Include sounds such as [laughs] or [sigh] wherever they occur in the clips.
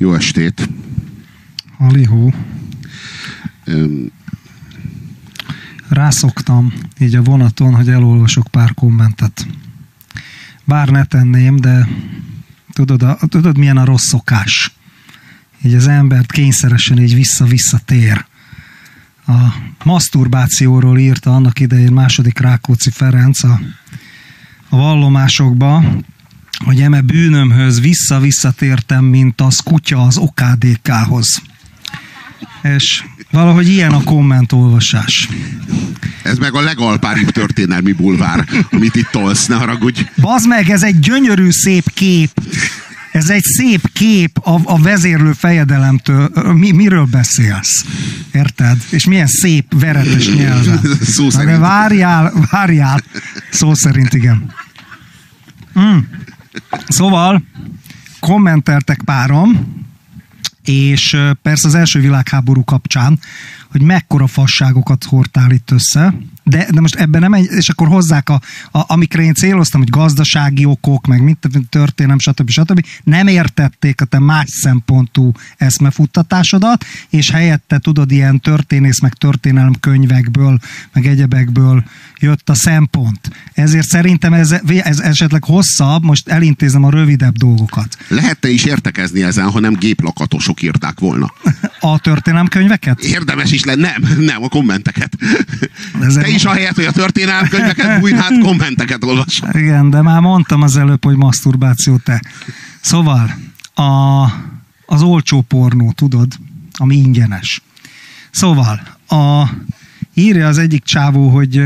Jó estét! Halihó. Öm, Rászoktam így a vonaton, hogy elolvasok pár kommentet. Bár ne tenném, de tudod, a, tudod milyen a rossz szokás? Így az embert kényszeresen így vissza-vissza tér. A maszturbációról írta annak idején második Rákóczi Ferenc a, a vallomásokba, hogy eme bűnömhöz vissza-visszatértem, mint az kutya az okádékához. És valahogy ilyen a kommentolvasás. ez meg a legalpáribb történelmi bulvár, amit itt tolsz, ne haragudj. Bazd meg, ez egy gyönyörű szép kép. Ez egy szép kép a, a vezérlő fejedelemtől. Mi, miről beszélsz? Érted? És milyen szép, veretes nyelven. [laughs] Szó Na, De szerint. várjál, várjál. Szó szerint igen. Mm. Szóval kommenteltek párom, és persze az első világháború kapcsán, hogy mekkora fasságokat hordtál itt össze, de, de most ebben nem egy, és akkor hozzák, a, a, amikre én céloztam, hogy gazdasági okok, meg mit történelem, stb. stb. Nem értették a te más szempontú eszmefuttatásodat, és helyette tudod, ilyen történész, meg történelem könyvekből, meg egyebekből jött a szempont. Ezért szerintem ez, ez esetleg hosszabb, most elintézem a rövidebb dolgokat. Lehetne is értekezni ezen, ha nem géplakatosok írták volna. A történelemkönyveket? Érdemes is lenne, nem, nem, a kommenteket. Ezen- Te is ahelyett, hogy a történelmkönyveket [laughs] bújnál, kommenteket olvas. Igen, de már mondtam az előbb, hogy maszturbáció te. Szóval, a, az olcsó pornó, tudod, ami ingyenes. Szóval, a, írja az egyik csávó, hogy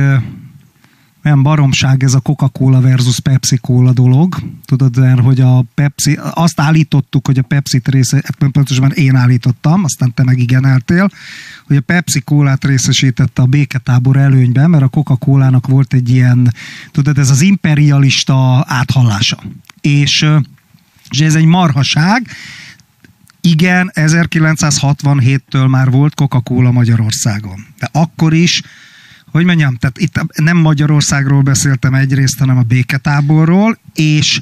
olyan baromság ez a Coca-Cola versus Pepsi-Cola dolog. Tudod, mert hogy a Pepsi, azt állítottuk, hogy a Pepsi-t része, pontosan én állítottam, aztán te meg igeneltél, hogy a Pepsi Cola-t részesítette a béketábor előnyben, mert a Coca-Cola-nak volt egy ilyen, tudod, ez az imperialista áthallása. És, és ez egy marhaság, igen, 1967-től már volt Coca-Cola Magyarországon. De akkor is, hogy mondjam, tehát itt nem Magyarországról beszéltem egyrészt, hanem a béketáborról, és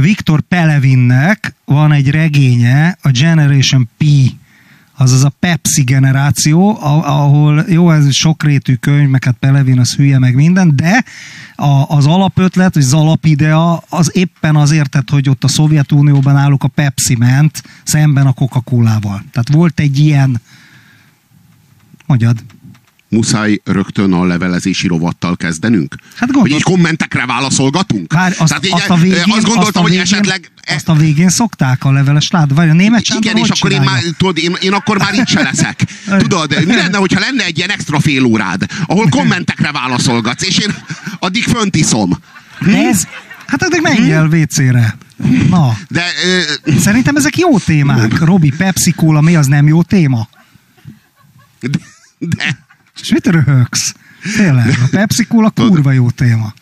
Viktor Pelevinnek van egy regénye, a Generation P, azaz a Pepsi generáció, ahol jó, ez sokrétű könyv, meg hát Pelevin az hülye, meg minden, de az alapötlet, az alapidea az éppen azért, tehát, hogy ott a Szovjetunióban állok a Pepsi ment szemben a Coca-Colával. Tehát volt egy ilyen, mondjad, Muszáj rögtön a levelezési rovattal kezdenünk? Hát Hogy gondol- így kommentekre válaszolgatunk? Várj, azt, Tehát így, azt, a végén, azt gondoltam, azt a hogy végén, esetleg... Azt a végén szokták a leveles lád, vagy a német Igen, sándor és hogy akkor én már, tudod, én, én akkor már itt se leszek. [laughs] Tudod, mi lenne, hogyha lenne egy ilyen extra fél órád, ahol [laughs] kommentekre válaszolgatsz, és én addig fönt iszom. De ez, hát addig menj el WC-re. Na, De ö, szerintem ezek jó témák. [laughs] Robi, Pepsi Cola, mi az nem jó téma? de, de És mit röhögsz? Tényleg, a Pepsi Cola kurva jó téma.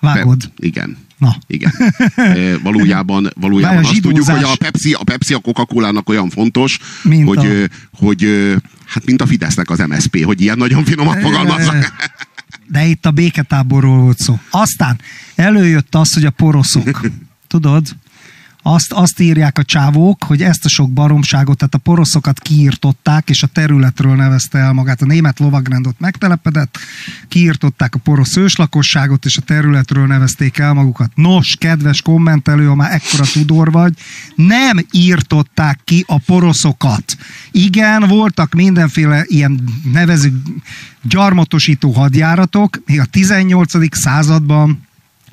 Vágod? igen. Na. Igen. E, valójában, valójában a azt tudjuk, hogy a Pepsi, a Pepsi a Coca-Cola-nak olyan fontos, Mint hogy, a- hogy hát mint a Fidesznek az MSP, hogy ilyen nagyon finoman fogalmazzak. De itt a béketáborról volt szó. Aztán előjött az, hogy a poroszok, [laughs] tudod, azt, azt írják a csávók, hogy ezt a sok baromságot, tehát a poroszokat kiírtották, és a területről nevezte el magát. A német lovagrendot megtelepedett, kiírtották a porosz őslakosságot, és a területről nevezték el magukat. Nos, kedves kommentelő, ha már ekkora tudor vagy, nem írtották ki a poroszokat. Igen, voltak mindenféle ilyen nevezük gyarmatosító hadjáratok, még a 18. században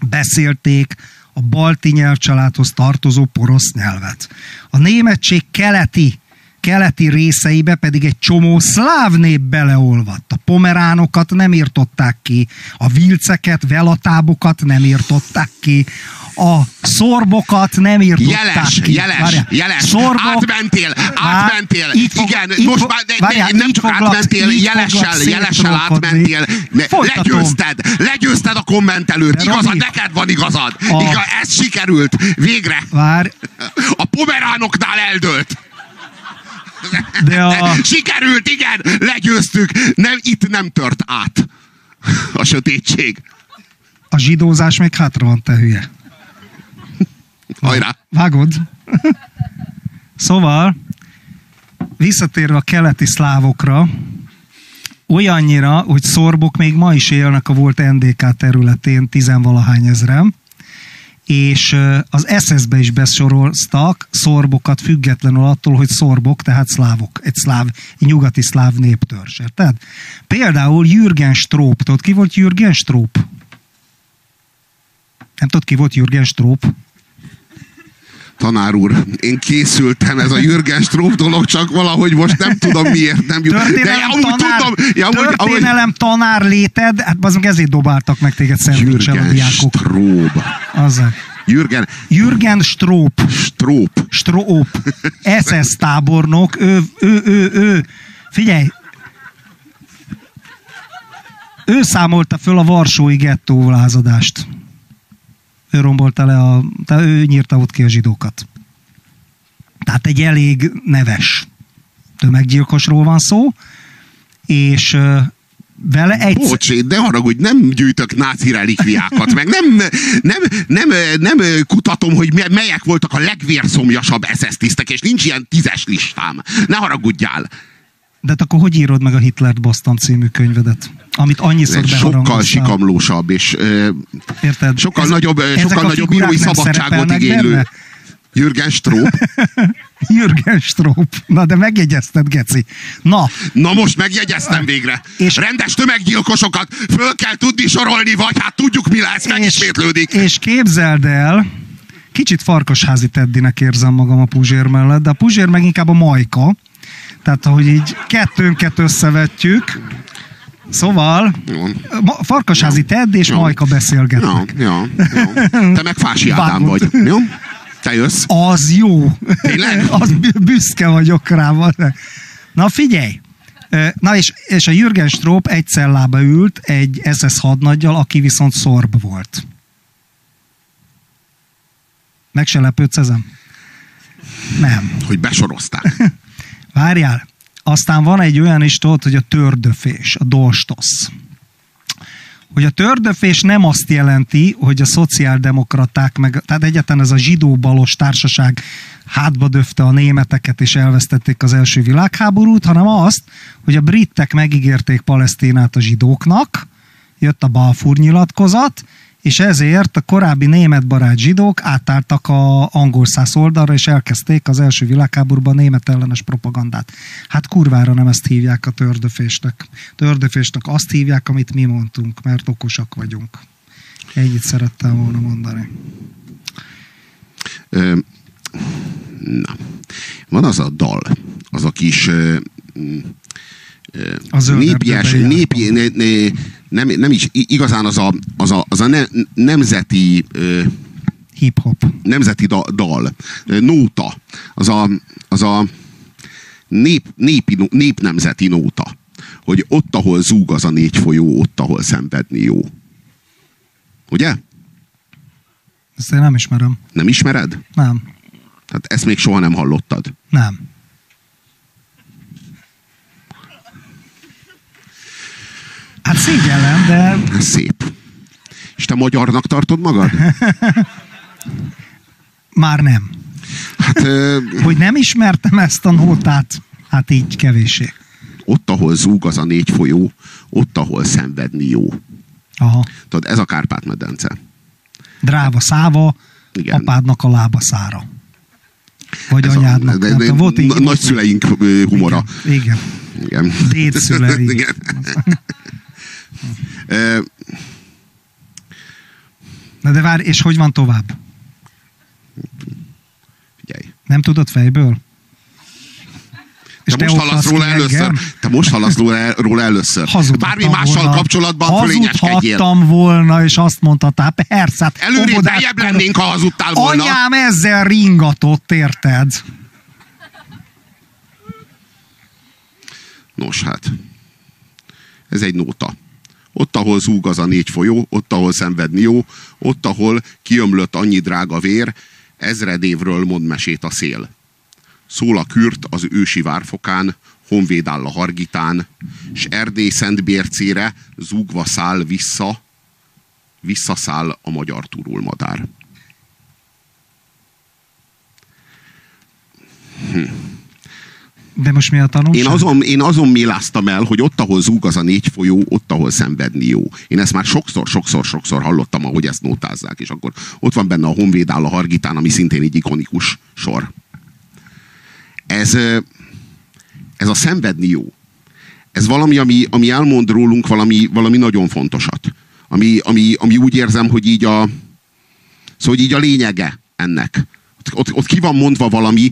beszélték a balti nyelvcsaládhoz tartozó porosz nyelvet. A németség keleti keleti részeibe pedig egy csomó szláv nép beleolvadt. A pomeránokat nem írtották ki, a vilceket, velatábokat nem írtották ki, a szorbokat nem írtották Jeles, ki. jeles, Várjál. jeles. Szorgok- Átmentél, Vár- átmentél. így fog- Igen, így most már de, várjál, nem csak foglak- átmentél, jelessel, jelessel átmentél. Ne, legyőzted, legyőzted a kommentelőt. De Igazad, Robi- neked van igazad. A- Igaz, ez sikerült. Végre. Vár, A pomeránoknál eldőlt. De a... Sikerült, igen, legyőztük. Nem, itt nem tört át a sötétség. A zsidózás még hátra van, te hülye. Hajrá. Vágod? Szóval, visszatérve a keleti szlávokra, olyannyira, hogy szorbok még ma is élnek a volt NDK területén tizenvalahány ezrem, és az SS-be is besoroltak szorbokat függetlenül attól, hogy szorbok, tehát szlávok, egy szláv, egy nyugati szláv néptörzs, érted? Például Jürgen Stróp, tudod ki volt Jürgen Stróp? Nem tudod ki volt Jürgen Stróp? Tanár úr, én készültem, ez a Jürgen Stróp dolog, csak valahogy most nem tudom miért nem jut. Történelem, De, tanár, tudom, ja, történelem ahogy... tanár léted, hát azok ezért dobáltak meg téged szendvicsel a diákok. Stróp. Azzal. Jürgen. Jürgen Stróp. Stróp. Stróp. SS tábornok, ő, ő, ő, ő. Figyelj, ő számolta föl a Varsói gettó lázadást ő rombolta le a, tehát ő nyírta ott ki a zsidókat. Tehát egy elég neves tömeggyilkosról van szó, és vele egy... Bocs, de haragudj, nem gyűjtök náci relikviákat, meg nem, nem, nem, nem kutatom, hogy melyek voltak a legvérszomjasabb SS tisztek, és nincs ilyen tízes listám. Ne haragudjál. De hát akkor hogy írod meg a Hitler Boston című könyvedet? Amit annyiszor Sokkal sikamlósabb, és Érted? sokkal Ez, nagyobb, sokkal nagyobb írói szabadságot igénylő. Benne? Jürgen Stróp. [laughs] Jürgen Stróp. Na, de megjegyezted, Geci. Na. Na most megjegyeztem végre. És Rendes tömeggyilkosokat föl kell tudni sorolni, vagy hát tudjuk, mi lesz, megismétlődik. És képzeld el, kicsit farkasházi Teddinek érzem magam a Puzsér mellett, de a Puzsér meg inkább a Majka, tehát, ahogy így kettőnket összevetjük, Szóval, Farkasházi Ted és jó. Majka beszélgetnek. Jó, jó, jó. Te meg Fási Ádám vagy, jó? Te jössz? Az jó. Tényleg? [laughs] Az büszke vagyok rá. Na figyelj! Na és, és a Jürgen Stróp egy cellába ült egy SS hadnaggyal, aki viszont szorb volt. Meg se lepődsz ezen? Nem. Hogy besorozták. [laughs] Várjál, aztán van egy olyan is tudod, hogy a tördöfés, a dolstosz. Hogy a tördöfés nem azt jelenti, hogy a szociáldemokraták, meg, tehát egyetlen ez a zsidó-balos társaság hátba döfte a németeket és elvesztették az első világháborút, hanem azt, hogy a britek megígérték Palesztinát a zsidóknak, jött a Balfour nyilatkozat, és ezért a korábbi német barát zsidók átálltak a angol száz oldalra, és elkezdték az első világháborúban német ellenes propagandát. Hát kurvára nem ezt hívják a tördöfésnek. Tördöfésnek azt hívják, amit mi mondtunk, mert okosak vagyunk. Ennyit szerettem volna mondani. Ö, na. Van az a dal, az a kis ö, az népies, népi, né, né, nem, nem is igazán az a, az a, az a ne, nemzeti hip-hop nemzeti da, dal, nóta, az a, az a nép, népi, népnemzeti nóta, hogy ott, ahol zúg az a négy folyó, ott, ahol szenvedni jó. Ugye? Ezt én nem ismerem. Nem ismered? Nem. Tehát ezt még soha nem hallottad? Nem. Hát szégyellem, de... Szép. És te magyarnak tartod magad? Már nem. Hát. Hogy nem ismertem ezt a nótát, hát így kevésé. Ott, ahol zúg az a négy folyó, ott, ahol szenvedni jó. Aha. Tudod, ez a Kárpát-medence. Dráva száva, Igen. apádnak a lába szára. Vagy ez anyádnak. A, de, de, volt így, nagyszüleink humora. Igen. Igen. Igen. Dédszüleink. [laughs] Igen. [laughs] Na de várj, és hogy van tovább? Figyelj. Nem tudod fejből? És te, te most hallasz róla először. Te most hallasz róla, róla először. Hazudtam Bármi mással volna, kapcsolatban fölényeskedjél. volna, és azt mondtál, persze. Hát Előrébb beljebb lennénk, ha hazudtál volna. Anyám ezzel ringatott, érted? Nos hát, ez egy nóta. Ott, ahol zúg az a négy folyó, ott, ahol szenvedni jó, ott, ahol kiömlött annyi drága vér, ezred évről mond mesét a szél. Szól a kürt az ősi várfokán, honvéd áll a hargitán, s Erdély szent bércére zúgva száll vissza, visszaszáll a magyar turulmadár. Hm. De most mi a tanulság? Én azon, én azon méláztam el, hogy ott, ahol zúg az a négy folyó, ott, ahol szenvedni jó. Én ezt már sokszor, sokszor, sokszor hallottam, ahogy ezt nótázzák, és akkor ott van benne a Honvéd áll a Hargitán, ami szintén egy ikonikus sor. Ez, ez a szenvedni jó. Ez valami, ami, ami elmond rólunk valami, valami nagyon fontosat. Ami, ami, ami úgy érzem, hogy így a, szóval, így a lényege ennek. Ott, ott, ott ki van mondva valami,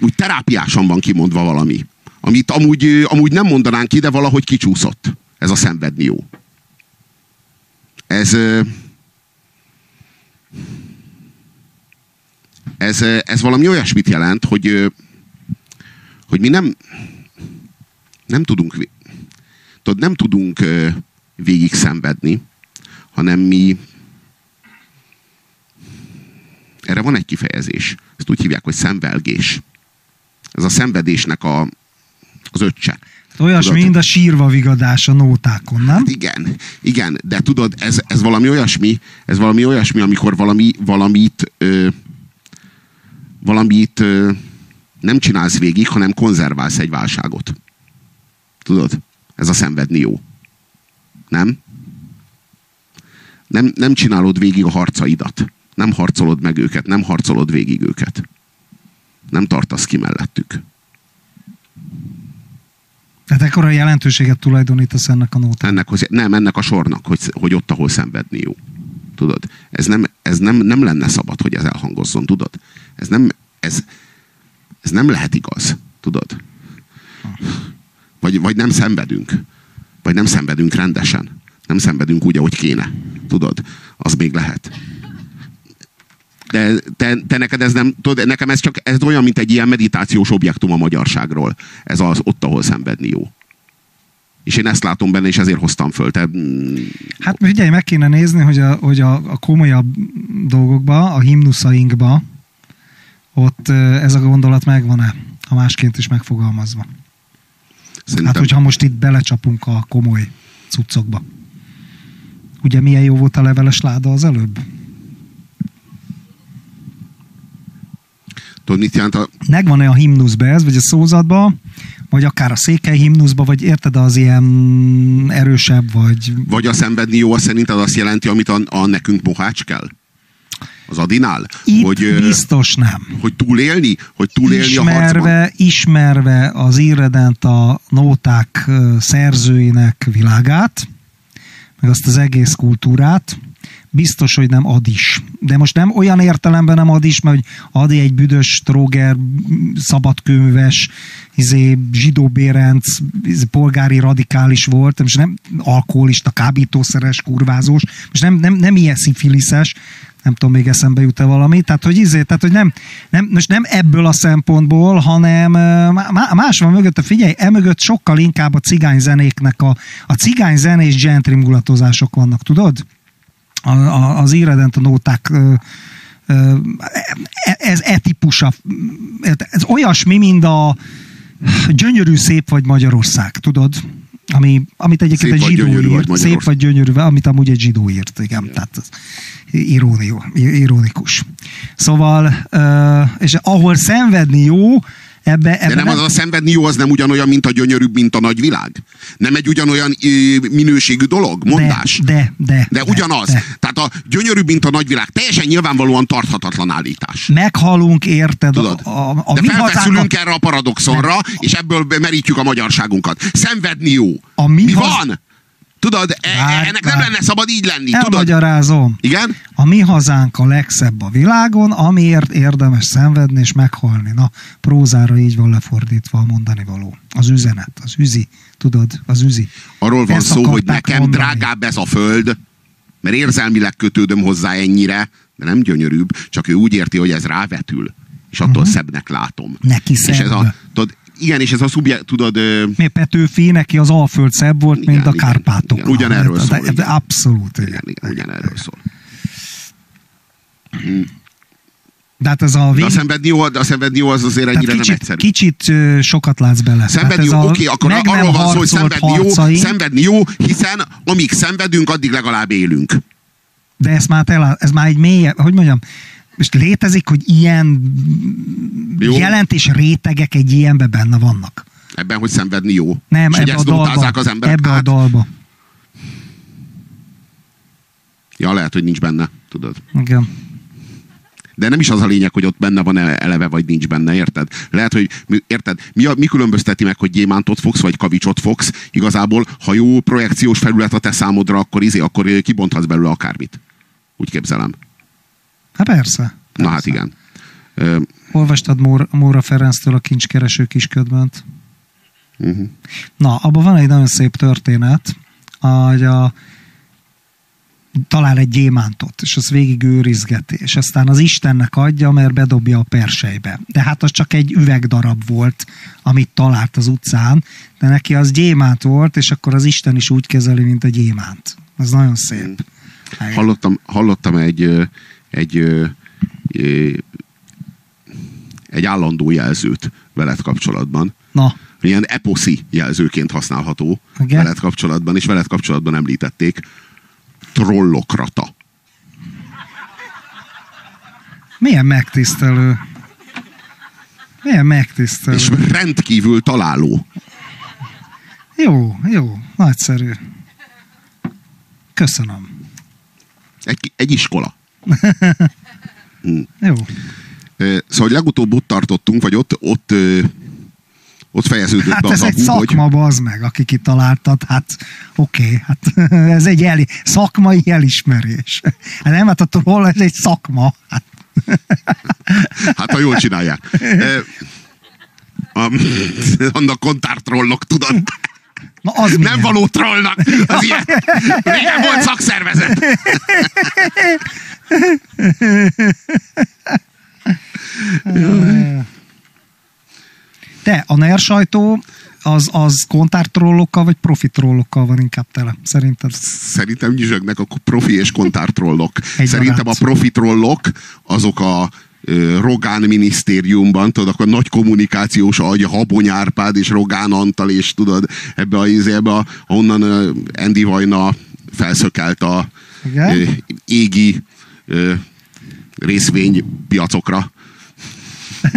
úgy terápiásan van kimondva valami. Amit amúgy, amúgy nem mondanánk ki, de valahogy kicsúszott. Ez a szenvedni jó. Ez, ez, ez valami olyasmit jelent, hogy, hogy mi nem, nem tudunk, tudod, nem tudunk végig szenvedni, hanem mi erre van egy kifejezés. Ezt úgy hívják, hogy szenvelgés. Ez a szenvedésnek a, az öccse. Olyasmi, mint a sírva vigadás a nótákon, nem? Hát igen, igen, de tudod, ez, ez valami olyasmi, ez valami olyasmi, amikor valami, valamit, ö, valamit ö, nem csinálsz végig, hanem konzerválsz egy válságot. Tudod? Ez a szenvedni jó. Nem? Nem, nem csinálod végig a harcaidat. Nem harcolod meg őket, nem harcolod végig őket. Nem tartasz ki mellettük. Tehát ekkora jelentőséget tulajdonítasz ennek a nótának? Ennek, hogy, nem, ennek a sornak, hogy, hogy ott, ahol szenvedni jó. Tudod? Ez, nem, ez nem, nem lenne szabad, hogy ez elhangozzon, tudod? Ez nem, ez, ez nem lehet igaz, tudod? Vagy, vagy nem szenvedünk. Vagy nem szenvedünk rendesen. Nem szenvedünk úgy, ahogy kéne. Tudod? Az még lehet. De te, te neked ez nem, tudod, nekem ez csak ez olyan, mint egy ilyen meditációs objektum a magyarságról. Ez az ott, ahol szenvedni jó. És én ezt látom benne, és ezért hoztam föl. Te... Hát figyelj, meg kéne nézni, hogy a, hogy a, a komolyabb dolgokba, a himnuszainkba, ott ez a gondolat megvan-e, ha másként is megfogalmazva. Szerintem... Hát, hogyha most itt belecsapunk a komoly cuccokba. Ugye milyen jó volt a leveles láda az előbb? Tudod, mit jelent a... Megvan-e a himnuszbe ez, vagy a szózatba, vagy akár a székely himnuszba, vagy érted az ilyen erősebb, vagy... Vagy a szenvedni jó, szerinted azt jelenti, amit a, a nekünk mohács kell? Az Adinál? Itt hogy, biztos nem. Hogy túlélni? Hogy túlélni ismerve, a harcban? Ismerve az irredent a nóták szerzőinek világát, meg azt az egész kultúrát, biztos, hogy nem ad is. De most nem olyan értelemben nem ad is, mert hogy Adi egy büdös, tróger, szabadkönyves, izé, zsidó bérenc, izé, polgári radikális volt, most nem alkoholista, kábítószeres, kurvázós, most nem, nem, nem ilyen szifiliszes, nem tudom, még eszembe jut-e valami, tehát hogy izé, tehát hogy nem, nem, most nem ebből a szempontból, hanem más van mögött, figyelj, emögött sokkal inkább a cigányzenéknek a, a cigányzenés gentry mulatozások vannak, tudod? A, a, az íredent a nóták ez e típusa, ez olyasmi, mint a gyönyörű szép vagy Magyarország, tudod? Ami, amit egyébként egy zsidó írt, vagy szép vagy gyönyörű, amit amúgy egy zsidó írt, igen, igen. tehát irónió, ironikus. Szóval, és ahol szenvedni jó, Ebbe, ebbe De nem, nem az a szenvedni jó, az nem ugyanolyan, mint a gyönyörűbb, mint a nagy világ? Nem egy ugyanolyan ö, minőségű dolog? Mondás? De, de, de. De ugyanaz. De. Tehát a gyönyörűbb, mint a nagy világ. Teljesen nyilvánvalóan tarthatatlan állítás. Meghalunk, érted? Tudod? A, a, a de felfeszülünk hazánk... erre a paradoxonra, de. és ebből merítjük a magyarságunkat. Szenvedni jó. A mi, mi haz... van? Tudod, e, hát, ennek nem lenne szabad így lenni. Elmagyarázom. Igen? A mi hazánk a legszebb a világon, amiért érdemes szenvedni és meghalni. Na, prózára így van lefordítva a mondani való. Az üzenet, az üzi. Tudod, az üzi. Arról van Ezt szó, hogy nekem mondani. drágább ez a föld, mert érzelmileg kötődöm hozzá ennyire, de nem gyönyörűbb, csak ő úgy érti, hogy ez rávetül és attól uh-huh. szebbnek látom. Neki szebb. És ez a, tudod, igen, és ez a szubjekt, tudod... Mi Petőfi, neki az Alföld szebb volt, igen, mint a Kárpátok. Igen, ugyanerről szól. De, de abszolút, igen. igen, igen ugyanerről szól. De hát ez a vég... De a szenvedni jó, de a szenvedni jó az azért ennyire kicsit, nem egyszerű. Kicsit sokat látsz bele. Szenvedni jó, oké, akkor arról van szó, hogy szenvedni jó, szenvedni jó, hiszen amíg szenvedünk, addig legalább élünk. De ez már, elá, ez már egy mély, hogy mondjam, Most létezik, hogy ilyen Jó. jelentés rétegek egy ilyenben benne vannak. Ebben, hogy szenvedni jó. Nem, és ebbe a dalba. az emberek. Ebbe a hát, dalba. ja, lehet, hogy nincs benne, tudod. Igen. De nem is az a lényeg, hogy ott benne van eleve, vagy nincs benne, érted? Lehet, hogy, mi- érted, mi, a, mi különbözteti meg, hogy gyémántot fogsz, vagy kavicsot fogsz? Igazából, ha jó projekciós felület a te számodra, akkor, izé, akkor kibonthatsz belőle akármit. Úgy képzelem. Hát persze. Na hát igen. Ö, Olvastad Móra, Móra Ferenctől a kincskereső kisködbönt? uh-huh. Na, abban van egy nagyon szép történet, hogy a, talál egy gyémántot, és azt végig őrizgeti, és aztán az Istennek adja, mert bedobja a persejbe. De hát az csak egy üvegdarab volt, amit talált az utcán, de neki az gyémánt volt, és akkor az Isten is úgy kezeli, mint egy gyémánt. Ez nagyon szép. hallottam, hallottam egy, egy, egy állandó jelzőt veled kapcsolatban. Na, Ilyen eposzi jelzőként használható Igen. veled kapcsolatban, és veled kapcsolatban említették trollokrata. milyen megtisztelő. Milyen megtisztelő. És rendkívül találó. Jó, jó, nagyszerű. Köszönöm. Egy, egy iskola. Jó. Szóval legutóbb ott tartottunk, vagy ott, ott, ott fejeződött Hát be ez az egy apu, hogy szakma, bazd meg, aki kitaláltad. Hát oké, okay, hát [laughs] ez egy el, szakmai elismerés. Hát nem, hát a troll, ez egy szakma. Hát, [laughs] hát ha jól csinálják. A, [laughs] annak kontártrollok, tudod? Na az Nem milyen? való trollnak. Az ilyen. Régen volt szakszervezet. Te, a NER sajtó az, az kontártrollokkal vagy profit-trollokkal van inkább tele, szerinted? Szerintem nyüzsögnek a profi és kontártrollok. Szerintem a barát. profi trollok azok a Rogán minisztériumban, tudod, akkor nagy kommunikációs agy, Habony Árpád és Rogán Antal, és tudod, ebbe a, izé, ebbe a onnan Andy Vajna felszökelt a Igen? égi részvénypiacokra. [laughs]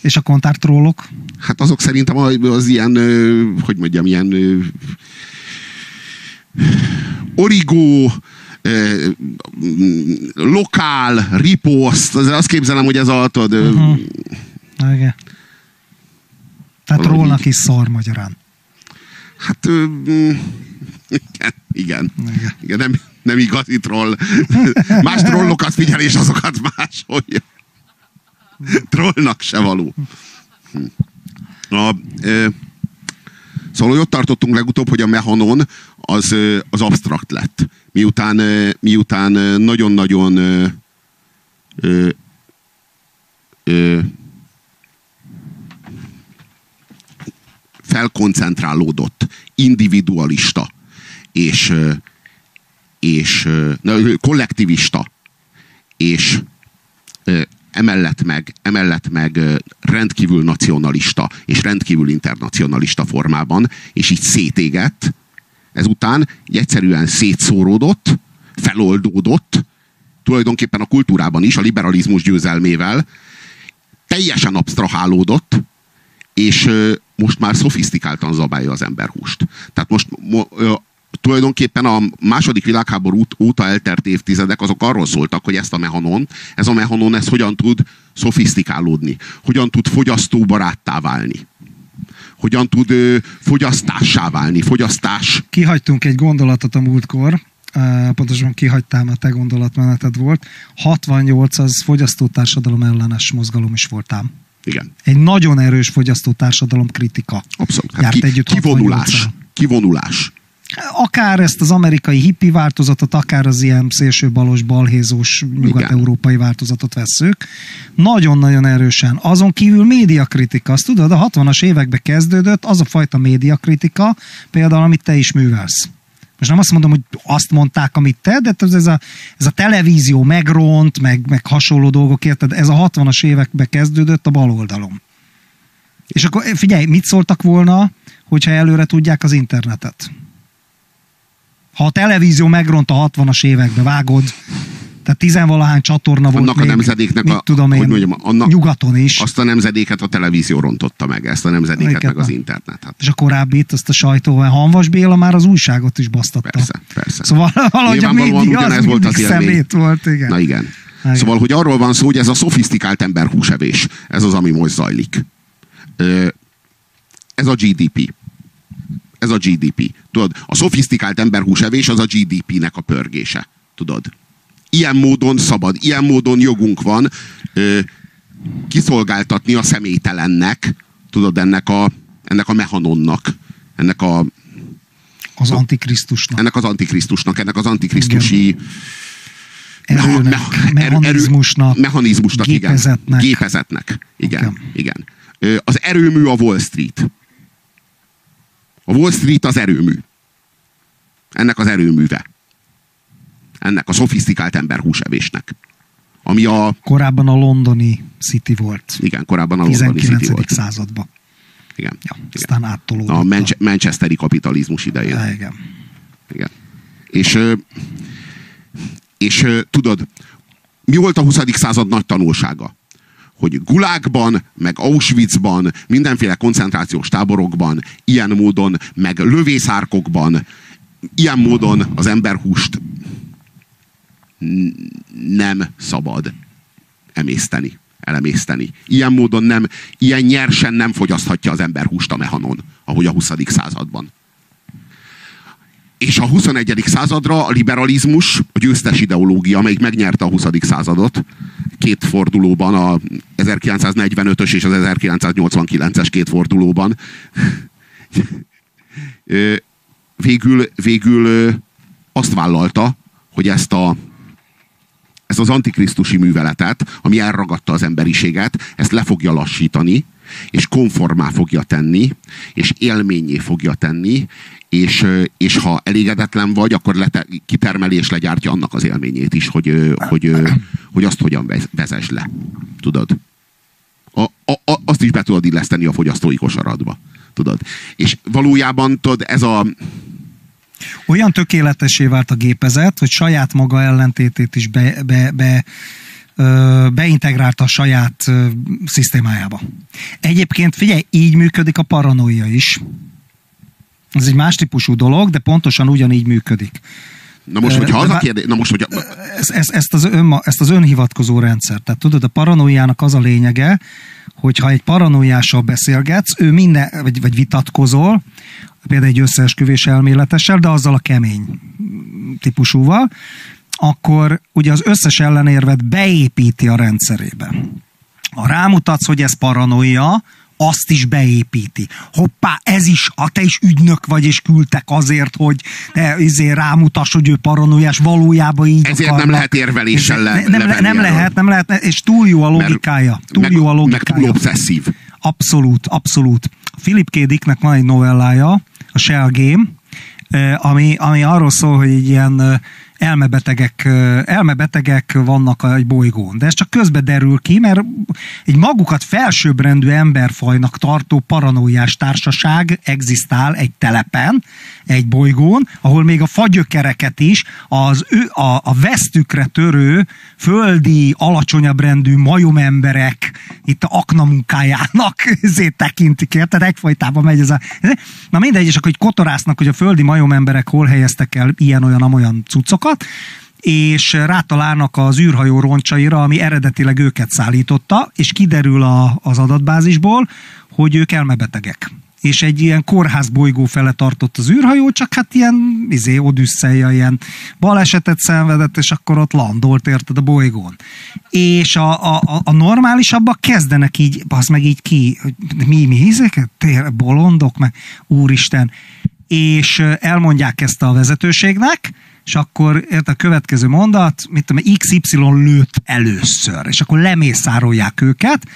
És a kontártrollok? Hát azok szerintem az ilyen, hogy mondjam, ilyen origó, lokál, riposzt, az- azt képzelem, hogy ez a, tudod, Uh-huh. Igen. Tehát így. is szar magyarán. hát ö, mm, igen, igen, Igen. igen nem, nem igazi troll. Más trollokat figyel, és azokat másolja. Trollnak se való. A, ö, Szóval hogy ott tartottunk legutóbb, hogy a mehanon az, az abstrakt lett. Miután, miután nagyon-nagyon ö, felkoncentrálódott, individualista és, és na, kollektivista és emellett meg, emellett meg rendkívül nacionalista és rendkívül internacionalista formában, és így szétégett, ezután egyszerűen szétszóródott, feloldódott, tulajdonképpen a kultúrában is, a liberalizmus győzelmével, teljesen absztrahálódott, és most már szofisztikáltan zabálja az emberhúst. Tehát most tulajdonképpen a második világháború óta eltert évtizedek azok arról szóltak, hogy ezt a mehanon, ez a mehanon ez hogyan tud szofisztikálódni, hogyan tud fogyasztóbaráttá válni, hogyan tud ö, fogyasztássá válni, fogyasztás Kihagytunk egy gondolatot a múltkor, pontosan kihagytál, mert te gondolatmeneted volt. 68 az fogyasztótársadalom ellenes mozgalom is voltám. igen, Egy nagyon erős fogyasztótársadalom kritika. abszolút. Hát Járt ki, együtt kivonulás. 68-al. Kivonulás. Akár ezt az amerikai hippi változatot, akár az ilyen szélső balos, balhézós, nyugat-európai változatot vesszük. Nagyon-nagyon erősen. Azon kívül médiakritika. Azt tudod, a 60-as években kezdődött az a fajta médiakritika, például amit te is művelsz. Most nem azt mondom, hogy azt mondták, amit te, de ez a, ez a televízió megront, meg, meg hasonló dolgok, érted? Ez a 60-as években kezdődött a bal oldalon. És akkor figyelj, mit szóltak volna, hogyha előre tudják az internetet? Ha a televízió megront a 60-as évekbe, vágod, Tehát tizenvalahány csatorna volt Annak a még, nemzedéknek mit a- tudom én, hogy mondjam, annak- nyugaton is. Azt a nemzedéket a televízió rontotta meg, ezt a nemzedéket Igen. meg az internet. Hát És a korábbit, azt a sajtó, Hanvas Béla már az újságot is basztatta. persze, persze. Szóval [laughs] valahogy a média az volt az szemét volt, igen. Na igen. Igen. Szóval, hogy arról van szó, hogy ez a szofisztikált emberhúsevés, ez az, ami most zajlik. Ez a GDP. Ez a GDP. Tudod, a szofisztikált emberhúsevés az a GDP-nek a pörgése. Tudod? Ilyen módon szabad, ilyen módon jogunk van ö, kiszolgáltatni a személytelennek, tudod, ennek a, ennek a mehanonnak, ennek a, Az antikrisztusnak. ennek az antikrisztusnak, ennek az antikrisztusi Erőnek, meha- mechanizmusnak, erő- mechanizmusnak, gépezetnek. igen. Gépezetnek. Igen, Igen. igen. Az erőmű a Wall Street. A Wall Street az erőmű. Ennek az erőműve. Ennek a szofisztikált emberhúsevésnek. Ami a, Korábban a londoni City volt. igen, korábban a Londoni City 19. volt. században. Igen. Ja, igen. aztán áttolódott. A Manche- Manchesteri kapitalizmus idején. Ja, igen. Igen. És, és tudod, mi volt a 20. század nagy tanulsága? Hogy Gulákban, meg Auschwitzban, mindenféle koncentrációs táborokban, ilyen módon, meg lövészárkokban, ilyen módon az emberhúst nem szabad emészteni, elemészteni. Ilyen módon nem, ilyen nyersen nem fogyaszthatja az ember húst a mehanon, ahogy a 20. században. És a 21. századra a liberalizmus, a győztes ideológia, amelyik megnyerte a 20. századot, két fordulóban, a 1945-ös és az 1989-es két fordulóban, végül, végül azt vállalta, hogy ezt a ezt az antikrisztusi műveletet, ami elragadta az emberiséget, ezt le fogja lassítani, és konformá fogja tenni, és élményé fogja tenni, és, és ha elégedetlen vagy, akkor lete, kitermeli és legyártja annak az élményét is, hogy, hogy, hogy azt hogyan vez- vezess le. Tudod? A, a, a, azt is be tudod illeszteni a fogyasztói kosaradba. Tudod? És valójában tudod, ez a, Olyan tökéletesé vált a gépezet, hogy saját maga ellentétét is be, be, be, ö, beintegrálta a saját szisztémájába. Egyébként figyelj, így működik a paranoia is. Ez egy más típusú dolog, de pontosan ugyanígy működik. na most, hogyha az a kérdés, na most, hogy ezt, ezt, ezt, az önma, ezt az önhivatkozó rendszer. Tehát tudod, a paranoiának az a lényege, hogyha egy paranoiással beszélgetsz, ő minden, vagy, vagy vitatkozol, például egy összeesküvés elméletessel, de azzal a kemény típusúval, akkor ugye az összes ellenérvet beépíti a rendszerébe. Ha rámutatsz, hogy ez paranoia, azt is beépíti. Hoppá, ez is, a te is ügynök vagy, és küldtek azért, hogy te izé rámutass, hogy ő paranoiás, valójában így Ezért akarnak. nem lehet érveléssel le- nem, nem, nem lehet, nem lehet, és túl jó a logikája. Túl meg, jó a meg logikája. túl obszesszív. Abszolút, abszolút. Philip K. Dicknek van egy novellája, a Shell Game, ami, ami arról szól, hogy egy ilyen elmebetegek, elmebetegek vannak egy bolygón. De ez csak közbe derül ki, mert egy magukat felsőbbrendű emberfajnak tartó paranoiás társaság egzisztál egy telepen, egy bolygón, ahol még a fagyökereket is az ő, a, a vesztükre törő, földi, alacsonyabb rendű majomemberek itt a akna munkájának [laughs] ezért tekintik, érted? Egyfajtában megy ez a... Na mindegy, és akkor hogy kotorásznak, hogy a földi majomemberek hol helyeztek el ilyen-olyan-amolyan cuccokat, és rátalálnak az űrhajó roncsaira, ami eredetileg őket szállította, és kiderül a, az adatbázisból, hogy ők elmebetegek. És egy ilyen kórház bolygó fele tartott az űrhajó, csak hát ilyen izé, odüsszelja, ilyen balesetet szenvedett, és akkor ott landolt, érted, a bolygón. És a, a, a- normálisabbak kezdenek így, az meg így ki, hogy mi, mi hízek? Tér, bolondok, meg úristen. És elmondják ezt a vezetőségnek, és akkor ért a következő mondat, mit tudom, XY lőtt először, és akkor lemészárolják őket,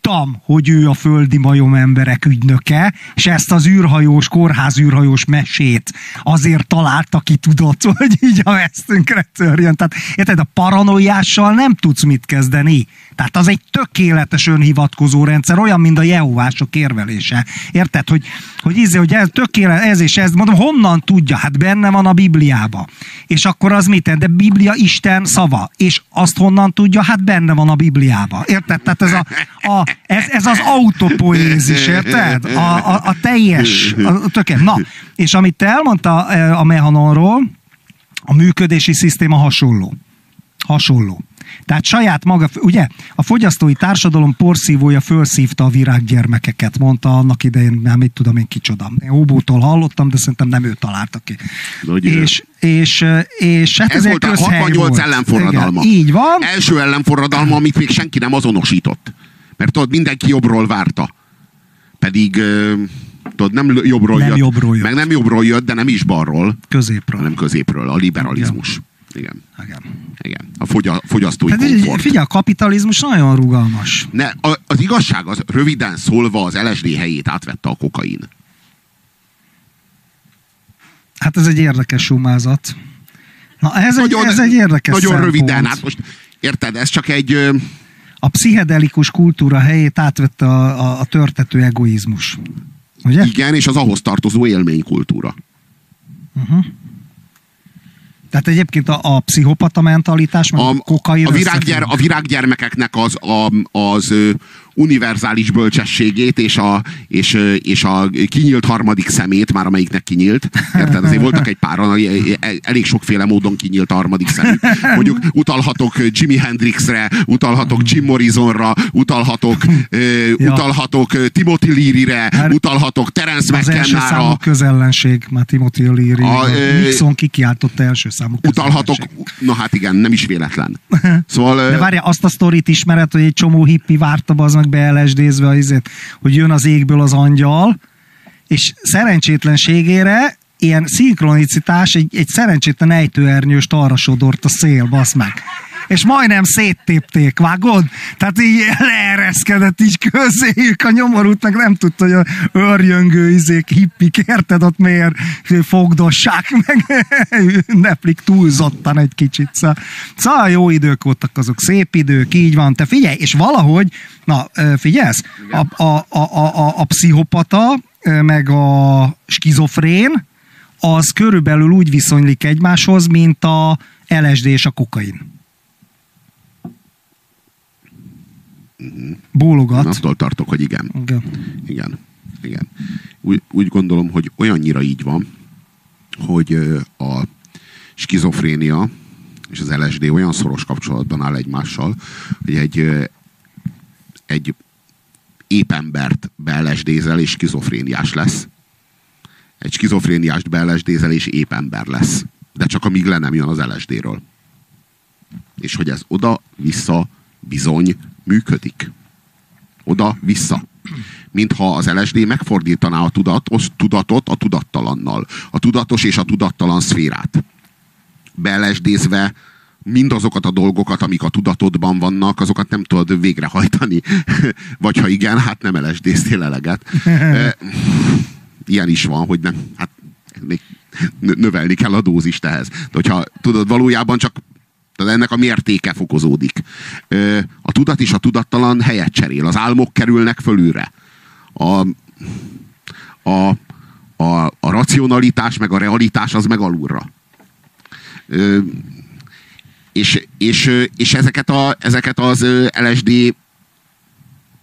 tudtam, hogy ő a földi majom emberek ügynöke, és ezt az űrhajós, kórház űrhajós mesét azért találta ki tudott, [laughs] hogy így a vesztünkre törjön. Tehát érted, a paranoiással nem tudsz mit kezdeni. Tehát az egy tökéletes önhivatkozó rendszer, olyan, mint a Jehovások érvelése. Érted, hogy, hogy, íze, hogy ez tökéletes, ez és ez, mondom, honnan tudja? Hát benne van a Bibliába. És akkor az mit? De Biblia Isten szava. És azt honnan tudja? Hát benne van a Bibliába. Érted? Tehát ez, a, a, ez, ez az autopoézis, érted? A, a, a teljes, a, töké. Na, és amit te elmondta a Mehanonról, a működési szisztéma hasonló. Hasonló. Tehát saját maga, ugye a fogyasztói társadalom porszívója fölszívta a virággyermekeket, mondta annak idején, nem mit tudom én kicsoda. Én Óbótól hallottam, de szerintem nem ő találta ki. És, és, és hát ez, ez volt a 68 volt. ellenforradalma. Igen, így van. Első ellenforradalma, amit még senki nem azonosított. Mert tudod, mindenki jobbról várta. Pedig tudod, nem jobbról nem jött. Jobbról jött. Meg nem jobbról jött, de nem is balról. Középről. Hanem középről, a liberalizmus. Igen. Igen. Igen. Igen. A fogya, fogyasztói Tehát komfort. Figyelj, a kapitalizmus nagyon rugalmas. Ne, a, az igazság az, röviden szólva, az LSD helyét átvette a kokain. Hát ez egy érdekes sumázat. Na, ez, nagyon, egy, ez egy érdekes Nagyon szempont. röviden, hát most érted, ez csak egy... A pszichedelikus kultúra helyét átvette a, a, a törtető egoizmus. Ugye? Igen, és az ahhoz tartozó élménykultúra. Uh-huh. Tehát egyébként a, a pszichopata mentalitás, meg a, a kokain a, a virággyermekeknek az, a, az univerzális bölcsességét és a, és, és a kinyílt harmadik szemét, már amelyiknek kinyílt. Érted? Azért voltak egy pár, elég sokféle módon kinyílt a harmadik szemük. Mondjuk utalhatok Jimi Hendrixre, utalhatok Jim Morrisonra, utalhatok, ja. utalhatok Timothy Leary-re, hát, utalhatok Terence McKenna-ra. Az első számú közellenség, már Timothy Leary. A, Nixon kikiáltotta első számú Utalhatok, na hát igen, nem is véletlen. [laughs] Szóval, De várja, azt a sztorit ismered, hogy egy csomó hippi várta az meg beelesdézve, azért, hogy jön az égből az angyal, és szerencsétlenségére ilyen szinkronicitás, egy, egy szerencsétlen ejtőernyőst arra sodort a szél, basz meg és majdnem széttépték, vágod? Tehát így leereszkedett így közéjük a nyomorútnak, nem tudta, hogy a örjöngő izék, hippik, érted, ott miért fogdossák meg, [laughs] ünneplik túlzottan egy kicsit. Szóval, szóval jó idők voltak azok, szép idők, így van. Te figyelj, és valahogy, na figyelsz, a, a, a, a, a pszichopata, meg a skizofrén, az körülbelül úgy viszonylik egymáshoz, mint a LSD és a kokain. Bólogat. Én attól tartok, hogy igen. Igen. Igen. igen. Úgy, úgy gondolom, hogy olyannyira így van, hogy a skizofrénia és az LSD olyan szoros kapcsolatban áll egymással, hogy egy, egy épp embert beelesdézel és skizofréniás lesz. Egy skizofréniást beelesdézel és épp ember lesz. De csak amíg le nem jön az LSD-ről. És hogy ez oda-vissza bizony működik. Oda-vissza. Mintha az LSD megfordítaná a tudat, az tudatot a tudattalannal. A tudatos és a tudattalan szférát. Beelesdézve mindazokat a dolgokat, amik a tudatodban vannak, azokat nem tudod végrehajtani. [laughs] Vagy ha igen, hát nem LSD-ztél eleget. [laughs] Ilyen is van, hogy nem, hát növelni kell a dózist ehhez. De hogyha tudod, valójában csak tehát ennek a mértéke fokozódik. A tudat és a tudattalan helyet cserél. Az álmok kerülnek fölülre. A, a, a, a racionalitás meg a realitás az meg alulra. És, és, és ezeket, a, ezeket az LSD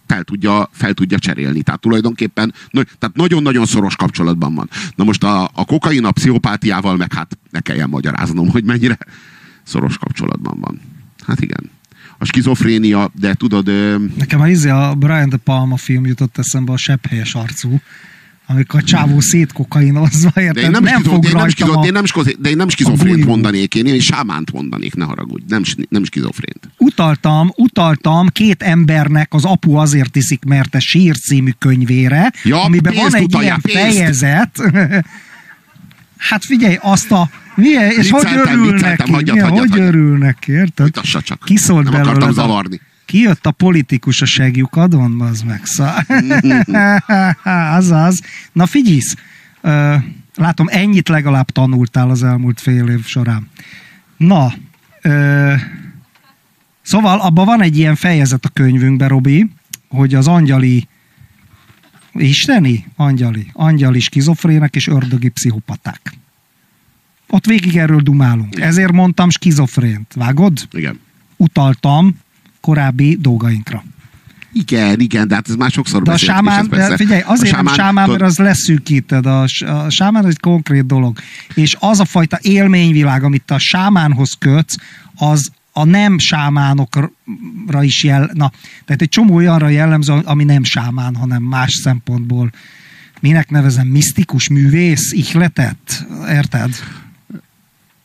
fel tudja, fel tudja cserélni. Tehát tulajdonképpen tehát nagyon-nagyon szoros kapcsolatban van. Na most a, a kokain a pszichopátiával meg hát ne kelljen magyaráznom, hogy mennyire, szoros kapcsolatban van. Hát igen. A skizofrénia, de tudod... Ö... Nekem a, izé, a Brian De Palma film jutott eszembe a sepphelyes arcú, amikor a csávó szétkokainozva, érted? De én nem, nem fog de én nem, skizo, de én nem, de én nem skizofrént mondanék, én, én sámánt mondanék, ne haragudj, nem, nem skizofrént. Utaltam, utaltam két embernek az apu azért iszik, mert a sír című könyvére, ja, amiben van egy utalja, ilyen pénzt. fejezet, [laughs] Hát figyelj, azt a... Milyen, és hogy örülnek neki? Hagyjad, milyen, hagyjad, hogy hagyjad. örülnek, érted? Utassa csak. Kiszólt Nem belőle akartam zavarni. Kijött a politikus a segjukadon, az meg szá. [laughs] Azaz. Na figyelsz, látom, ennyit legalább tanultál az elmúlt fél év során. Na, ö, szóval abban van egy ilyen fejezet a könyvünkben, Robi, hogy az angyali isteni? Angyali. Angyali skizofrének és ördögi pszichopaták. Ott végig erről dumálunk. Ezért mondtam skizofrént. Vágod? Igen. Utaltam korábbi dolgainkra. Igen, igen, de hát ez már sokszor De a sámán, de figyelj, azért a sámán, nem sámán, mert az leszűkíted. A, a sámán egy konkrét dolog. És az a fajta élményvilág, amit a sámánhoz kötsz, az a nem sámánokra is jel... Na, tehát egy csomó olyanra jellemző, ami nem sámán, hanem más szempontból. Minek nevezem? Misztikus művész, ihletet? Érted?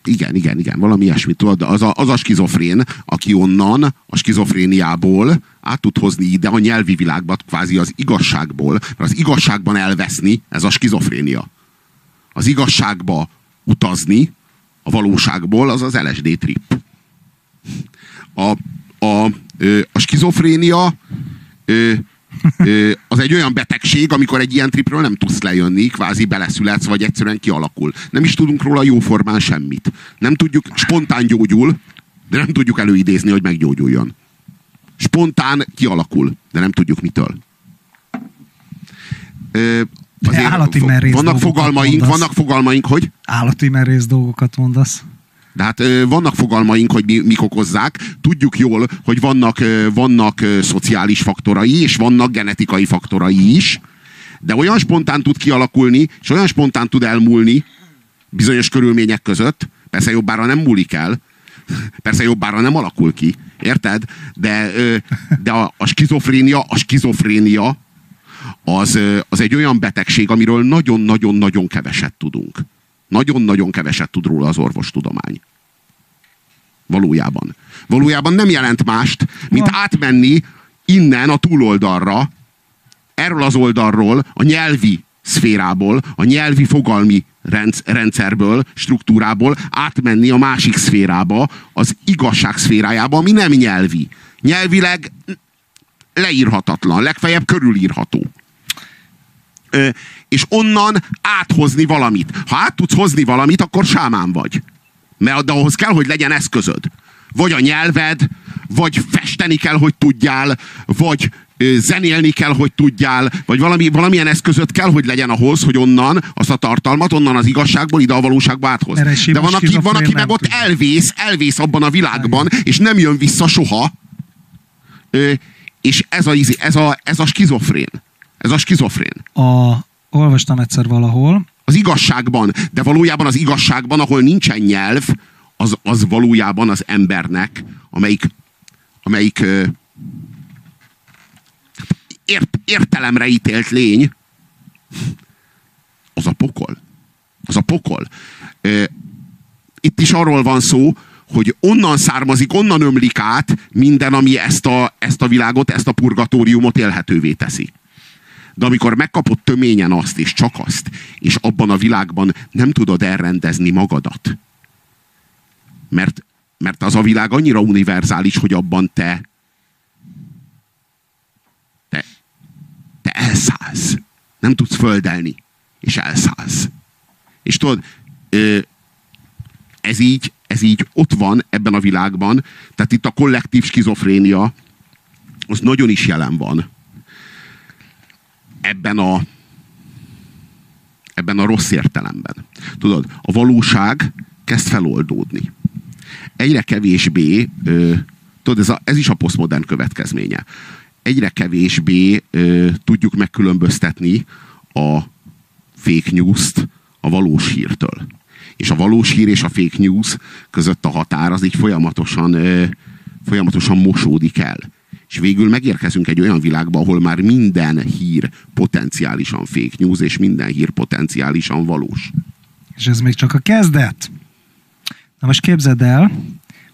Igen, igen, igen, valami ilyesmit tudod, az a, az a skizofrén, aki onnan, a skizofréniából át tud hozni ide a nyelvi világba, kvázi az igazságból, mert az igazságban elveszni, ez a skizofrénia. Az igazságba utazni, a valóságból, az az LSD trip. A, a, a skizofrénia az egy olyan betegség, amikor egy ilyen tripről nem tudsz lejönni, kvázi beleszületsz, vagy egyszerűen kialakul. Nem is tudunk róla jóformán semmit. Nem tudjuk, spontán gyógyul, de nem tudjuk előidézni, hogy meggyógyuljon. Spontán kialakul, de nem tudjuk mitől. azért állati vannak fogalmaink, mondasz. vannak fogalmaink, hogy? Állati merész dolgokat mondasz. De hát vannak fogalmaink, hogy mi, mik okozzák. Tudjuk jól, hogy vannak, vannak szociális faktorai, és vannak genetikai faktorai is. De olyan spontán tud kialakulni, és olyan spontán tud elmúlni bizonyos körülmények között. Persze jobbára nem múlik el. [laughs] Persze jobbára nem alakul ki. Érted? De, de a, a skizofrénia, a skizofrénia az, az egy olyan betegség, amiről nagyon-nagyon-nagyon keveset tudunk. Nagyon-nagyon keveset tud róla az orvostudomány. Valójában. Valójában nem jelent mást, mint ja. átmenni innen a túloldalra, erről az oldalról, a nyelvi szférából, a nyelvi fogalmi rendszerből, struktúrából átmenni a másik szférába, az igazság szférájába, ami nem nyelvi. Nyelvileg leírhatatlan, legfeljebb körülírható és onnan áthozni valamit. Ha át tudsz hozni valamit, akkor sámán vagy. Mert de ahhoz kell, hogy legyen eszközöd. Vagy a nyelved, vagy festeni kell, hogy tudjál, vagy zenélni kell, hogy tudjál, vagy valami, valamilyen eszközöd kell, hogy legyen ahhoz, hogy onnan azt a tartalmat, onnan az igazságból ide a valóságba áthoz. De van, aki, van, aki meg ott elvész, elvész abban a világban, és nem jön vissza soha. És ez a, ez a, ez a skizofrén. Ez a skizofrén. A, olvastam egyszer valahol. Az igazságban, de valójában az igazságban, ahol nincsen nyelv, az, az valójában az embernek, amelyik, amelyik ért, értelemre ítélt lény, az a pokol. Az a pokol. Itt is arról van szó, hogy onnan származik, onnan ömlik át minden, ami ezt a, ezt a világot, ezt a purgatóriumot élhetővé teszi. De amikor megkapod töményen azt, és csak azt, és abban a világban nem tudod elrendezni magadat, mert, mert az a világ annyira univerzális, hogy abban te te, te elszállsz. Nem tudsz földelni, és elszállsz. És tudod, ez így, ez így ott van ebben a világban, tehát itt a kollektív skizofrénia, az nagyon is jelen van ebben a ebben a rossz értelemben. Tudod, a valóság kezd feloldódni. Egyre kevésbé, ö, tudod, ez, a, ez is a posztmodern következménye. Egyre kevésbé ö, tudjuk megkülönböztetni a fake news-t a valós hírtől. És a valós hír és a fake news között a határ az így folyamatosan, ö, folyamatosan mosódik el és végül megérkezünk egy olyan világba, ahol már minden hír potenciálisan fake news, és minden hír potenciálisan valós. És ez még csak a kezdet. Na most képzeld el,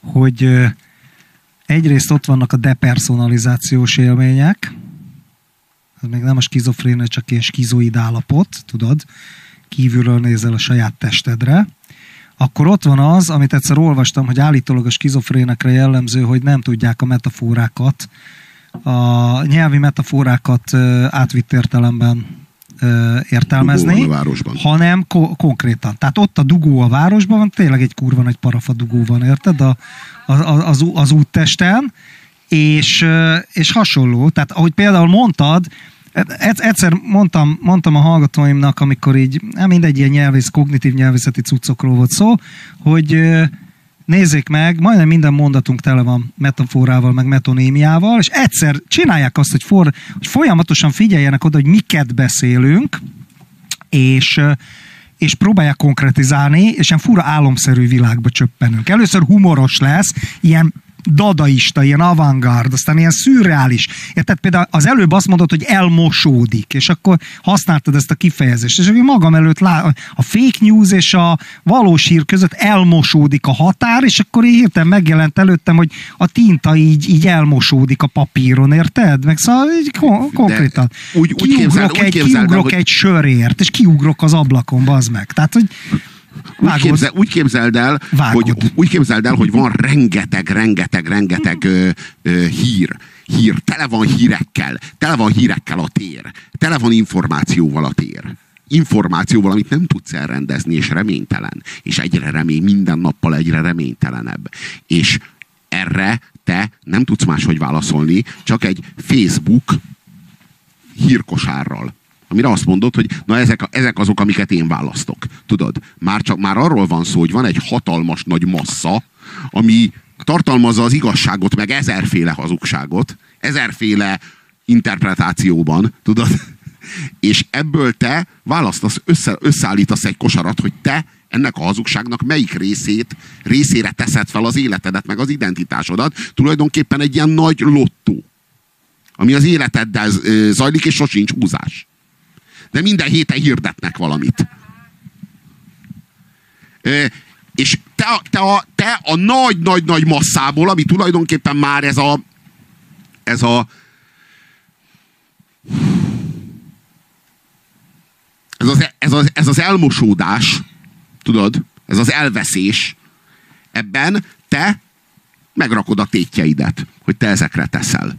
hogy egyrészt ott vannak a depersonalizációs élmények, ez még nem a skizofrénia, csak ilyen skizoid állapot, tudod, kívülről nézel a saját testedre. Akkor ott van az, amit egyszer olvastam, hogy állítólag a skizofrénekre jellemző, hogy nem tudják a metaforákat, a nyelvi metaforákat átvitt értelemben értelmezni, a városban. hanem ko- konkrétan. Tehát ott a dugó a városban van, tényleg egy kurva nagy parafa dugó van, érted? A, a, az, az úttesten, és, és hasonló. Tehát ahogy például mondtad, egyszer mondtam, mondtam a hallgatóimnak, amikor így, nem mindegy ilyen nyelvész, kognitív nyelvészeti cuccokról volt szó, hogy nézzék meg, majdnem minden mondatunk tele van metaforával, meg metonémiával, és egyszer csinálják azt, hogy, for, hogy folyamatosan figyeljenek oda, hogy miket beszélünk, és és próbálják konkretizálni, és ilyen fura álomszerű világba csöppenünk. Először humoros lesz, ilyen dadaista, ilyen avantgard, aztán ilyen szürreális. Érted? Például az előbb azt mondod, hogy elmosódik, és akkor használtad ezt a kifejezést, és akkor magam előtt lá, a fake news és a valós hír között elmosódik a határ, és akkor így hirtelen megjelent előttem, hogy a tinta így, így elmosódik a papíron, érted? Meg szóval így kon- konkrétan. úgy, úgy kiugrok, képzeld, egy, úgy kiugrok hogy... egy sörért, és kiugrok az ablakon, bazd meg. Tehát, hogy úgy, képzel, úgy képzeld el, hogy, úgy képzeld el, hogy van rengeteg, rengeteg, rengeteg ö, ö, hír. Hír, tele van hírekkel, tele van hírekkel a tér, tele van információval a tér. Információval, amit nem tudsz elrendezni, és reménytelen. És egyre remény, minden nappal egyre reménytelenebb. És erre te nem tudsz máshogy válaszolni, csak egy Facebook hírkosárral amire azt mondod, hogy na ezek, ezek azok, amiket én választok. Tudod, már, csak, már arról van szó, hogy van egy hatalmas nagy massza, ami tartalmazza az igazságot, meg ezerféle hazugságot, ezerféle interpretációban, tudod? [laughs] És ebből te választasz, össze, összeállítasz egy kosarat, hogy te ennek a hazugságnak melyik részét, részére teszed fel az életedet, meg az identitásodat. Tulajdonképpen egy ilyen nagy lottó, ami az életeddel zajlik, és sosincs húzás de minden héten hirdetnek valamit. És te a, te a, te a nagy-nagy-nagy masszából, ami tulajdonképpen már ez a ez a ez az, ez az, ez az elmosódás, tudod, ez az elveszés, ebben te megrakod a tétjeidet, hogy te ezekre teszel.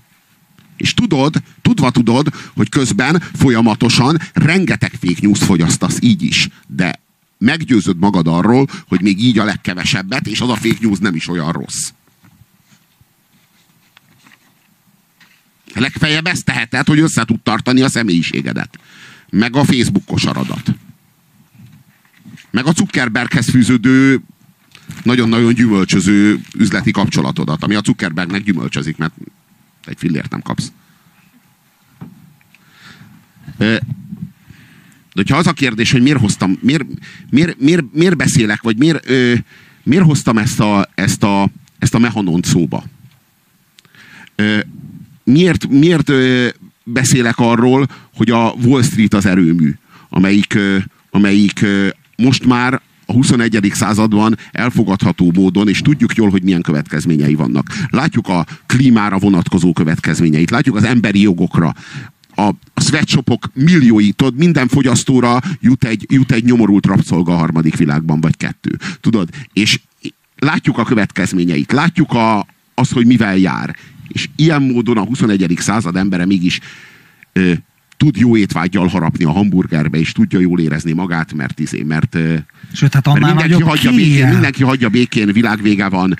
És tudod, tudva tudod, hogy közben folyamatosan rengeteg fake news fogyasztasz így is, de meggyőzöd magad arról, hogy még így a legkevesebbet, és az a fake news nem is olyan rossz. Legfeljebb ezt teheted, hogy össze tud tartani a személyiségedet. Meg a Facebook kosaradat. Meg a Zuckerberghez fűződő nagyon-nagyon gyümölcsöző üzleti kapcsolatodat, ami a Zuckerbergnek gyümölcsözik, mert egy fillért nem kapsz. De hogyha az a kérdés, hogy miért hoztam, miért, miért, miért, miért beszélek, vagy miért, ö, miért hoztam ezt a, ezt a, ezt a mechanont szóba? Ö, miért, miért ö, beszélek arról, hogy a Wall Street az erőmű, amelyik, ö, amelyik ö, most már a 21. században elfogadható módon, és tudjuk jól, hogy milyen következményei vannak. Látjuk a klímára vonatkozó következményeit, látjuk az emberi jogokra, a, a sweatshopok milliói, tudod, minden fogyasztóra jut egy, jut egy nyomorult rabszolga a harmadik világban, vagy kettő. Tudod? És látjuk a következményeit, látjuk a, azt, hogy mivel jár. És ilyen módon a 21. század embere mégis ö, tud jó étvágyjal harapni a hamburgerbe, és tudja jól érezni magát, mert izé, mert, Sőt, hát annál mert mindenki, hagyja békén, mindenki hagyja békén, világvége van.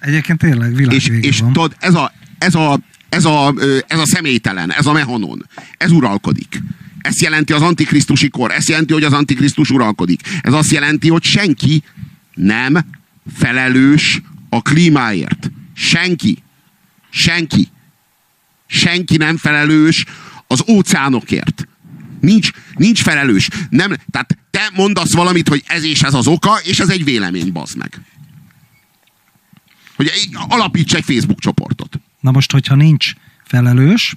Egyébként tényleg világvége és, és van. Tudod, ez a, ez, a, ez, a, ez a személytelen, ez a mehanon, ez uralkodik. Ez jelenti az antikrisztusi kor, ez jelenti, hogy az antikrisztus uralkodik. Ez azt jelenti, hogy senki nem felelős a klímáért. Senki. Senki. Senki nem felelős az óceánokért. Nincs, nincs felelős. Nem, tehát te mondasz valamit, hogy ez és ez az oka, és ez egy vélemény, bazd meg. Hogy alapíts egy Facebook csoportot. Na most, hogyha nincs felelős,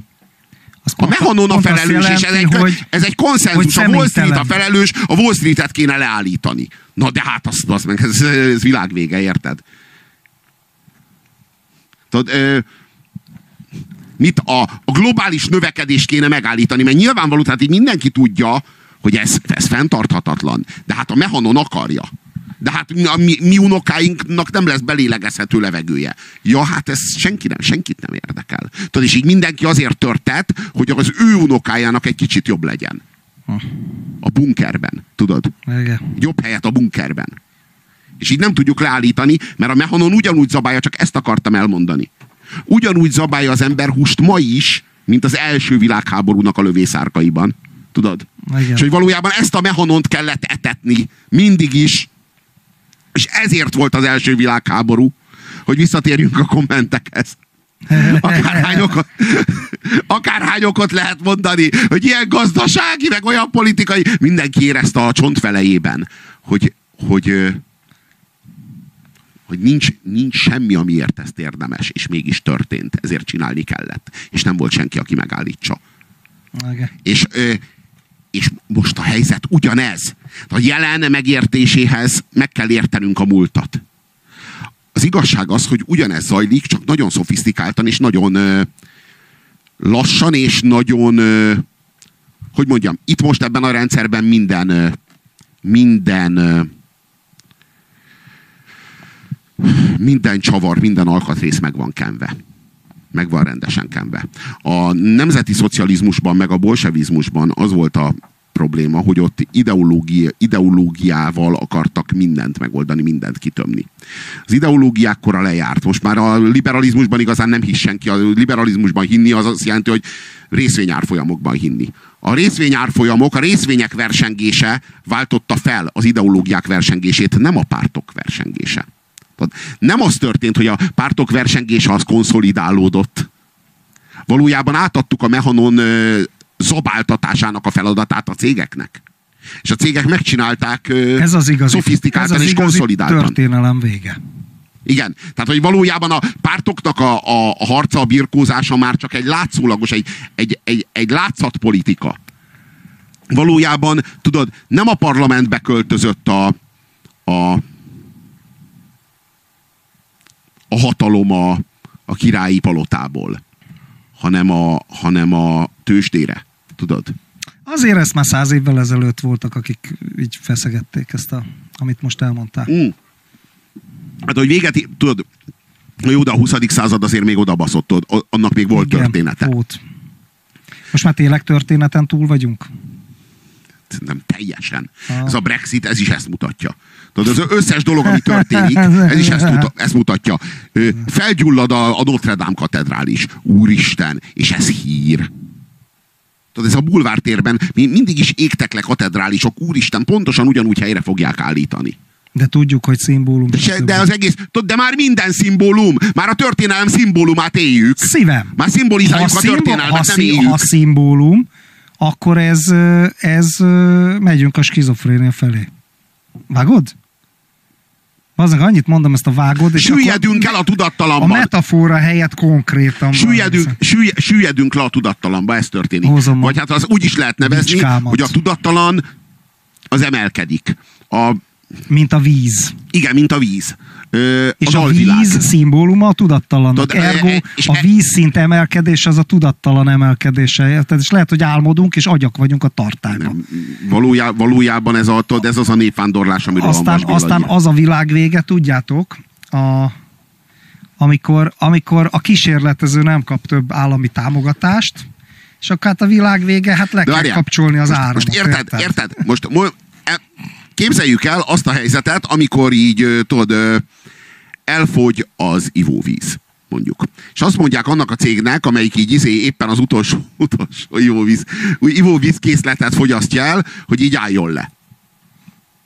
az a Mehanon a felelős, jelenti, és ez egy, hogy, ez egy konszenzus. A Wall Street a felelős, a Wall Street-et kéne leállítani. Na de hát azt, azt meg, ez, ez világvége, érted? Tudod, ö, mit a, a globális növekedés kéne megállítani, mert nyilvánvaló, tehát így mindenki tudja, hogy ez, ez fenntarthatatlan. De hát a mehanon akarja. de hát a mi, mi unokáinknak nem lesz belélegezhető levegője. Ja, hát ez senki nem, senkit nem érdekel. Tudod, és így mindenki azért törtet, hogy az ő unokájának egy kicsit jobb legyen. A bunkerben, tudod? Igen. Jobb helyet a bunkerben. És így nem tudjuk leállítani, mert a mehanon ugyanúgy zabálja, csak ezt akartam elmondani. Ugyanúgy zabálja az ember húst ma is, mint az első világháborúnak a lövészárkaiban. Tudod? Igen. És hogy valójában ezt a mehanont kellett etetni. Mindig is. És ezért volt az első világháború, hogy visszatérjünk a kommentekhez. [laughs] Akárhányokat, akárhányokat lehet mondani, hogy ilyen gazdasági, meg olyan politikai, mindenki érezte a csont felejében, hogy, hogy, hogy nincs, nincs semmi, amiért ezt érdemes, és mégis történt, ezért csinálni kellett. És nem volt senki, aki megállítsa. Igen. És, és most a helyzet ugyanez. A jelen megértéséhez meg kell értenünk a múltat. Az igazság az, hogy ugyanez zajlik, csak nagyon szofisztikáltan, és nagyon lassan, és nagyon, hogy mondjam, itt most ebben a rendszerben minden, minden minden csavar, minden alkatrész meg van kenve. Meg van rendesen kenve. A nemzeti szocializmusban, meg a bolsevizmusban az volt a probléma, hogy ott ideológia, ideológiával akartak mindent megoldani, mindent kitömni. Az ideológiák kora lejárt. Most már a liberalizmusban igazán nem hisz senki. A liberalizmusban hinni az azt jelenti, hogy részvényárfolyamokban hinni. A részvényárfolyamok, a részvények versengése váltotta fel az ideológiák versengését, nem a pártok versengése. Nem az történt, hogy a pártok versengése az konszolidálódott. Valójában átadtuk a mehanon zabáltatásának a feladatát a cégeknek. És a cégek megcsinálták ez az igazi, szofisztikáltan ez az és konszolidáltan. történelem vége. Igen. Tehát, hogy valójában a pártoknak a, a, a harca, a birkózása már csak egy látszólagos, egy, egy, egy, egy látszatpolitika. Valójában, tudod, nem a parlamentbe költözött a, a a hatalom a, a királyi palotából, hanem a, hanem a tőzsdére. Tudod? Azért ezt már száz évvel ezelőtt voltak, akik így feszegették ezt, a, amit most elmondtál. Mm. Hát, hogy véget, tudod, jó, de a 20. század azért még oda baszott, annak még volt Igen, története. Volt. Most már tényleg történeten túl vagyunk? Nem teljesen. Ah. Ez a Brexit, ez is ezt mutatja. Tudod, az összes dolog, ami [laughs] történik, ez is ezt, muta, ezt mutatja. Felgyullad a, a Notre Dame katedrális. Úristen, és ez hír. Tudod, ez a bulvártérben mindig is égtek le katedrálisok, úristen, pontosan ugyanúgy helyre fogják állítani. De tudjuk, hogy szimbólum. De, de az egész, de már minden szimbólum, már a történelem szimbólumát éljük. Szívem. Már szimbolizáljuk ha a történelmet, ha, nem éljük. Ha szimbólum, akkor ez, ez megyünk a skizofrénia felé. Vágod? Aznak annyit mondom, ezt a vágod, és Süllyedünk el a tudattalamban. A metafora helyett konkrétan. Süllyedünk, sülly, süllyedünk le a tudattalamba, ez történik. Hozom Vagy hát az úgy is lehet nevezni, bicskámat. hogy a tudattalan az emelkedik. A, mint a víz. Igen, mint a víz. Ö, és a alvilág. víz szimbóluma a tudattalannak. Tud, Ergo e, és a e- vízszint emelkedés az a tudattalan emelkedése. Érted? És lehet, hogy álmodunk, és agyak vagyunk a tartályban. Valójá, valójában ez, a, ez az a népvándorlás, amiről aztán, van Aztán az a világ vége, tudjátok, a, amikor, amikor a kísérletező nem kap több állami támogatást, és akkor hát a világ vége, hát le kell kapcsolni az áramot. Most érted, érted? érted? Most, most képzeljük el azt a helyzetet, amikor így, tudod, elfogy az ivóvíz mondjuk. És azt mondják annak a cégnek, amelyik így izé éppen az utolsó, [laughs] utolsó ivóvíz, ivóvíz készletet fogyasztja el, hogy így álljon le.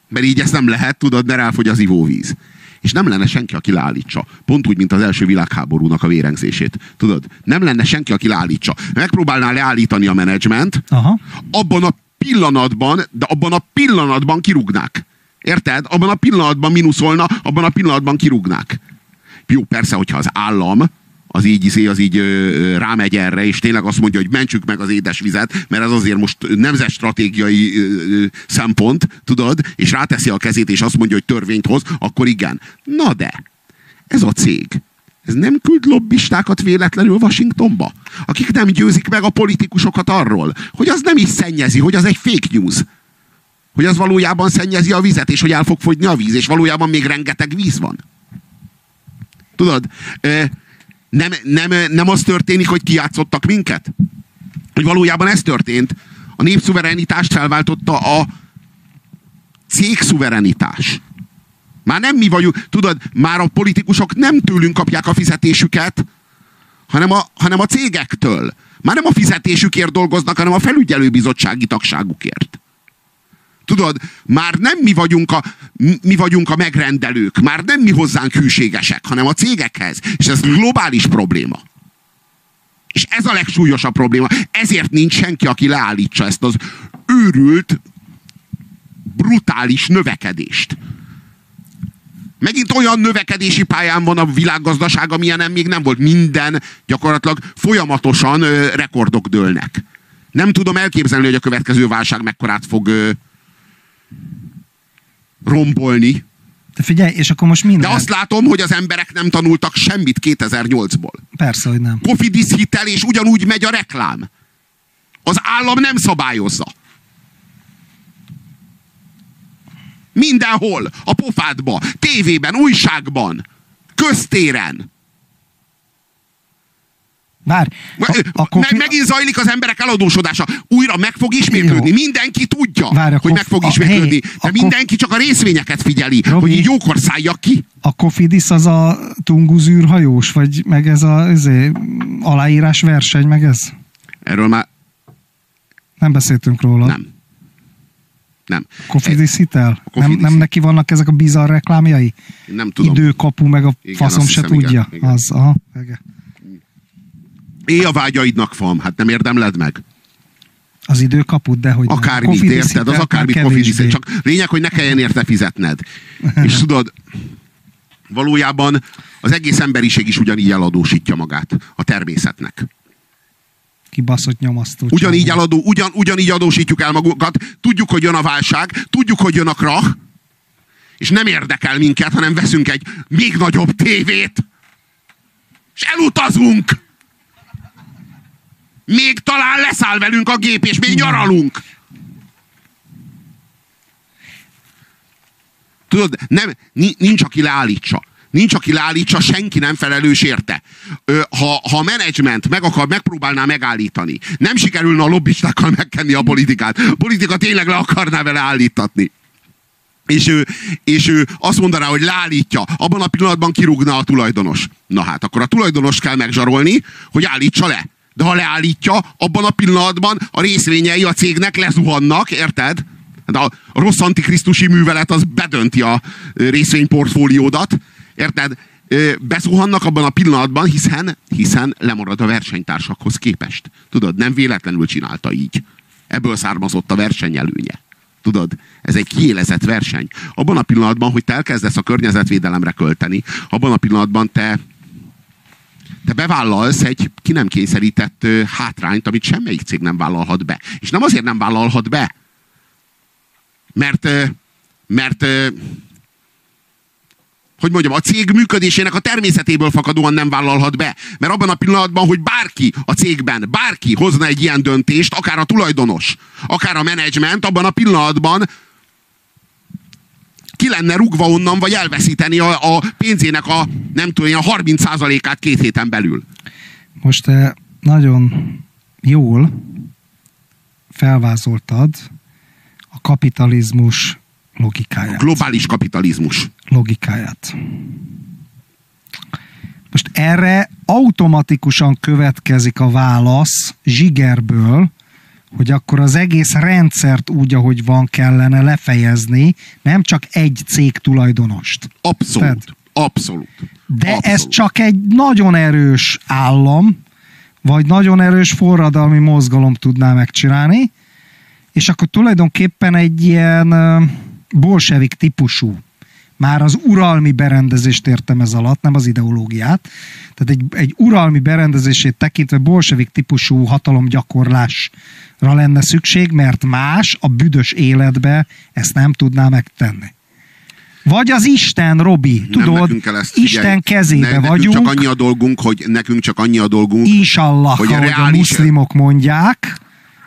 Mert így ezt nem lehet, tudod, mert elfogy az ivóvíz. És nem lenne senki, aki leállítsa. Pont úgy, mint az első világháborúnak a vérengzését. Tudod? Nem lenne senki, aki leállítsa. Megpróbálná leállítani a menedzsment, Aha. abban a pillanatban, de abban a pillanatban kirúgnák. Érted? Abban a pillanatban minuszolna, abban a pillanatban kirúgnák. Jó, persze, hogyha az állam az így, izé, az így ö, rámegy erre, és tényleg azt mondja, hogy mentsük meg az édesvizet, mert ez azért most nemzetstratégiai ö, szempont, tudod, és ráteszi a kezét, és azt mondja, hogy törvényt hoz, akkor igen. Na de, ez a cég, ez nem küld lobbistákat véletlenül Washingtonba? Akik nem győzik meg a politikusokat arról, hogy az nem is szennyezi, hogy az egy fake news. hogy az valójában szennyezi a vizet, és hogy el fog fogyni a víz, és valójában még rengeteg víz van. Tudod, nem, nem, nem az történik, hogy kiátszottak minket? Hogy valójában ez történt. A népszuverenitást felváltotta a cégszuverenitás. Már nem mi vagyunk, tudod, már a politikusok nem tőlünk kapják a fizetésüket, hanem a, hanem a cégektől. Már nem a fizetésükért dolgoznak, hanem a felügyelőbizottsági tagságukért. Tudod, már nem mi vagyunk, a, mi vagyunk a megrendelők, már nem mi hozzánk hűségesek, hanem a cégekhez. És ez globális probléma. És ez a legsúlyosabb probléma. Ezért nincs senki, aki leállítsa ezt az őrült, brutális növekedést. Megint olyan növekedési pályán van a világgazdaság, amilyen még nem volt. Minden gyakorlatilag folyamatosan ö, rekordok dőlnek. Nem tudom elképzelni, hogy a következő válság mekkorát fog ö, rombolni. De figyelj, és akkor most minden. De azt látom, hogy az emberek nem tanultak semmit 2008-ból. Persze, hogy nem. Kofidis hitel, és ugyanúgy megy a reklám. Az állam nem szabályozza. Mindenhol. A pofádba, tévében, újságban, köztéren. Várj, a, a me, megint zajlik az emberek eladósodása. Újra meg fog ismétlődni. Jó. Mindenki tudja, Várj, hogy meg fog ismétlődni. Hey, de mindenki csak a részvényeket figyeli, Robi, hogy így jókor szálljak ki. A Kofidis az a tunguzűr hajós, vagy meg ez a ezé, aláírás verseny, meg ez? Erről már... Nem beszéltünk róla. Nem. Nem. Kofidis hitel? Nem, nem neki vannak ezek a bizarr reklámjai? Nem tudom. Időkapu, meg a igen, faszom se hiszem, tudja. Igen, igen. Az, aha, igen. Éj a vágyaidnak van, hát nem érdemled meg. Az időkaput, de hogy Akármit érted, az akármit kofidis, csak lényeg, hogy ne kelljen érte fizetned. [laughs] És tudod, valójában az egész emberiség is ugyanígy eladósítja magát a természetnek. Kibaszott nyomasztó. Ugyanígy, eladó, ugyan, ugyanígy adósítjuk el magunkat, tudjuk, hogy jön a válság, tudjuk, hogy jön a krach, és nem érdekel minket, hanem veszünk egy még nagyobb tévét, és elutazunk! Még talán leszáll velünk a gép, és még nyaralunk. Tudod, nem, nincs, aki leállítsa. Nincs, aki leállítsa, senki nem felelős érte. Ha, ha a menedzsment meg akar, megpróbálná megállítani, nem sikerülne a lobbistákkal megkenni a politikát. A politika tényleg le akarná vele állítatni. És ő, és ő azt mondaná, hogy leállítja, abban a pillanatban kirúgna a tulajdonos. Na hát, akkor a tulajdonos kell megzsarolni, hogy állítsa le. De ha leállítja, abban a pillanatban a részvényei a cégnek lezuhannak, érted? De a rossz antikrisztusi művelet az bedönti a részvényportfóliódat, érted? Bezuhannak abban a pillanatban, hiszen, hiszen lemarad a versenytársakhoz képest. Tudod, nem véletlenül csinálta így. Ebből származott a versenyelőnye. Tudod, ez egy kiélezett verseny. Abban a pillanatban, hogy te elkezdesz a környezetvédelemre költeni, abban a pillanatban te te bevállalsz egy ki nem kényszerített hátrányt, amit semmelyik cég nem vállalhat be. És nem azért nem vállalhat be, mert, mert hogy mondjam, a cég működésének a természetéből fakadóan nem vállalhat be. Mert abban a pillanatban, hogy bárki a cégben, bárki hozna egy ilyen döntést, akár a tulajdonos, akár a menedzsment, abban a pillanatban ki lenne rugva onnan, vagy elveszíteni a, a pénzének a, nem tudom, a 30%-át két héten belül. Most te nagyon jól felvázoltad a kapitalizmus logikáját. A globális kapitalizmus. Logikáját. Most erre automatikusan következik a válasz zsigerből, hogy akkor az egész rendszert úgy, ahogy van, kellene lefejezni, nem csak egy cég tulajdonost. Abszolút. Tehát, abszolút. De abszolút. ez csak egy nagyon erős állam, vagy nagyon erős forradalmi mozgalom tudná megcsinálni, és akkor tulajdonképpen egy ilyen bolsevik típusú már az uralmi berendezést értem ez alatt, nem az ideológiát. Tehát egy, egy uralmi berendezését tekintve bolsevik típusú hatalomgyakorlásra lenne szükség, mert más a büdös életbe ezt nem tudná megtenni. Vagy az Isten, Robi, tudod, nem ezt, Isten figyelj, kezébe ne, vagyunk. csak annyi a dolgunk, hogy nekünk csak annyi a dolgunk, Inshallah, hogy a, reális... a muszlimok mondják,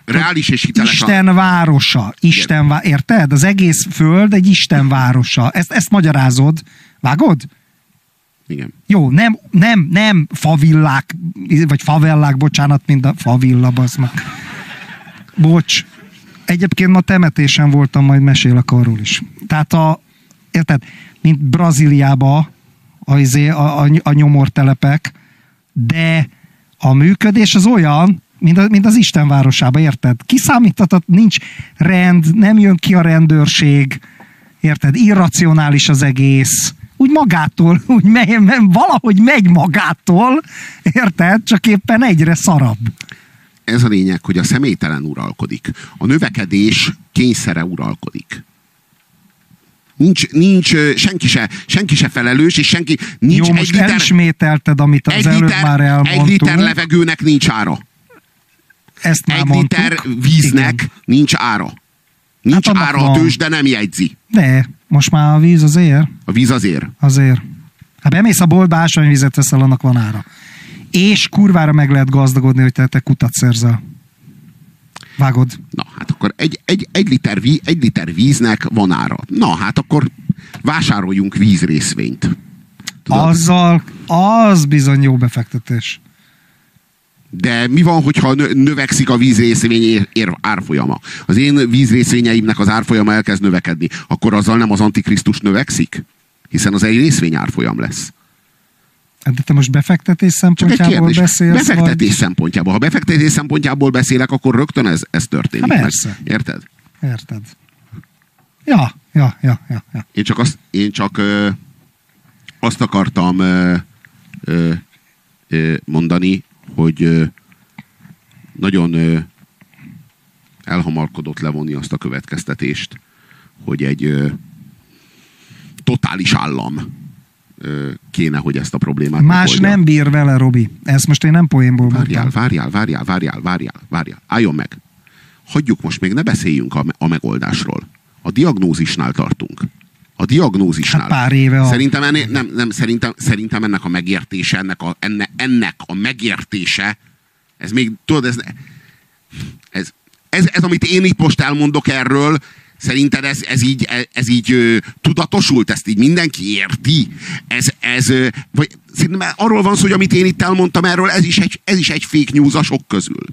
reális és hiteles. Isten városa. Isten vá- érted? Az egész föld egy Isten városa. Ezt, ezt magyarázod. Vágod? Igen. Jó, nem, nem, nem favillák, vagy favellák, bocsánat, mint a favilla, az meg. Bocs. Egyébként ma temetésen voltam, majd mesélek arról is. Tehát a, érted, mint Brazíliába a, izé, a, a, a nyomortelepek, de a működés az olyan, mint, a, mint az Isten városába, érted? Kiszámíthatat, nincs rend, nem jön ki a rendőrség, érted? Irracionális az egész. Úgy magától, [laughs] úgy megy, valahogy megy magától, érted? Csak éppen egyre szarabb. Ez a lényeg, hogy a személytelen uralkodik. A növekedés kényszere uralkodik. Nincs, nincs senki, se, senki se felelős, és senki nincs Jó, egy most liter, elismételted, amit az egy előbb liter, már elmondtunk. egy liter levegőnek nincs ára. Ezt már Egy mondtuk. liter víznek Igen. nincs ára. Nincs Hát ára, a tőzs, de nem jegyzi. De, most már a víz azért, A víz azért. azért. Ha bemész a boltba, ásványvizet veszel, annak van ára. És kurvára meg lehet gazdagodni, hogy te, te kutat szerzel. Vágod? Na, hát akkor egy, egy, egy, liter, ví, egy liter víznek van ára. Na, hát akkor vásároljunk vízrészvényt. Tudod? Azzal, az bizony jó befektetés. De mi van, hogyha nö- növekszik a vízrészvény ér- ér- árfolyama? Az én vízrészvényeimnek az árfolyama elkezd növekedni. Akkor azzal nem az antikrisztus növekszik? Hiszen az egy részvény árfolyam lesz. Hát De te most befektetés Csak egy szempontjából kérdés. beszélsz? Befektetés Vagy... szempontjából. Ha befektetés szempontjából beszélek, akkor rögtön ez, ez történik. Hát meg. persze. Érted? Érted? Ja, ja, ja, ja, ja. Én csak azt, én csak ö, azt akartam ö, ö, ö, mondani, hogy nagyon elhamarkodott levonni azt a következtetést, hogy egy totális állam kéne, hogy ezt a problémát Más megoldja. nem bír vele, Robi. Ezt most én nem poénból Várjál, mondtam. várjál, várjál, várjál, várjál, várjál. Álljon meg. Hagyjuk most még, ne beszéljünk a, me- a megoldásról. A diagnózisnál tartunk. A diagnózisnál. Hát pár éve a- Szerintem, ennél, nem, nem, szerintem, szerintem ennek a megértése, ennek a, enne, ennek a megértése, ez még, tudod, ez, ez, ez, ez, amit én itt most elmondok erről, Szerinted ez, ez így, ez így ö, tudatosult, ezt így mindenki érti? Ez, ez, ö, vagy szerintem arról van szó, hogy amit én itt elmondtam erről, ez is egy, ez is egy fake news a sok közül.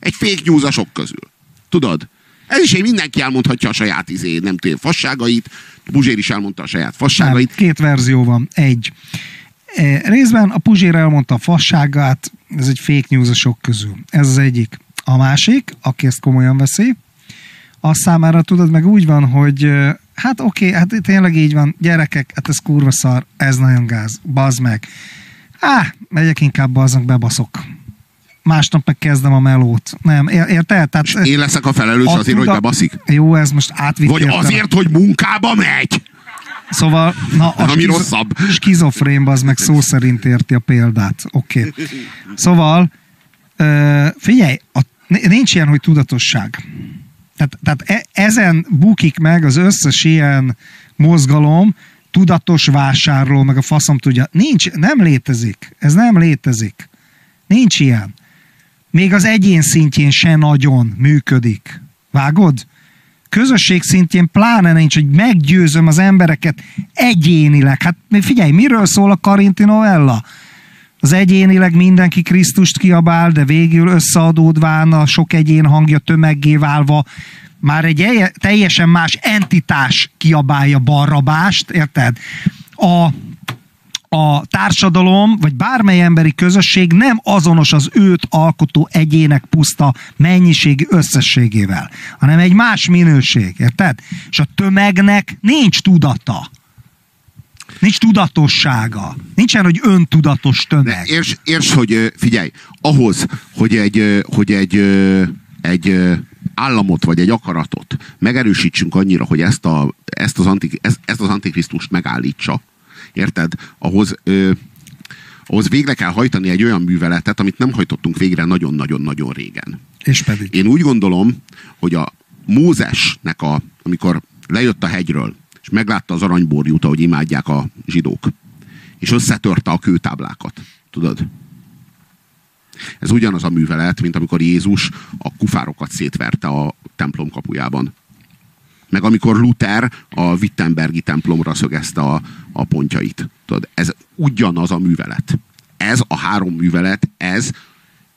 Egy fake news a sok közül. Tudod? Ez is egy mindenki elmondhatja a saját izé, nem tudom, fasságait. Buzsér is elmondta a saját fasságait. Nem, két verzió van. Egy. E, részben a Puzsér elmondta a fasságát, ez egy fake news a sok közül. Ez az egyik. A másik, aki ezt komolyan veszi, az számára tudod, meg úgy van, hogy hát oké, hát tényleg így van, gyerekek, hát ez kurva szar, ez nagyon gáz, bazd meg. Á, megyek inkább bazdnak, bebaszok. Másnap meg kezdem a melót. Nem, ér- érted? Tehát, Én leszek a felelős a azért, hogy tuda- bebaszik? Jó, ez most átvitt Vagy értelem. azért, hogy munkába megy? Szóval, na, a Ami rosszabb. skizofrén az meg szó szerint érti a példát. Oké. Okay. Szóval, figyelj, a, nincs ilyen, hogy tudatosság. Tehát, tehát e, ezen bukik meg az összes ilyen mozgalom, tudatos vásárló, meg a faszom tudja. Nincs, nem létezik. Ez nem létezik. Nincs ilyen. Még az egyén szintjén se nagyon működik. Vágod? közösség szintjén pláne nincs, hogy meggyőzöm az embereket egyénileg. Hát figyelj, miről szól a Karinti novella? Az egyénileg mindenki Krisztust kiabál, de végül összeadódván a sok egyén hangja tömeggé válva már egy elje- teljesen más entitás kiabálja Barrabást, érted? A, a társadalom, vagy bármely emberi közösség nem azonos az őt alkotó egyének puszta mennyiségi összességével, hanem egy más minőség, érted? És a tömegnek nincs tudata. Nincs tudatossága. Nincsen, hogy öntudatos tömeg. érts, érts, hogy figyelj, ahhoz, hogy egy, hogy egy, egy államot vagy egy akaratot megerősítsünk annyira, hogy ezt, a, ezt, az, antik, ezt, ezt az antikrisztust megállítsa, érted? Ahhoz, ö, ahhoz végre kell hajtani egy olyan műveletet, amit nem hajtottunk végre nagyon-nagyon-nagyon régen. És pedig. Én úgy gondolom, hogy a Mózesnek, a, amikor lejött a hegyről, és meglátta az aranyborjút, ahogy imádják a zsidók, és összetörte a kőtáblákat. Tudod? Ez ugyanaz a művelet, mint amikor Jézus a kufárokat szétverte a templom kapujában. Meg amikor Luther a Wittenbergi templomra szögezte a, a pontjait. Tudod, ez ugyanaz a művelet. Ez a három művelet, ez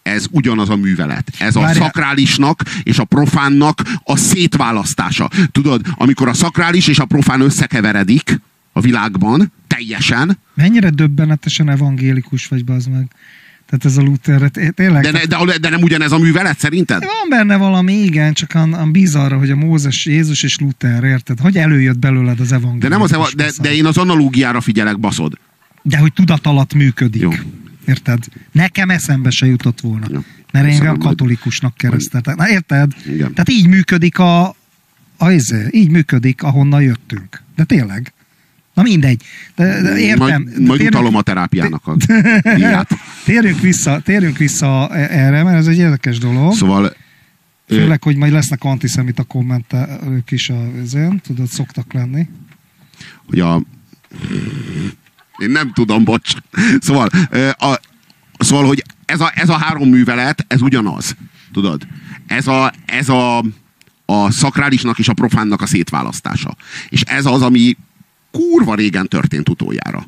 ez ugyanaz a művelet. Ez a Várjál. szakrálisnak és a profánnak a szétválasztása. Tudod, amikor a szakrális és a profán összekeveredik a világban, teljesen, Mennyire döbbenetesen evangélikus vagy, bazd meg. Tehát ez a Luther, té- tényleg. de, ne, de, de nem ugyanez a művelet szerinted? Van benne valami, igen, csak an, bizarra, hogy a Mózes, Jézus és Luther, érted? Hogy előjött belőled az evangélium? De, nem az, eva- de, de én az analógiára figyelek, baszod. de hogy tudat alatt működik. Jó. Érted? Nekem eszembe se jutott volna. Jó. Mert én a katolikusnak kereszteltek. Na érted? Igen. Tehát így működik a, a izé, így működik, ahonnan jöttünk. De tényleg. Na mindegy. De, de értem. Majd, De majd térjünk- utalom a terápiának a díját. [laughs] Térjünk vissza, térjünk vissza e- erre, mert ez egy érdekes dolog. Szóval Főleg, hogy majd lesznek antiszemita kommentelők is a ezen, tudod, szoktak lenni. hogy a... Én nem tudom, bocs. Szóval, a, szóval hogy ez a, ez a három művelet, ez ugyanaz. Tudod? Ez a, ez a, a szakrálisnak és a profánnak a szétválasztása. És ez az, ami kurva régen történt utoljára.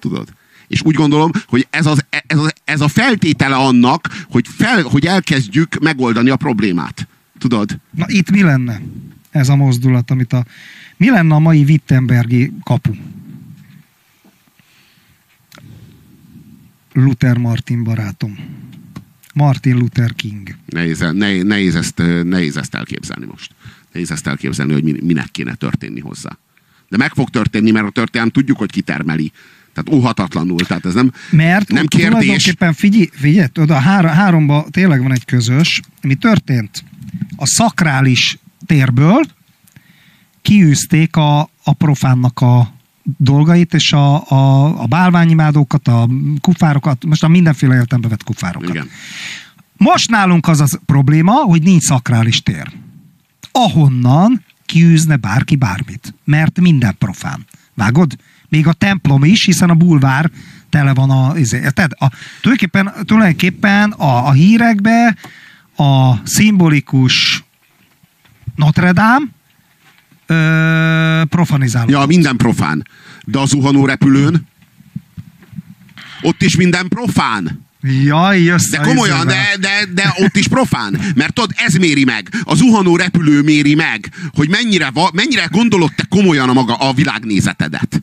Tudod? És úgy gondolom, hogy ez, az, ez, az, ez a feltétele annak, hogy, fel, hogy elkezdjük megoldani a problémát. Tudod? Na itt mi lenne ez a mozdulat, amit a... Mi lenne a mai Wittenbergi kapu? Luther Martin barátom. Martin Luther King. Nehéz, nehéz, nehéz, ezt, nehéz ezt elképzelni most. Nehéz ezt elképzelni, hogy min- minek kéne történni hozzá. De meg fog történni, mert a történelem tudjuk, hogy kitermeli. Tehát óhatatlanul. Tehát ez nem, Mert nem kérdés. tulajdonképpen figyelj, figyelj oda a három, háromba tényleg van egy közös, mi történt? A szakrális térből kiűzték a, a profánnak a dolgait, és a, a, a bálványimádókat, a kufárokat, most a mindenféle értelembe vett kufárokat. Igen. Most nálunk az a probléma, hogy nincs szakrális tér. Ahonnan kiűzne bárki bármit. Mert minden profán. Vágod? Még a templom is, hiszen a bulvár tele van a... izé, Érted? A, tulajdonképpen, tulajdonképpen a, a hírekbe a szimbolikus Notre Dame ö, profanizáló. Ja, minden profán. De a zuhanó repülőn ott is minden profán. Jaj, jössz De komolyan, de, de, de ott is profán. Mert tudod, ez méri meg. A zuhanó repülő méri meg, hogy mennyire, va, mennyire gondolod te komolyan a maga a világnézetedet.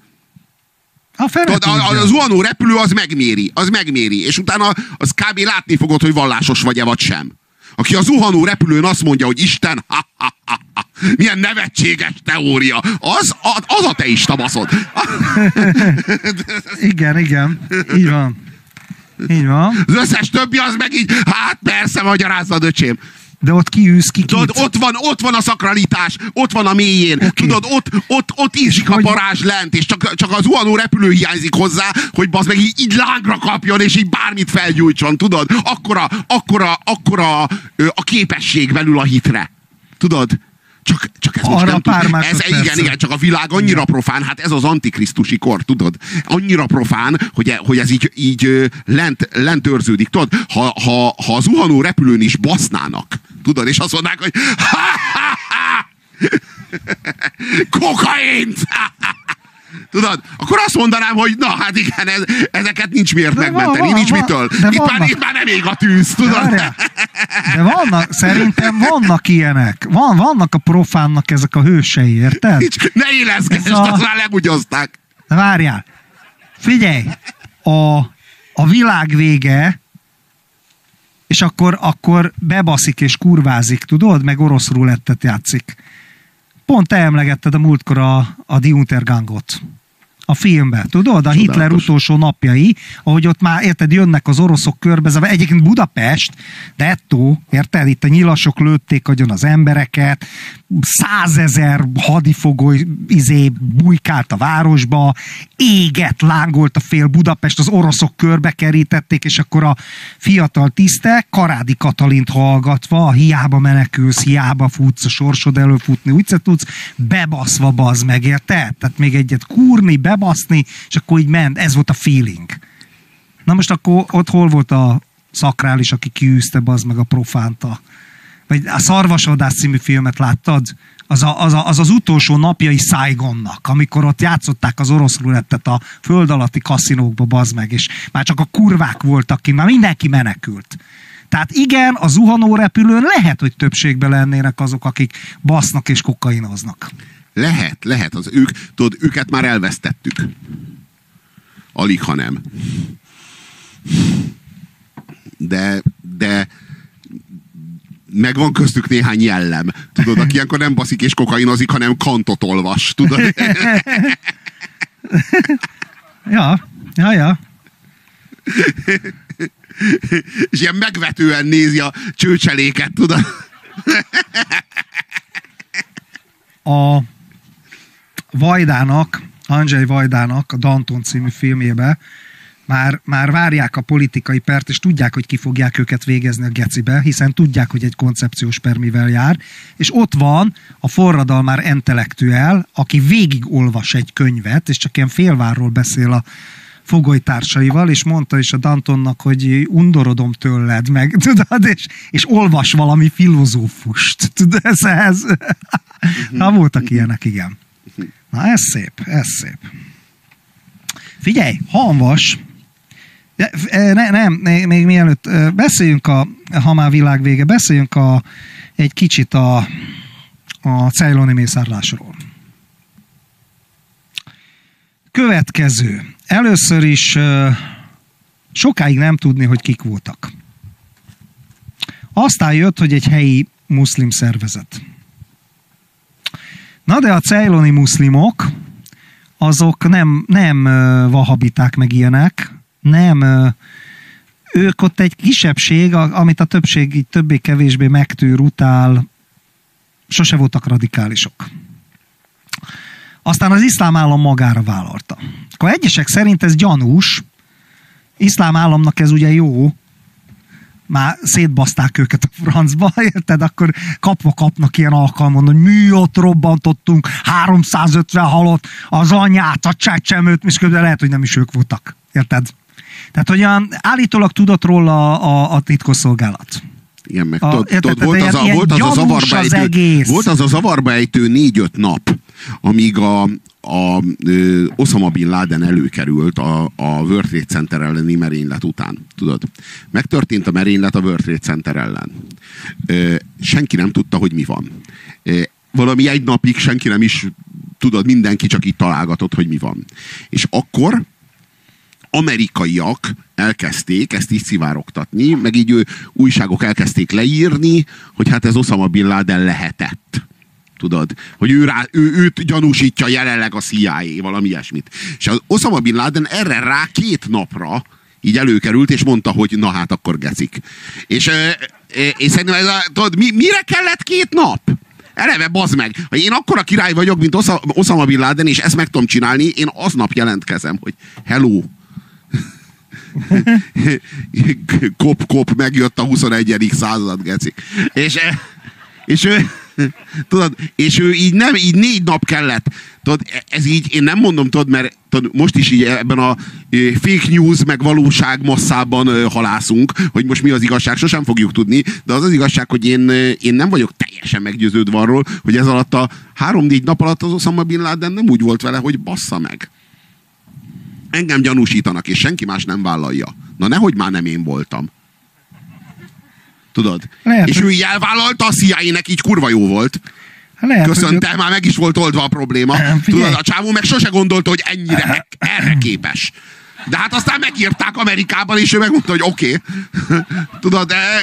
A Tudod, a, a, a zuhanó repülő az megméri, az megméri, és utána az kb. látni fogod, hogy vallásos vagy-e vagy sem. Aki a zuhanó repülőn azt mondja, hogy Isten, ha, ha, ha, ha, milyen nevetséges teória, az, az, az a teista baszod. [laughs] Igen, igen. Így van. Így van. Az összes többi az meg így, hát persze, magyarázzad, öcsém. De ott kiűz ki Tudod, ott van, ott van a szakralitás, ott van a mélyén. Okay. Tudod, ott, ott, ott ízik a parázs lent, és csak, csak az zuhanó repülő hiányzik hozzá, hogy bazd meg így, így lángra kapjon, és így bármit felgyújtson, tudod? Akkora, akkora, akkora ö, a képesség belül a hitre. Tudod? Csak, csak ez most Arra nem pár tud, ez, igen, igen, csak a világ annyira profán, hát ez az antikrisztusi kor, tudod? Annyira profán, hogy, e- hogy ez így, így lent, lent őrződik, tudod? Ha, ha, ha a zuhanó repülőn is basznának, tudod, és azt mondnák, hogy [laughs] ha, ha, ha, kokaint! Tudod, akkor azt mondanám, hogy na hát igen, ez, ezeket nincs miért De megmenteni, van- van- nincs van- mitől. de Itt már, itt már nem ég a tűz, De, tudod? várjál. de vannak, szerintem vannak ilyenek. Van, vannak a profánnak ezek a hősei, érted? Nincs, ne éleszgesd, Ez a- azt már lebugyozták. De várjál. Figyelj, a, a világ vége, és akkor, akkor bebaszik és kurvázik, tudod? Meg orosz rulettet játszik. Pont te emlegetted a múltkor a, a Die Untergangot. A filmben, tudod? A Hitler Csodálatos. utolsó napjai, ahogy ott már, érted, jönnek az oroszok körbe, egyébként Budapest, de ettó, érted? Itt a nyilasok lőtték agyon az embereket, százezer hadifogoly izé bujkált a városba, égett, lángolt a fél Budapest, az oroszok körbe kerítették, és akkor a fiatal tisztek Karádi Katalint hallgatva, hiába menekülsz, hiába futsz, a sorsod előfutni, úgy tudsz, bebaszva bazd meg, érted? Tehát még egyet kúrni, bebaszni, és akkor így ment. Ez volt a feeling. Na most akkor ott hol volt a szakrális, aki kiűzte az meg a profánta. Vagy a Szarvasodás című filmet láttad? Az, a, az, a, az az utolsó napjai Saigonnak, amikor ott játszották az orosz rulettet a föld alatti kaszinókba, bazd meg, és már csak a kurvák voltak ki, már mindenki menekült. Tehát igen, a zuhanó repülőn lehet, hogy többségben lennének azok, akik basznak és kokainoznak. Lehet, lehet. Az ők, tudod, őket már elvesztettük. Alig, ha nem. De, de megvan köztük néhány jellem. Tudod, aki ilyenkor nem baszik és kokainozik, hanem kantot olvas. Tudod? [laughs] ja, ja, ja. És ilyen megvetően nézi a csőcseléket, tudod? A Vajdának, Andrzej Vajdának a Danton című filmjébe már, már várják a politikai pert, és tudják, hogy ki fogják őket végezni a gecibe, hiszen tudják, hogy egy koncepciós permivel jár, és ott van a forradalmár intellektuel, aki végigolvas egy könyvet, és csak ilyen félvárról beszél a fogolytársaival, és mondta is a Dantonnak, hogy undorodom tőled, meg [laughs] tudod, és, és olvas valami filozófust, tudod, ez, ez. Na, voltak ilyenek, igen. Na, ez szép, ez szép. Figyelj, Hanvas, de, ne, nem, még mielőtt beszéljünk a, ha már világ vége, beszéljünk a, egy kicsit a, a ceyloni mészárlásról. Következő. Először is sokáig nem tudni, hogy kik voltak. Aztán jött, hogy egy helyi muszlim szervezet. Na de a ceyloni muszlimok, azok nem, nem vahabiták meg ilyenek, nem ők ott egy kisebbség, amit a többség így többé-kevésbé megtűr, utál, sose voltak radikálisok. Aztán az iszlám állam magára vállalta. Akkor egyesek szerint ez gyanús, iszlám államnak ez ugye jó, már szétbaszták őket a francba, [laughs] érted? Akkor kapva kapnak ilyen alkalmon, hogy mi ott robbantottunk, 350 halott, az anyát, a csecsemőt, és lehet, hogy nem is ők voltak. Érted? Tehát olyan állítólag tudott róla a, a, titkosszolgálat. Igen, meg a, tudod, volt, az a, volt az a zavarba ejtő, egész. volt az a zavarba ejtő négy-öt nap, amíg a, a ö, Osama Bin Laden előkerült a, a World Trade Center elleni merénylet után. Tudod? Megtörtént a merénylet a World Trade Center ellen. Ö, senki nem tudta, hogy mi van. Ö, valami egy napig senki nem is tudod, mindenki csak itt találgatott, hogy mi van. És akkor amerikaiak elkezdték ezt így szivárogtatni, meg így ő, újságok elkezdték leírni, hogy hát ez Osama Bin Laden lehetett. Tudod? Hogy ő, rá, ő őt gyanúsítja jelenleg a CIA, valami ilyesmit. És az Osama Bin Laden erre rá két napra így előkerült, és mondta, hogy na hát akkor geszik. És, és szerintem ez a, tudod, mi, mire kellett két nap? Eleve bazd meg, ha én akkora király vagyok, mint Osama Bin Laden, és ezt meg tudom csinálni, én aznap jelentkezem, hogy hello, [laughs] kop, kop, megjött a 21. század, geci. És, és tudod, és ő így nem, így négy nap kellett. Tudod, ez így, én nem mondom, tudod, mert tudod, most is így ebben a fake news meg valóság masszában halászunk, hogy most mi az igazság, sosem fogjuk tudni, de az az igazság, hogy én, én nem vagyok teljesen meggyőződve arról, hogy ez alatt a három-négy nap alatt az Osama Bin Laden nem úgy volt vele, hogy bassza meg engem gyanúsítanak, és senki más nem vállalja. Na nehogy már nem én voltam. Tudod? Lehet, és ő így elvállalta, a CIA-nek így kurva jó volt. Lehet, Köszönte, hogy... már meg is volt oldva a probléma. Tudod, a csávó meg sose gondolta, hogy ennyire [laughs] erre képes. De hát aztán megírták Amerikában, és ő megmondta, hogy oké. Okay. [laughs] Tudod, de...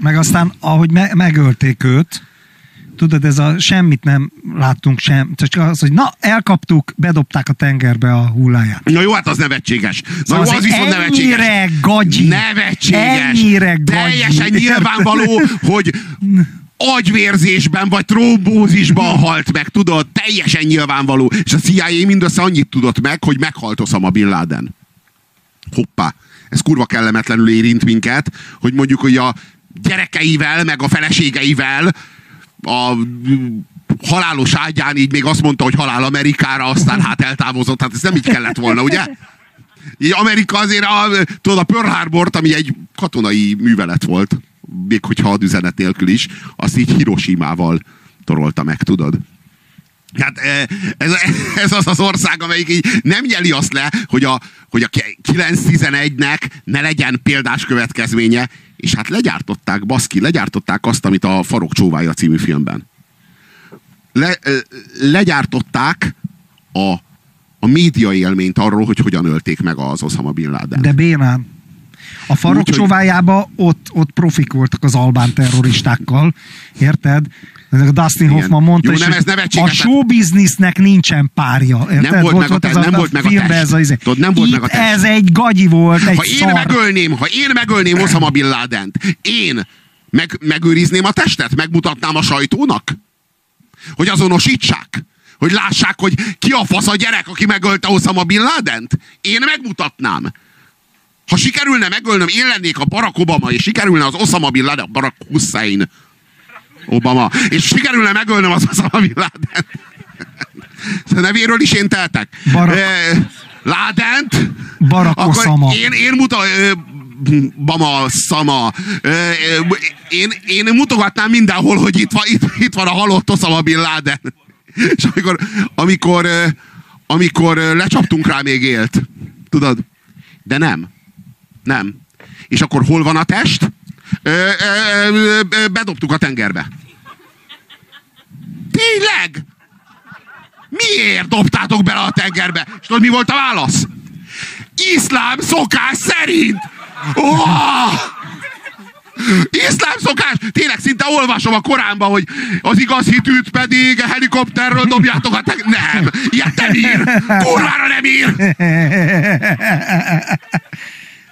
Meg aztán, ahogy me- megölték őt, tudod, ez a semmit nem láttunk sem, csak az, hogy na, elkaptuk, bedobták a tengerbe a hulláját. Na jó, hát az nevetséges. Na szóval jó, az viszont nevetséges. Ennyire gagyi. Nevetséges. Ennyire gagyi. Teljesen nyilvánvaló, hogy agyvérzésben vagy trombózisban halt meg, tudod? Teljesen nyilvánvaló. És a CIA mindössze annyit tudott meg, hogy meghalt Osama Bin Laden. Hoppá. Ez kurva kellemetlenül érint minket, hogy mondjuk, hogy a gyerekeivel, meg a feleségeivel a halálos ágyán így még azt mondta, hogy halál Amerikára, aztán hát eltávozott. Hát ez nem így kellett volna, ugye? Így Amerika azért a, tudod, a Pearl Harbort, ami egy katonai művelet volt, még hogyha hadüzenet nélkül is, azt így Hiroshima-val torolta meg, tudod? Hát ez, [laughs] ez az az ország, amelyik így nem nyeli azt le, hogy a, hogy a 9-11-nek ne legyen példás következménye, és hát legyártották, baszki, legyártották azt, amit a Farok csóvája című filmben. Le, legyártották a, a média élményt arról, hogy hogyan ölték meg az Osama Bin Laden. De bénán. A farok csóvájába ott, ott profik voltak az albán terroristákkal, érted? A Dustin Hoffman mondta, Jó, nem, ez a showbiznisznek nincsen párja. Érted? Nem volt, volt meg a, te, nem volt meg a test. Ez. Tudod, nem volt meg a test. Ez egy gagyi volt, egy ha én szar. megölném, ha én megölném Osama Bin Laden, én meg, megőrizném a testet, megmutatnám a sajtónak? Hogy azonosítsák? Hogy lássák, hogy ki a fasz a gyerek, aki megölte Osama Bin Ladent? Én megmutatnám. Ha sikerülne megölnöm, én lennék a Barack Obama, és sikerülne az Osama Bin Laden, Barack Hussein Obama, és sikerülne megölnöm az Osama Bin Laden. A nevéről is én teltek. Barack. Eh, Ládent. Barack Osama. Én, én muta, Bama, Szama. Én, én mutogatnám mindenhol, hogy itt van, itt, itt van a halott Osama Bin Laden. És amikor, amikor, amikor lecsaptunk rá, még élt. Tudod? De nem. Nem. És akkor hol van a test? Bedobtuk a tengerbe. Tényleg? Miért dobtátok bele a tengerbe? És tudod, mi volt a válasz? Iszlám szokás szerint! Oh! Iszlám szokás! Tényleg szinte olvasom a Koránban, hogy az igaz hitűt pedig a helikopterről dobjátok a teg... Nem! Ilyet nem ír! Kurvára nem ír!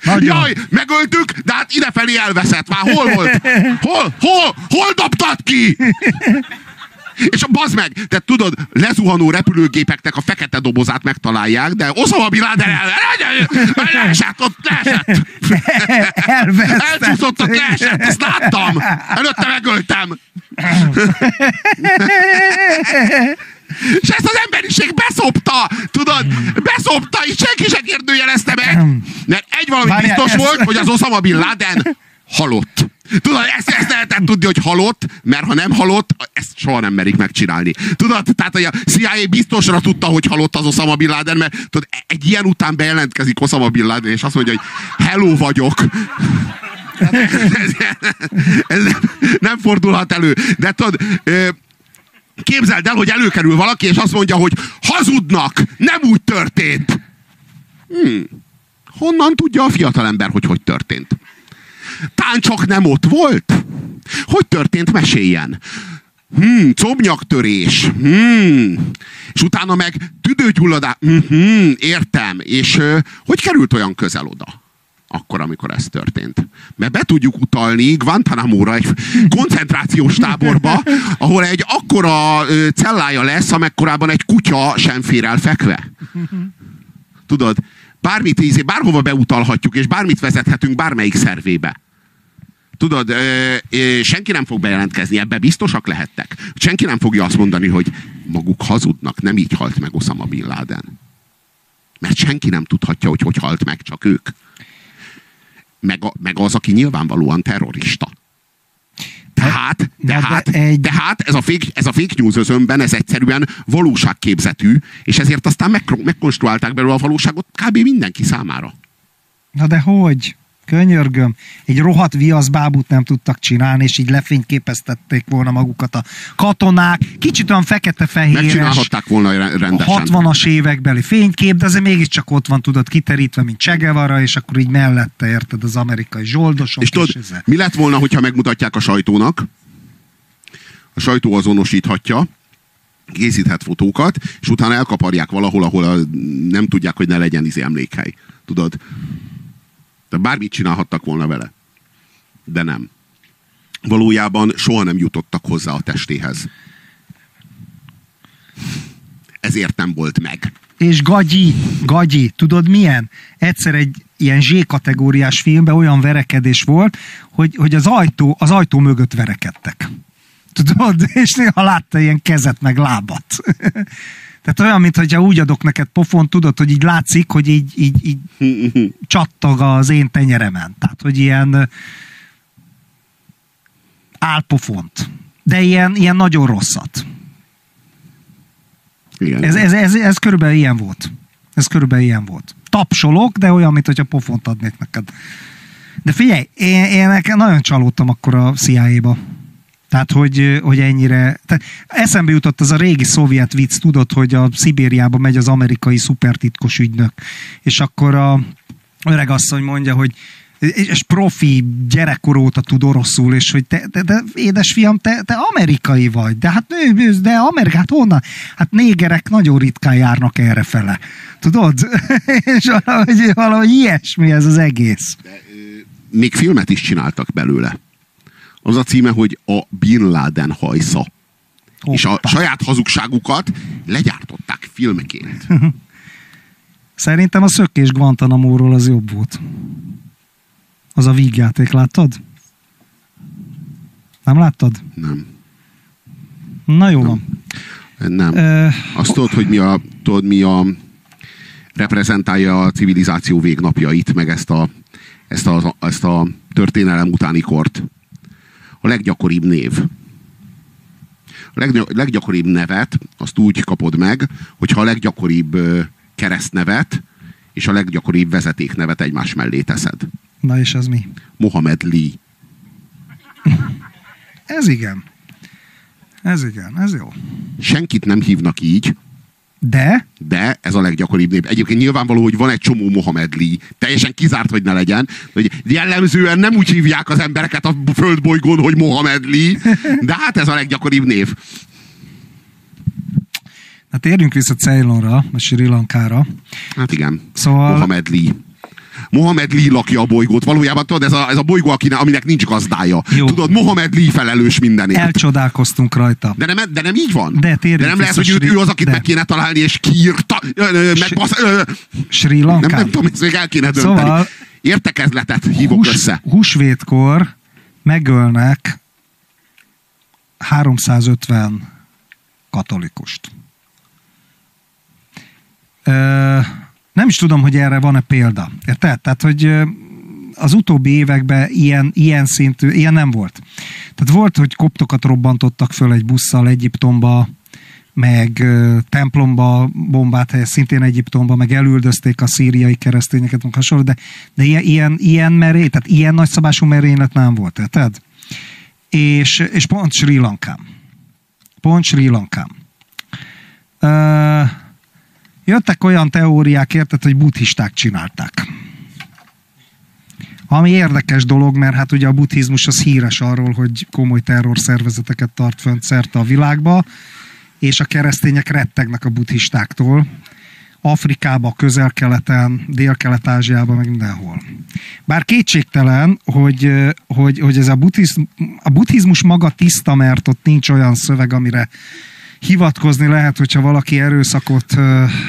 Nagyon. Jaj, megöltük, de hát idefelé elveszett. Már hol volt? [laughs] Hol? Hol? Hol dobtad ki? És a bazd meg, te tudod, lezuhanó repülőgépeknek a fekete dobozát megtalálják, de Osama Bin Laden el, leesett, ott leesett. [laughs] Elcsúszott, ott leesett, azt láttam. Előtte megöltem. [laughs] És ezt az emberiség beszopta, tudod, beszopta, és senki sem kérdőjelezte meg. Mert egy valami Várjál, biztos ez... volt, hogy az Osama Bin Laden halott. Tudod, ezt, ezt lehetett tudni, hogy halott, mert ha nem halott, ezt soha nem merik megcsinálni. Tudod, tehát hogy a CIA biztosra tudta, hogy halott az Osama Bin Laden, mert tudod, egy ilyen után bejelentkezik Osama Bin Laden, és azt mondja, hogy hello vagyok. [laughs] ez, ez nem, nem fordulhat elő. De tudod, képzeld el, hogy előkerül valaki, és azt mondja, hogy hazudnak, nem úgy történt. Hmm. Honnan tudja a fiatalember, hogy hogy történt? Tán csak nem ott volt? Hogy történt? Meséljen. Hmm, combnyaktörés. Hmm. És utána meg tüdőgyulladás. Hmm, értem. És hogy került olyan közel oda? Akkor, amikor ez történt. Mert be tudjuk utalni Guantanamo-ra, egy koncentrációs táborba, ahol egy akkora cellája lesz, amekkorában egy kutya sem fér el fekve. Tudod, bármit, izé, bárhova beutalhatjuk, és bármit vezethetünk bármelyik szervébe. Tudod, senki nem fog bejelentkezni, ebbe biztosak lehettek. Senki nem fogja azt mondani, hogy maguk hazudnak, nem így halt meg Osama Bin Laden. Mert senki nem tudhatja, hogy hogy halt meg, csak ők meg, a, meg az, aki nyilvánvalóan terrorista. Tehát, tehát, egy... tehát ez, a fake, ez a fake news özönben ez egyszerűen valóságképzetű, és ezért aztán meg, megkonstruálták belőle a valóságot kb. mindenki számára. Na de hogy? Könyörgöm, egy rohadt viaszbábút nem tudtak csinálni, és így lefényképeztették volna magukat a katonák. Kicsit olyan fekete-fehéres. Megcsinálhatták volna rendesen. 60-as évekbeli fénykép, de azért mégiscsak ott van, tudod, kiterítve, mint Csegevara, és akkor így mellette érted az amerikai zsoldosok. És, tudod, és mi lett volna, hogyha megmutatják a sajtónak? A sajtó azonosíthatja, készíthet fotókat, és utána elkaparják valahol, ahol a, nem tudják, hogy ne legyen izé emlékhely. Tudod? Tehát bármit csinálhattak volna vele. De nem. Valójában soha nem jutottak hozzá a testéhez. Ezért nem volt meg. És gagyi, gagyi, tudod milyen? Egyszer egy ilyen Z-kategóriás filmben olyan verekedés volt, hogy, hogy az, ajtó, az ajtó mögött verekedtek. Tudod? [laughs] És néha látta ilyen kezet meg lábat. Tehát olyan, mintha úgy adok neked pofont, tudod, hogy így látszik, hogy így, így, így [laughs] csattog az én tenyeremen. Tehát, hogy ilyen álpofont. De ilyen, ilyen nagyon rosszat. Igen. Ez, ez, ez, ez körülbelül ilyen volt. Ez körülbelül ilyen volt. Tapsolok, de olyan, mint hogyha pofont adnék neked. De figyelj, én, én nagyon csalódtam akkor a CIA-ba. Tehát, hogy, hogy ennyire... Tehát eszembe jutott az a régi szovjet vicc, tudod, hogy a Szibériába megy az amerikai szupertitkos ügynök, és akkor a öreg asszony mondja, hogy és profi gyerekkor óta tud oroszul, és hogy te, te, te édesfiam, te, te amerikai vagy, de hát nő, de Amerikát honnan? Hát négerek nagyon ritkán járnak erre fele. Tudod? [laughs] és valahogy, valahogy ilyesmi ez az egész. De, még filmet is csináltak belőle. Az a címe, hogy a Bin Laden hajsza. Hoppa. És a saját hazugságukat legyártották filmként. [laughs] Szerintem a szökés Guantanamo-ról az jobb volt. Az a vígjáték, láttad? Nem láttad? Nem. Na jó van. Nem. E... Azt tudod, hogy mi a, tudod, mi a reprezentálja a civilizáció végnapjait, meg ezt a, ezt a, ezt a történelem utáni kort. A leggyakoribb név. A leggyakoribb nevet azt úgy kapod meg, hogyha a leggyakoribb keresztnevet és a leggyakoribb vezetéknevet egymás mellé teszed. Na és ez mi? Mohamed Lee. [laughs] ez igen. Ez igen, ez jó. Senkit nem hívnak így. De? De ez a leggyakoribb név. Egyébként nyilvánvaló, hogy van egy csomó Mohamed Lee. Teljesen kizárt, hogy ne legyen. Hogy jellemzően nem úgy hívják az embereket a földbolygón, hogy Mohamed Lee. De hát ez a leggyakoribb név. Hát térjünk vissza Ceylonra, vagy Sri Lankára. Hát igen. Szóval... Mohamed Lee. Mohamed Lee lakja a bolygót. Valójában tudod, ez a, ez a bolygó, akinek, aminek nincs gazdája. Jó. Tudod, Mohamed Lee felelős mindenért. Elcsodálkoztunk rajta. De nem, de nem így van. De, de nem lehet, hogy ő, ő az, akit de. meg kéne találni, és kiírta. Meg basz, Sri Lanka. Nem, nem tudom, ezt még el kéne dönteni. Szóval, Értekezletet hívok hús, össze. Húsvétkor megölnek 350 katolikust. Ö, nem is tudom, hogy erre van-e példa. Érted? Tehát, hogy az utóbbi években ilyen, ilyen szintű, ilyen nem volt. Tehát volt, hogy koptokat robbantottak föl egy busszal Egyiptomba, meg templomba bombát helyez, szintén Egyiptomba, meg elüldözték a szíriai keresztényeket, meg hasonló, de, de ilyen, ilyen, ilyen merény, tehát ilyen nagyszabású merénylet nem volt, érted? És, és pont Sri Lankám. Pont Sri Lankám. Uh, jöttek olyan teóriák, érted, hogy buddhisták csinálták. Ami érdekes dolog, mert hát ugye a buddhizmus az híres arról, hogy komoly terrorszervezeteket tart fönt szerte a világba, és a keresztények rettegnek a buddhistáktól. Afrikába, közel-keleten, dél-kelet-ázsiában, meg mindenhol. Bár kétségtelen, hogy, hogy, hogy ez a buddhizmus, a buddhizmus maga tiszta, mert ott nincs olyan szöveg, amire hivatkozni lehet, hogyha valaki erőszakot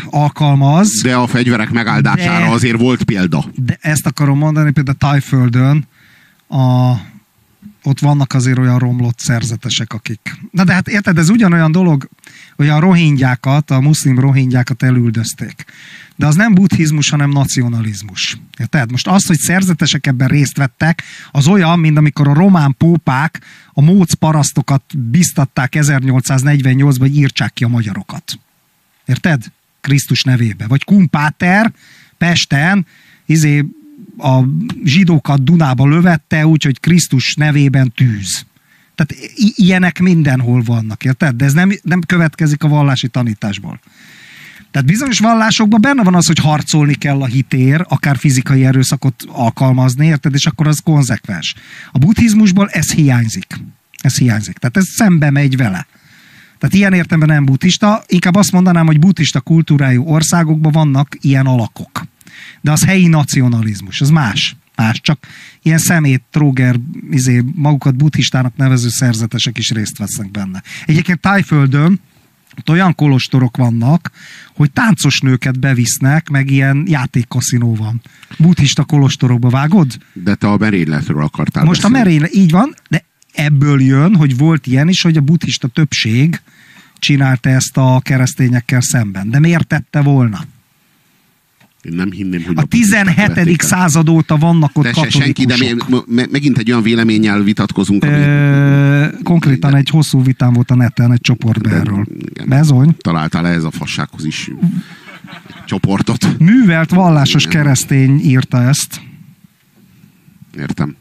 alkalmaz. De a fegyverek megáldására de, azért volt példa. De ezt akarom mondani, például Tájföldön a, ott vannak azért olyan romlott szerzetesek, akik... Na de hát érted, ez ugyanolyan dolog, hogy a rohingyákat, a muszlim rohingyákat elüldözték. De az nem buddhizmus, hanem nacionalizmus. Érted? Most az, hogy szerzetesek ebben részt vettek, az olyan, mint amikor a román pópák a móc parasztokat biztatták 1848-ban, hogy írtsák ki a magyarokat. Érted? Krisztus nevébe. Vagy Kumpáter Pesten izé, a zsidókat Dunába lövette, úgyhogy Krisztus nevében tűz. Tehát ilyenek mindenhol vannak, érted? De ez nem, nem következik a vallási tanításból. Tehát bizonyos vallásokban benne van az, hogy harcolni kell a hitér, akár fizikai erőszakot alkalmazni, érted? És akkor az konzekvens. A buddhizmusból ez hiányzik. Ez hiányzik. Tehát ez szembe megy vele. Tehát ilyen értelemben nem buddhista, inkább azt mondanám, hogy buddhista kultúrájú országokban vannak ilyen alakok. De az helyi nacionalizmus, az más. Más, csak ilyen szemét, tróger, izé, magukat buddhistának nevező szerzetesek is részt vesznek benne. Egyébként Tájföldön ott olyan kolostorok vannak, hogy táncos nőket bevisznek, meg ilyen játékkaszinó van. Buddhista kolostorokba vágod? De te a merényletről akartál Most beszélni. a merénylet, így van, de ebből jön, hogy volt ilyen is, hogy a buddhista többség csinálta ezt a keresztényekkel szemben. De miért tette volna? Én nem hinném, hogy A 17. század óta vannak ott de se, senki, de katolikusok. me- megint egy olyan véleménnyel vitatkozunk, ami Ö, konkrétan egy hosszú vitám volt a neten egy csoportban De- erről. igen. Bezony. találtál ehhez a fassághoz is csoportot. Művelt vallásos Igen. keresztény írta ezt. Értem.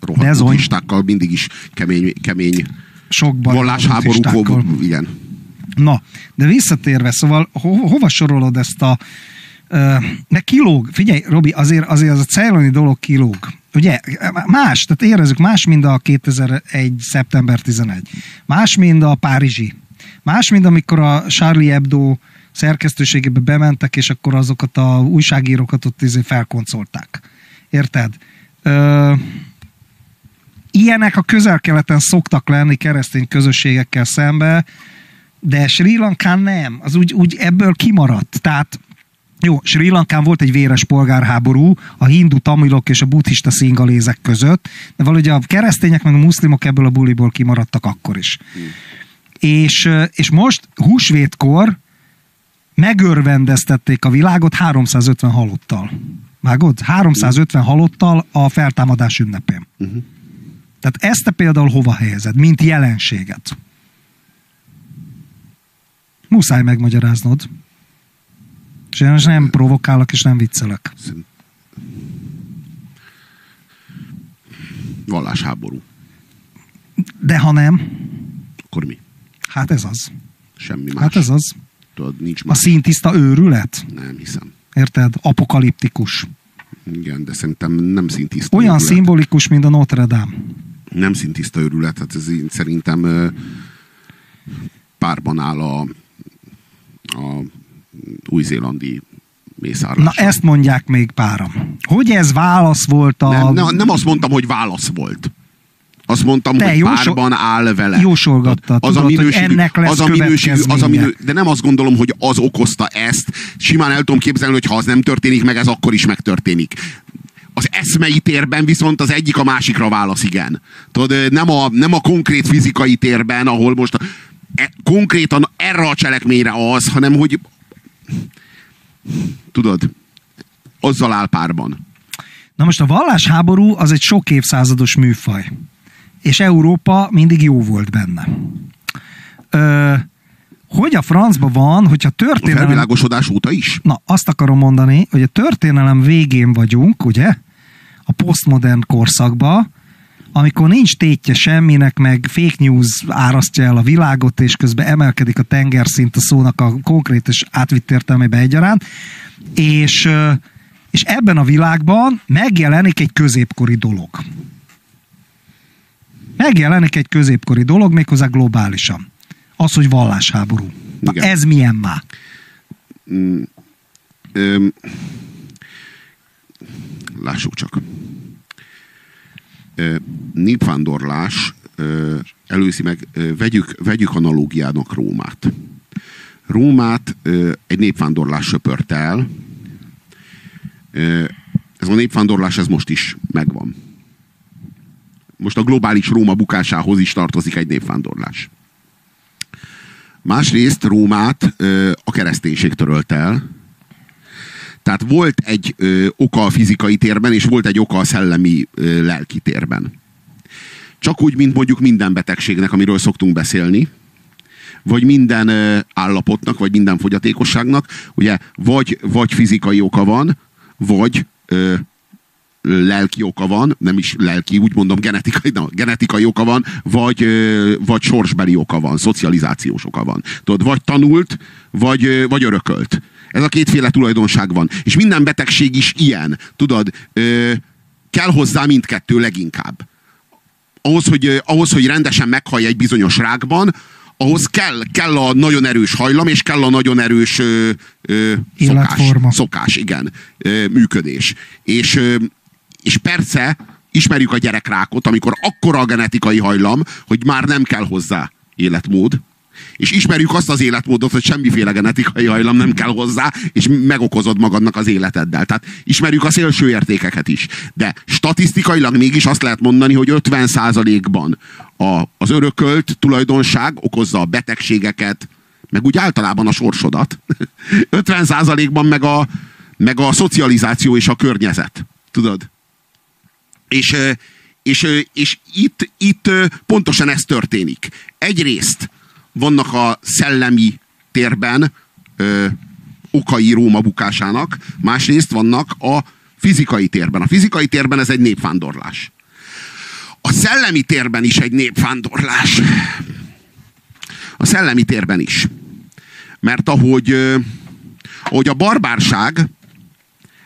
Rohadt buddhistákkal mindig is kemény, kemény Sok baj van a vallásháborúk. buddhistákkal. volt. Igen. Na, de visszatérve, szóval ho- hova sorolod ezt a... Ö, meg kilóg, figyelj, Robi, azért, azért az a ceyloni dolog kilóg. Ugye, más, tehát érezzük, más, mint a 2001. szeptember 11. Más, mint a párizsi. Más, mint amikor a Charlie Hebdo szerkesztőségébe bementek, és akkor azokat a újságírókat ott izé felkoncolták. Érted? Ö, ilyenek a közel-keleten szoktak lenni keresztény közösségekkel szembe, de Sri Lankán nem. Az úgy, úgy ebből kimaradt. Tehát jó, Sri Lankán volt egy véres polgárháború a hindu tamilok és a buddhista szingalézek között, de valahogy a keresztények meg a muszlimok ebből a buliból kimaradtak akkor is. És, ö, és most húsvétkor megörvendeztették a világot 350 halottal. Vágod? 350 halottal a feltámadás ünnepén. Uh-huh. Tehát ezt te például hova helyezed, mint jelenséget? Muszáj megmagyaráznod. És én most nem provokálok, és nem viccelek. Vallásháború. De ha nem, Akkor mi? hát ez az. Semmi más. Hát ez az. Tudod, nincs A más. színtiszta őrület. Nem hiszem. Érted? Apokaliptikus. Igen, de szerintem nem szintiszta Olyan őrület. szimbolikus, mint a Notre Dame. Nem szintiszta őrület, hát ez szerintem párban áll a, a új-zélandi mészárlás. Na ezt mondják még páram. Hogy ez válasz volt a... nem, nem, nem azt mondtam, hogy válasz volt. Azt mondtam, Te hogy jósol- párban áll vele. jósolgatta, tudod, hogy ennek lesz az a minőségű, az a minő, de nem azt gondolom, hogy az okozta ezt. Simán el tudom képzelni, hogy ha az nem történik meg, ez akkor is megtörténik. Az eszmei térben viszont az egyik a másikra válasz igen. Tudod, nem a, nem a konkrét fizikai térben, ahol most a, e, konkrétan erre a cselekményre az, hanem hogy tudod, azzal áll párban. Na most a vallásháború az egy sok évszázados műfaj. És Európa mindig jó volt benne. Ö, hogy a francban van, hogyha A történelem... felvilágosodás óta is. Na, azt akarom mondani, hogy a történelem végén vagyunk, ugye? A posztmodern korszakba, amikor nincs tétje semminek, meg fake news árasztja el a világot, és közben emelkedik a tengerszint a szónak a konkrét és átvitt értelmében egyaránt, és, és ebben a világban megjelenik egy középkori dolog. Megjelenik egy középkori dolog, méghozzá globálisan. Az, hogy vallásháború. Na Igen. ez milyen már? Öm, lássuk csak. Ö, népvándorlás ö, előzi meg, ö, vegyük, vegyük analógiának Rómát. Rómát ö, egy népvándorlás söpört el. Ö, ez a népvándorlás ez most is megvan. Most a globális Róma bukásához is tartozik egy népvándorlás. Másrészt Rómát ö, a kereszténység törölt el. Tehát volt egy ö, oka a fizikai térben, és volt egy oka a szellemi ö, lelki térben. Csak úgy, mint mondjuk minden betegségnek, amiről szoktunk beszélni, vagy minden ö, állapotnak, vagy minden fogyatékosságnak, ugye vagy, vagy fizikai oka van, vagy ö, lelki oka van, nem is lelki, úgy mondom, genetikai, na, genetikai oka van, vagy, vagy sorsbeli oka van, szocializációs oka van. Tudod, vagy tanult, vagy, vagy örökölt. Ez a kétféle tulajdonság van. És minden betegség is ilyen. Tudod, ö, kell hozzá mindkettő leginkább. Ahhoz, hogy, ahhoz, hogy rendesen meghallj egy bizonyos rákban, ahhoz kell, kell a nagyon erős hajlam, és kell a nagyon erős ö, ö, szokás. Életforma. Szokás, igen. Ö, működés. És, ö, és persze ismerjük a gyerekrákot, amikor akkora a genetikai hajlam, hogy már nem kell hozzá életmód, És ismerjük azt az életmódot, hogy semmiféle genetikai hajlam nem kell hozzá, és megokozod magadnak az életeddel. Tehát ismerjük a szélső értékeket is. De statisztikailag mégis azt lehet mondani, hogy 50%-ban a, az örökölt tulajdonság okozza a betegségeket, meg úgy általában a sorsodat. [laughs] 50%-ban meg a, meg a szocializáció és a környezet. Tudod? És, és, és itt, itt pontosan ez történik. Egyrészt vannak a szellemi térben ö, okai Róma bukásának, másrészt vannak a fizikai térben. A fizikai térben ez egy népvándorlás. A szellemi térben is egy népvándorlás. A szellemi térben is. Mert ahogy, ahogy a barbárság,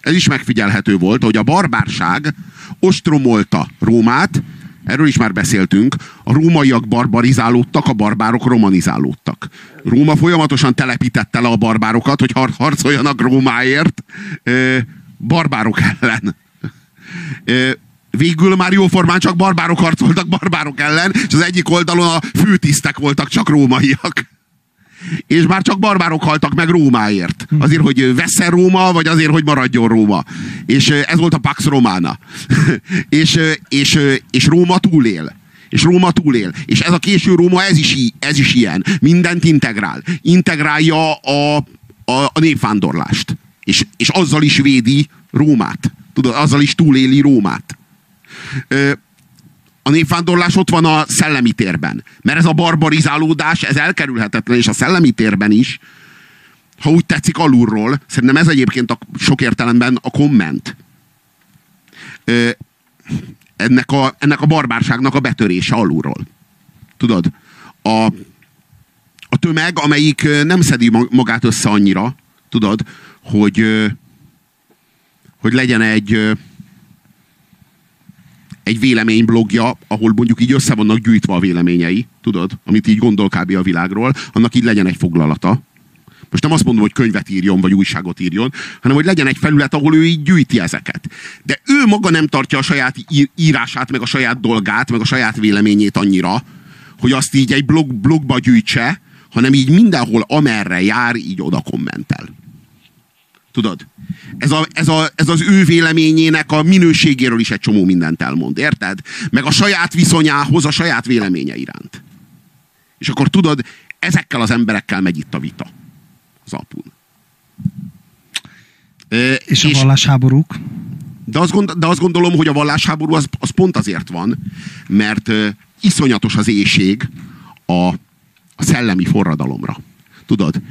ez is megfigyelhető volt, hogy a barbárság ostromolta Rómát, erről is már beszéltünk, a rómaiak barbarizálódtak, a barbárok romanizálódtak. Róma folyamatosan telepítette le a barbárokat, hogy harcoljanak Rómáért barbárok ellen. Végül már jóformán csak barbárok harcoltak barbárok ellen, és az egyik oldalon a főtisztek voltak csak rómaiak és már csak barbárok haltak meg Rómáért. Azért, hogy vessze Róma, vagy azért, hogy maradjon Róma. És ez volt a Pax Romana. [laughs] és, és, és Róma túlél. És Róma túlél. És ez a késő Róma, ez is, ez is ilyen. Mindent integrál. Integrálja a, a, a népvándorlást. És, és azzal is védi Rómát. Tudod, azzal is túléli Rómát a népvándorlás ott van a szellemi térben. Mert ez a barbarizálódás, ez elkerülhetetlen, és a szellemi térben is, ha úgy tetszik alulról, szerintem ez egyébként a sok értelemben a komment. Ö, ennek, a, ennek a barbárságnak a betörése alulról. Tudod? A, a tömeg, amelyik nem szedi magát össze annyira, tudod, hogy, hogy legyen egy, egy véleményblogja, ahol mondjuk így össze vannak gyűjtve a véleményei, tudod, amit így gondol kb. a világról, annak így legyen egy foglalata. Most nem azt mondom, hogy könyvet írjon, vagy újságot írjon, hanem hogy legyen egy felület, ahol ő így gyűjti ezeket. De ő maga nem tartja a saját írását, meg a saját dolgát, meg a saját véleményét annyira, hogy azt így egy blog, blogba gyűjtse, hanem így mindenhol, amerre jár, így oda kommentel. Tudod? Ez, a, ez, a, ez az ő véleményének a minőségéről is egy csomó mindent elmond, érted? Meg a saját viszonyához, a saját véleménye iránt. És akkor tudod, ezekkel az emberekkel megy itt a vita. Az apun. E, és, és a vallásháborúk? De azt, gond, de azt gondolom, hogy a vallásháború az, az pont azért van, mert uh, iszonyatos az éjség a, a szellemi forradalomra. Tudod,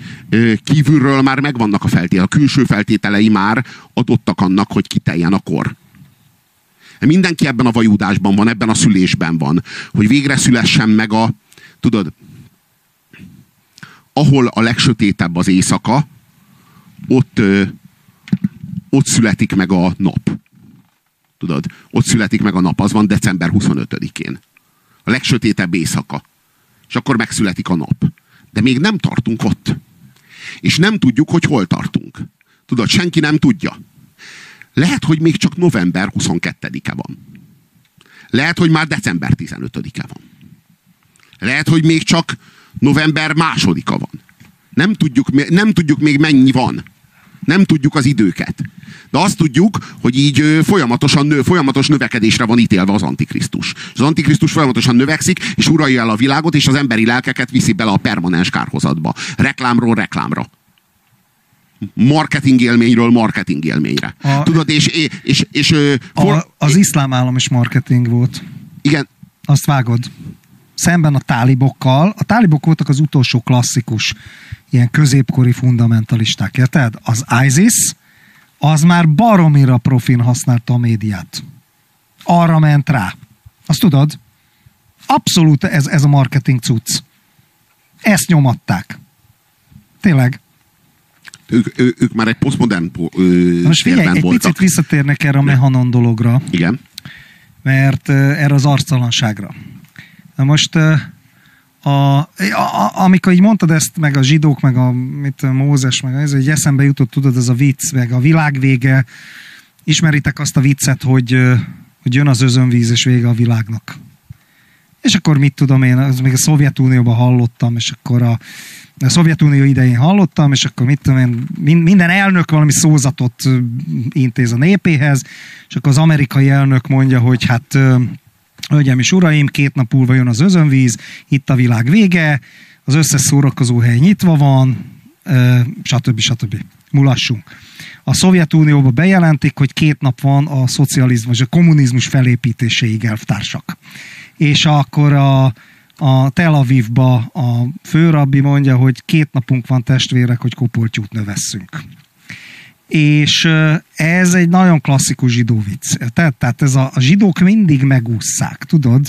kívülről már megvannak a feltételek, a külső feltételei már adottak annak, hogy kiteljen a kor. Mindenki ebben a vajúdásban van, ebben a szülésben van, hogy végre szülessen meg a, tudod, ahol a legsötétebb az éjszaka, ott, ott születik meg a nap. Tudod, ott születik meg a nap, az van december 25-én. A legsötétebb éjszaka. És akkor megszületik a nap. De még nem tartunk ott. És nem tudjuk, hogy hol tartunk. Tudod, senki nem tudja. Lehet, hogy még csak november 22-e van. Lehet, hogy már december 15-e van. Lehet, hogy még csak november másodika van. Nem tudjuk, nem tudjuk még mennyi van. Nem tudjuk az időket. De azt tudjuk, hogy így folyamatosan nő, folyamatos növekedésre van ítélve az Antikrisztus. Az Antikrisztus folyamatosan növekszik, és uralja el a világot, és az emberi lelkeket viszi bele a permanens kárhozatba. Reklámról reklámra. Marketing élményről marketing élményre. A, Tudod, és... és, és, és for, a, az iszlám állam is marketing volt. Igen. Azt vágod. Szemben a tálibokkal. A tálibok voltak az utolsó klasszikus ilyen középkori fundamentalisták, érted? Az ISIS, az már baromira profin használta a médiát. Arra ment rá. Azt tudod? Abszolút ez, ez a marketing cucc. Ezt nyomatták. Tényleg. Ők, ő, ők már egy posztmodern Most figyelj, egy voltak. picit visszatérnek erre a mehanon dologra. Igen. Mert erre az arctalanságra. Na most a, a, amikor így mondtad ezt, meg a zsidók, meg a mit, Mózes, meg ez, hogy eszembe jutott, tudod, ez a vicc, meg a világ vége. Ismeritek azt a viccet, hogy, hogy jön az özönvíz, és vége a világnak. és akkor mit tudom én, az még a Szovjetunióban hallottam, és akkor a, a Szovjetunió idején hallottam, és akkor mit tudom én, minden elnök valami szózatot intéz a népéhez, és akkor az amerikai elnök mondja, hogy hát Hölgyem és uraim, két nap múlva jön az özönvíz, itt a világ vége, az összes szórakozó hely nyitva van, stb. stb. Mulassunk. A Szovjetunióban bejelentik, hogy két nap van a szocializmus, a kommunizmus felépítéséig elvtársak. És akkor a, a Tel Avivba a főrabbi mondja, hogy két napunk van testvérek, hogy kopoltyút növesszünk. És ez egy nagyon klasszikus zsidó vicc. Tehát, tehát ez a, a zsidók mindig megúszszák, tudod?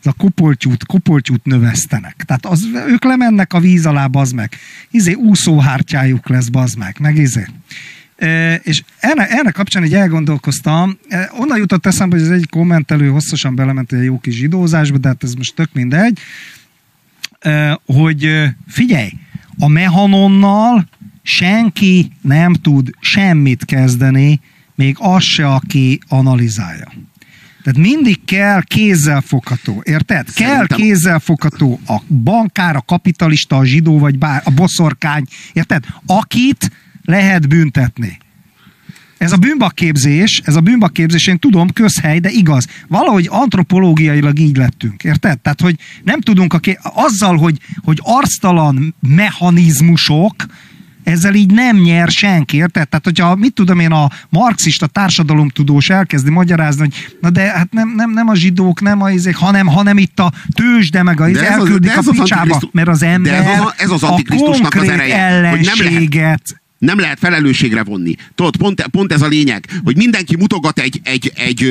Ez a kopoltyút, kopoltyút növesztenek. Tehát az, ők lemennek a víz alá, bazd meg. Izé úszóhártyájuk lesz, bazd meg. Meg izé. E, és ennek, ennek kapcsán egy elgondolkoztam, e, onnan jutott eszembe, hogy az egy kommentelő hosszasan belement egy jó kis zsidózásba, de hát ez most tök mindegy, e, hogy figyelj, a mehanonnal senki nem tud semmit kezdeni, még az se, aki analizálja. Tehát mindig kell kézzelfogható, érted? Szerintem... Kell kézzelfogható a bankár, a kapitalista, a zsidó, vagy bár, a boszorkány, érted? Akit lehet büntetni. Ez a bűnbakképzés, ez a bűnbakképzés, én tudom, közhely, de igaz. Valahogy antropológiailag így lettünk, érted? Tehát, hogy nem tudunk, a ké... azzal, hogy, hogy arctalan mechanizmusok, ezzel így nem nyer senki, érted? Tehát, hogyha mit tudom én, a marxista társadalomtudós elkezdi magyarázni, hogy na de hát nem, nem, nem a zsidók, nem a izék, hanem, hanem itt a tőzsde meg a izé elküldik a picsába, mert az ember de ez az, ez az a konkrét az ereje, hogy nem lehet, nem lehet felelősségre vonni. Tudod, pont, pont ez a lényeg, hogy mindenki mutogat egy, egy, egy,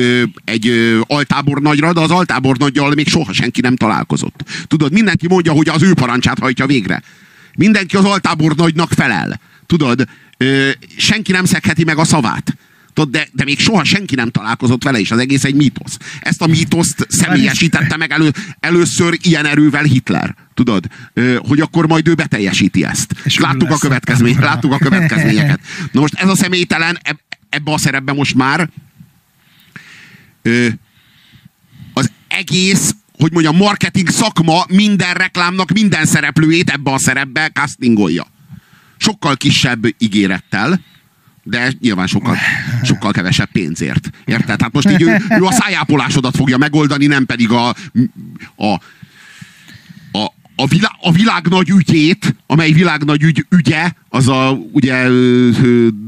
egy, egy altábornagyra, de az altábornagyjal még soha senki nem találkozott. Tudod, mindenki mondja, hogy az ő parancsát hajtja végre. Mindenki az altábornagynak felel. Tudod, ö, senki nem szekheti meg a szavát. Tudod, de, de még soha senki nem találkozott vele, és az egész egy mítosz. Ezt a mítoszt személyesítette meg elő, először ilyen erővel Hitler. Tudod, ö, hogy akkor majd ő beteljesíti ezt. És láttuk a, következmény, láttuk a következményeket. [laughs] Na most ez a személytelen eb, ebbe a szerepbe most már ö, az egész hogy mondjam, marketing szakma minden reklámnak minden szereplőjét ebbe a szerepbe castingolja. Sokkal kisebb ígérettel, de nyilván sokkal, sokkal kevesebb pénzért. Érted? Tehát most így ő, ő a szájápolásodat fogja megoldani, nem pedig a, a, a, világ, a világ nagy ügyét, amely világ nagy ügy, ügye, az a ugye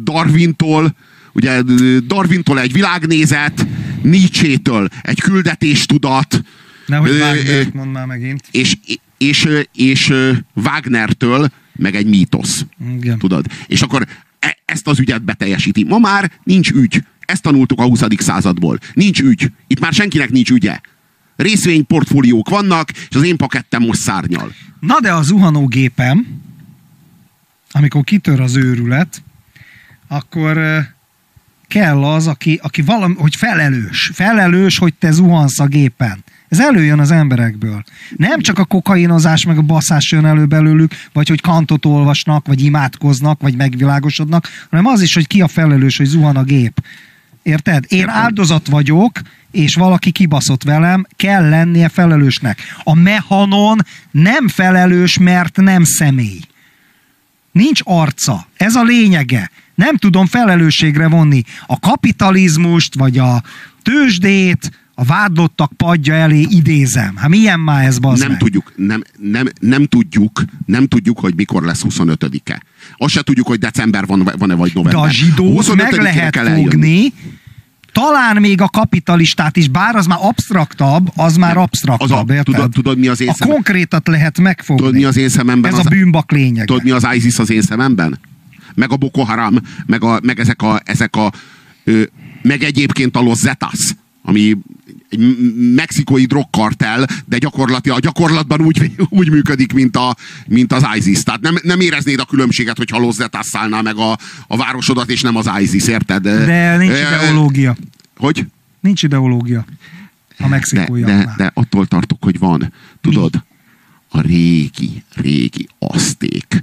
Darwintól, ugye Darwintól egy világnézet, Nietzsche-től egy küldetéstudat, Nehogy Wagner mondd már megint. És, és, és Wagnertől meg egy mítosz. Igen. Tudod? És akkor e, ezt az ügyet beteljesíti. Ma már nincs ügy. Ezt tanultuk a 20. századból. Nincs ügy. Itt már senkinek nincs ügye. Részvényportfóliók vannak, és az én pakettem most szárnyal. Na de a zuhanógépem, amikor kitör az őrület, akkor kell az, aki, aki valami, hogy felelős. Felelős, hogy te zuhansz a gépen. Ez előjön az emberekből. Nem csak a kokainozás meg a baszás jön elő belőlük, vagy hogy kantot olvasnak, vagy imádkoznak, vagy megvilágosodnak, hanem az is, hogy ki a felelős, hogy zuhan a gép. Érted? Én áldozat vagyok, és valaki kibaszott velem, kell lennie felelősnek. A mehanon nem felelős, mert nem személy. Nincs arca. Ez a lényege. Nem tudom felelősségre vonni a kapitalizmust, vagy a tőzsdét, a vádlottak padja elé idézem. Hát milyen már ez, bazd Nem meg? tudjuk, nem, nem, nem tudjuk, nem tudjuk, hogy mikor lesz 25-e. Azt se tudjuk, hogy december van, van-e vagy november. De a zsidót meg lehet fogni, talán még a kapitalistát is, bár az már absztraktabb, az már nem, absztraktabb, az a, tudod, tudod, mi az én A szemem? konkrétat lehet megfogni. Tudod, mi az én szememben? Ez az, a bűnbak lényege. Tudod, mi az ISIS az én szememben? Meg a Boko Haram, meg, a, meg ezek a, ezek a ö, meg egyébként a Los Zetas, ami egy mexikói drogkartel, de gyakorlati, a gyakorlatban úgy, [laughs] úgy működik, mint, a, mint az ISIS. Tehát nem, nem éreznéd a különbséget, hogyha Lozzetás szállná meg a, a városodat, és nem az ISIS, érted? De nincs ideológia. Hogy? Nincs ideológia a mexikói de, de, de attól tartok, hogy van. Tudod, Mi? a régi, régi aszték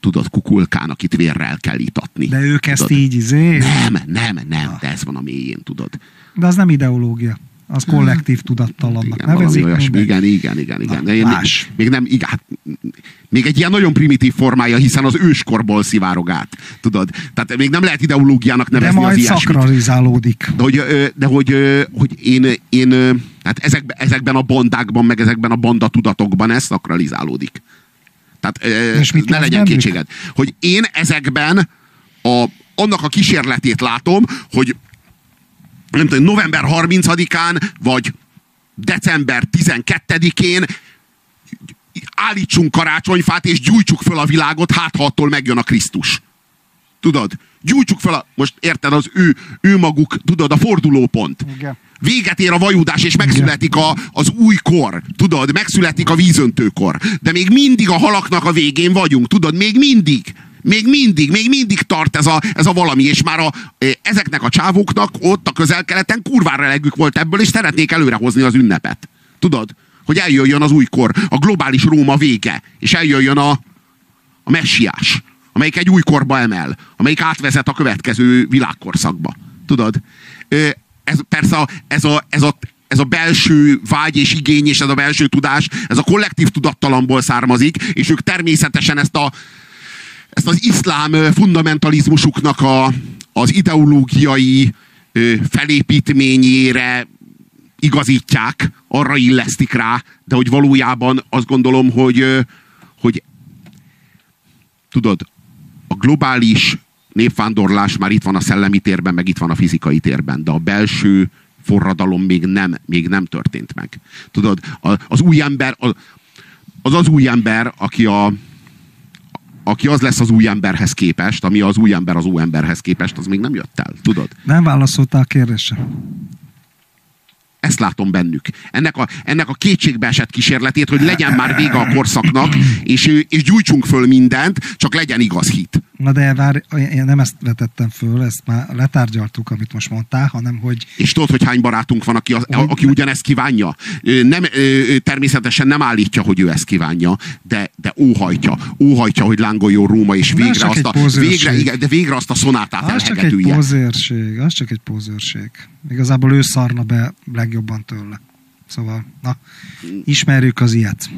tudod, kukulkán, akit vérrel kell itatni. De ők tudod? ezt így izé? Nem, nem, nem, de ez van a mélyén, tudod. De az nem ideológia. az kollektív tudattalannak igen, nevezik. olyasmi. Igen, igen, igen, igen. Na, De én más. még, még nem, igen, hát, még egy ilyen nagyon primitív formája, hiszen az őskorból szivárog át. Tudod? Tehát még nem lehet ideológiának De nevezni az majd ilyesmit. szakralizálódik. De hogy, de hogy, hogy én, én hát ezekben, ezekben a bandákban, meg ezekben a bandatudatokban ez szakralizálódik. Tehát És mit ne legyen bennük? kétséged. Hogy én ezekben a, annak a kísérletét látom, hogy nem tudom, november 30-án, vagy december 12-én állítsunk karácsonyfát, és gyújtsuk föl a világot, hát ha attól megjön a Krisztus. Tudod? Gyújtsuk fel a... Most érted, az ő, ő maguk, tudod, a fordulópont. Igen. Véget ér a vajudás, és megszületik a, az új kor. Tudod, megszületik a vízöntőkor. De még mindig a halaknak a végén vagyunk. Tudod, még mindig. Még mindig, még mindig tart ez a, ez a valami, és már a, ezeknek a csávóknak ott a közel-keleten kurvára elegük volt ebből, és szeretnék előrehozni az ünnepet. Tudod? Hogy eljöjjön az újkor, a globális Róma vége, és eljöjjön a, a messiás, amelyik egy új korba emel, amelyik átvezet a következő világkorszakba. Tudod? Ez persze a, ez, a, ez, a, ez a belső vágy és igény, és ez a belső tudás, ez a kollektív tudattalamból származik, és ők természetesen ezt a, ezt az iszlám fundamentalizmusuknak a, az ideológiai felépítményére igazítják, arra illesztik rá, de hogy valójában azt gondolom, hogy, hogy tudod, a globális népvándorlás már itt van a szellemi térben, meg itt van a fizikai térben, de a belső forradalom még nem, még nem történt meg. Tudod, az új ember, az az új ember, aki a, aki az lesz az új emberhez képest, ami az új ember az új emberhez képest, az még nem jött el, tudod? Nem válaszoltál a kérdésre. Ezt látom bennük. Ennek a, ennek a kétségbe esett kísérletét, hogy legyen már vége a korszaknak, és, és gyújtsunk föl mindent, csak legyen igaz hit. Na de vár, én nem ezt vetettem föl, ezt már letárgyaltuk, amit most mondtál, hanem hogy És tudod, hogy hány barátunk van, aki, az, aki ugyanezt kívánja? Nem, természetesen nem állítja, hogy ő ezt kívánja, de, de óhajtja. Óhajtja, hogy lángoljon Róma, és végre csak azt, a, végre, igen, de végre azt a szonátát az csak egy pózőrség, az csak egy pózőrség. Igazából ő szarna be legjobban tőle. Szóval, na, ismerjük az ilyet.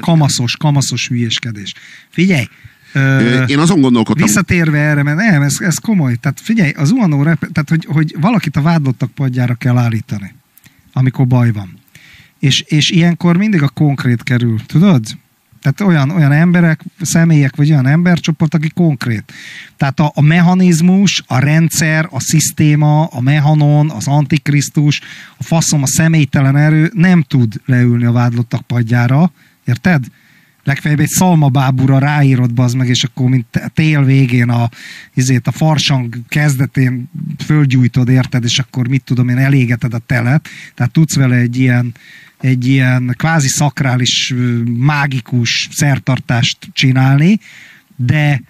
Kamaszos, kamaszos hülyéskedés. Figyelj, Ö, Én azon gondolkodtam, Visszatérve erre, mert nem, ez, ez komoly. Tehát figyelj, az UNO, tehát hogy, hogy valakit a vádlottak padjára kell állítani, amikor baj van. És, és ilyenkor mindig a konkrét kerül, tudod? Tehát olyan, olyan emberek, személyek, vagy olyan embercsoport, aki konkrét. Tehát a, a mechanizmus, a rendszer, a szisztéma, a mehanon, az antikrisztus, a faszom, a személytelen erő nem tud leülni a vádlottak padjára, érted? Legfeljebb egy szalmabábúra ráírod bazd meg, és akkor mint a tél végén a, izét, a farsang kezdetén fölgyújtod, érted, és akkor mit tudom én, elégeted a telet, tehát tudsz vele egy ilyen, egy ilyen kvázi szakrális, mágikus szertartást csinálni, de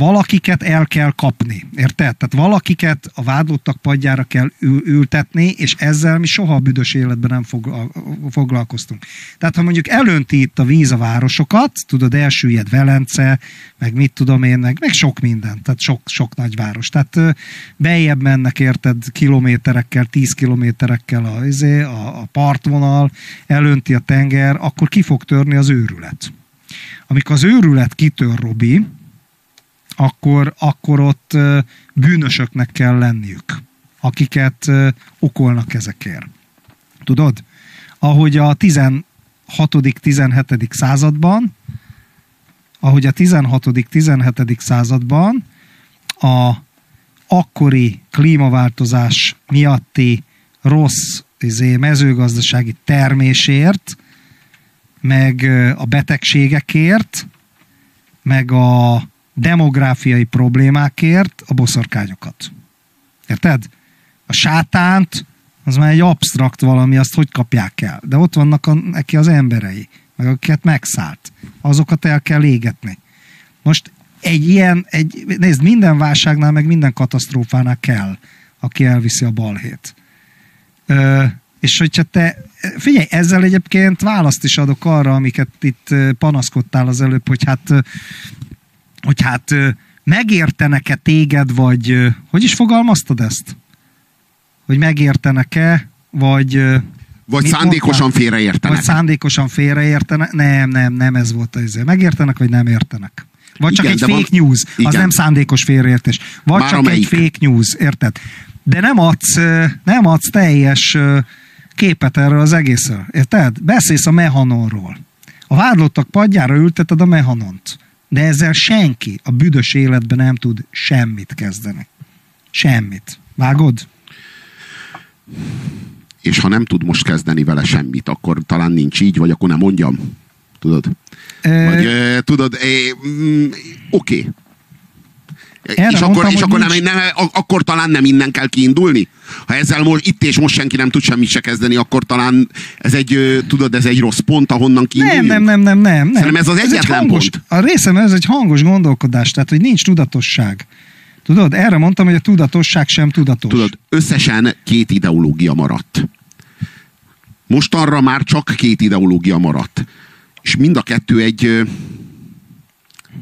valakiket el kell kapni, érted? Tehát valakiket a vádlottak padjára kell ül- ültetni, és ezzel mi soha a büdös életben nem fogla- foglalkoztunk. Tehát ha mondjuk elönti itt a víz a városokat, tudod, elsüllyed Velence, meg mit tudom én, meg, meg sok minden, tehát sok, sok nagy város. Tehát ö, beljebb mennek, érted, kilométerekkel, tíz kilométerekkel a, izé, a, a partvonal, elönti a tenger, akkor ki fog törni az őrület. Amikor az őrület kitör, Robi, akkor, akkor ott bűnösöknek kell lenniük, akiket okolnak ezekért. Tudod? Ahogy a 16 17 században, ahogy a 16 17 században a akkori klímaváltozás miatti rossz izé, mezőgazdasági termésért, meg a betegségekért, meg a demográfiai problémákért a boszorkányokat. Érted? A sátánt, az már egy absztrakt valami, azt hogy kapják el. De ott vannak a, neki az emberei, meg akiket megszállt. Azokat el kell égetni. Most egy ilyen, egy, nézd, minden válságnál, meg minden katasztrófánál kell, aki elviszi a balhét. Ö, és hogyha te, figyelj, ezzel egyébként választ is adok arra, amiket itt panaszkodtál az előbb, hogy hát, hogy hát megértenek-e téged, vagy hogy is fogalmaztad ezt? Hogy megértenek-e vagy vagy szándékosan félreértenek. Vagy szándékosan félreértenek. Nem, nem, nem ez volt az izé. Megértenek, vagy nem értenek. Vagy csak Igen, egy fake van... news, az Igen. nem szándékos félreértés. Vagy Már csak amelyik. egy fake news, érted? De nem adsz, nem adsz teljes képet erről az egészről, érted? Beszélsz a mehanonról. A vádlottak padjára ülteted a mehanont. De ezzel senki a büdös életben nem tud semmit kezdeni. Semmit. Vágod? És ha nem tud most kezdeni vele semmit, akkor talán nincs így, vagy akkor nem mondjam. Tudod? E... Vagy e, tudod, e, mm, oké. Okay. Erre és akkor, és akkor, nem, nem, akkor talán nem innen kell kiindulni? Ha ezzel most, itt és most senki nem tud semmit se kezdeni, akkor talán ez egy, tudod, ez egy rossz pont, ahonnan kiinduljunk? Nem, nem, nem, nem, nem. Szerintem ez az ez egyetlen hangos, pont. A részem ez egy hangos gondolkodás, tehát hogy nincs tudatosság. Tudod, erre mondtam, hogy a tudatosság sem tudatos. Tudod, összesen két ideológia maradt. Mostanra már csak két ideológia maradt. És mind a kettő egy,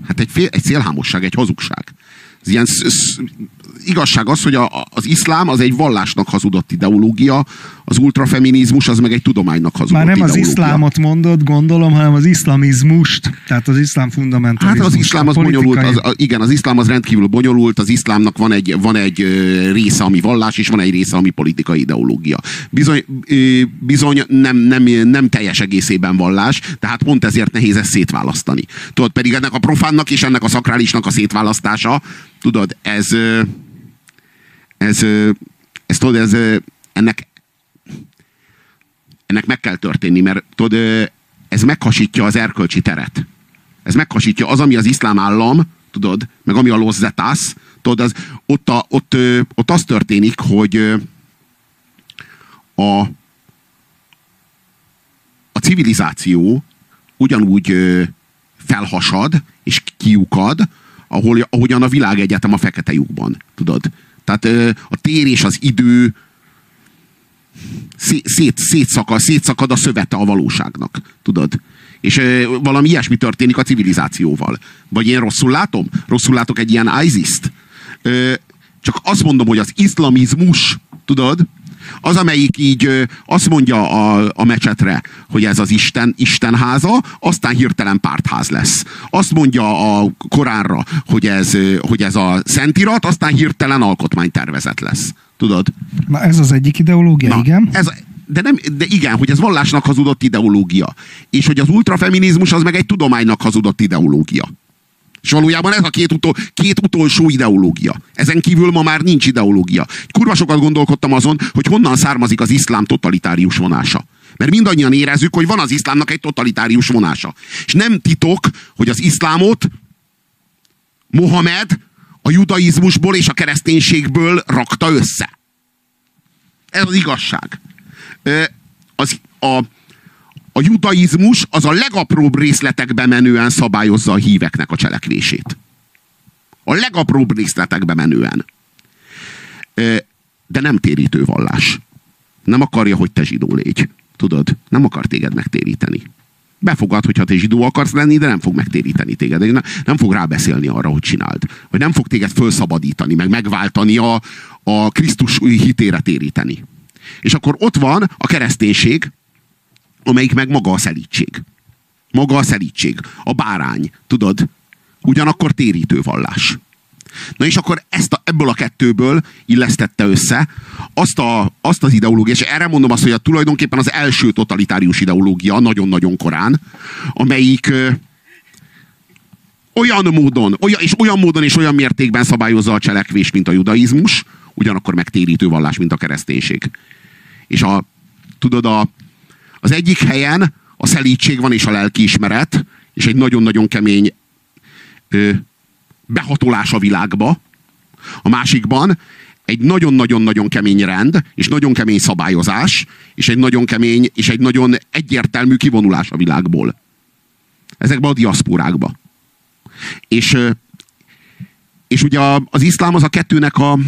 hát egy, fél, egy szélhámosság, egy hazugság. Ez ilyen igazság az, hogy a, az iszlám az egy vallásnak hazudott ideológia, az ultrafeminizmus az meg egy tudománynak hazudott Már nem ideológia. az iszlámot mondod, gondolom, hanem az iszlamizmust, tehát az iszlám fundamentalizmus. Hát az iszlám az politikai... bonyolult, az, igen, az iszlám az rendkívül bonyolult, az iszlámnak van egy, van egy része, ami vallás, és van egy része, ami politikai ideológia. Bizony, bizony nem, nem, nem teljes egészében vallás, tehát pont ezért nehéz ezt szétválasztani. Tudod, pedig ennek a profánnak és ennek a szakrálisnak a szétválasztása, tudod, ez ez, ez tudod, ez, ennek, ennek meg kell történni, mert tudod, ez meghasítja az erkölcsi teret. Ez meghasítja az, ami az iszlám állam, tudod, meg ami a lozzetász, tudod, az, ott, a, ott, ott az történik, hogy a, a civilizáció ugyanúgy felhasad és kiukad, ahol, ahogyan a világegyetem a fekete lyukban, tudod. Tehát a tér és az idő szét, szétszakad, szétszakad a szövete a valóságnak. Tudod? És valami ilyesmi történik a civilizációval. Vagy én rosszul látom? Rosszul látok egy ilyen ISIS-t? csak azt mondom, hogy az iszlamizmus, tudod, az, amelyik így azt mondja a, a mecsetre, hogy ez az Isten, Isten háza, aztán hirtelen pártház lesz. Azt mondja a Koránra, hogy ez, hogy ez a Szentirat, aztán hirtelen alkotmánytervezet lesz. Tudod? Na ez az egyik ideológia, Na, igen. Ez, de, nem, de igen, hogy ez vallásnak hazudott ideológia. És hogy az ultrafeminizmus az meg egy tudománynak hazudott ideológia. És valójában ez a két, utol, két utolsó ideológia. Ezen kívül ma már nincs ideológia. Kurva sokat gondolkodtam azon, hogy honnan származik az iszlám totalitárius vonása. Mert mindannyian érezzük, hogy van az iszlámnak egy totalitárius vonása. És nem titok, hogy az iszlámot Mohamed a judaizmusból és a kereszténységből rakta össze. Ez az igazság. Az, a, a judaizmus az a legapróbb részletekbe menően szabályozza a híveknek a cselekvését. A legapróbb részletekbe menően. De nem térítő vallás. Nem akarja, hogy te zsidó légy. Tudod? Nem akar téged megtéríteni. Befogad, hogyha te zsidó akarsz lenni, de nem fog megtéríteni téged. Nem fog rábeszélni arra, hogy csináld. Vagy nem fog téged felszabadítani, meg megváltani a, a Krisztus hitére téríteni. És akkor ott van a kereszténység, amelyik meg maga a szelítség. Maga a szelítség. A bárány, tudod? Ugyanakkor térítő vallás. Na és akkor ezt a, ebből a kettőből illesztette össze azt, a, azt az ideológiát, és erre mondom azt, hogy a tulajdonképpen az első totalitárius ideológia nagyon-nagyon korán, amelyik ö, olyan módon, olyan, és olyan módon és olyan mértékben szabályozza a cselekvést, mint a judaizmus, ugyanakkor megtérítő vallás, mint a kereszténység. És a, tudod, a, az egyik helyen a szelítség van és a lelkiismeret, és egy nagyon-nagyon kemény behatolás a világba. A másikban egy nagyon-nagyon-nagyon kemény rend, és nagyon kemény szabályozás, és egy nagyon kemény, és egy nagyon egyértelmű kivonulás a világból. Ezekben a diaszpórákba. És, és ugye az iszlám az a kettőnek a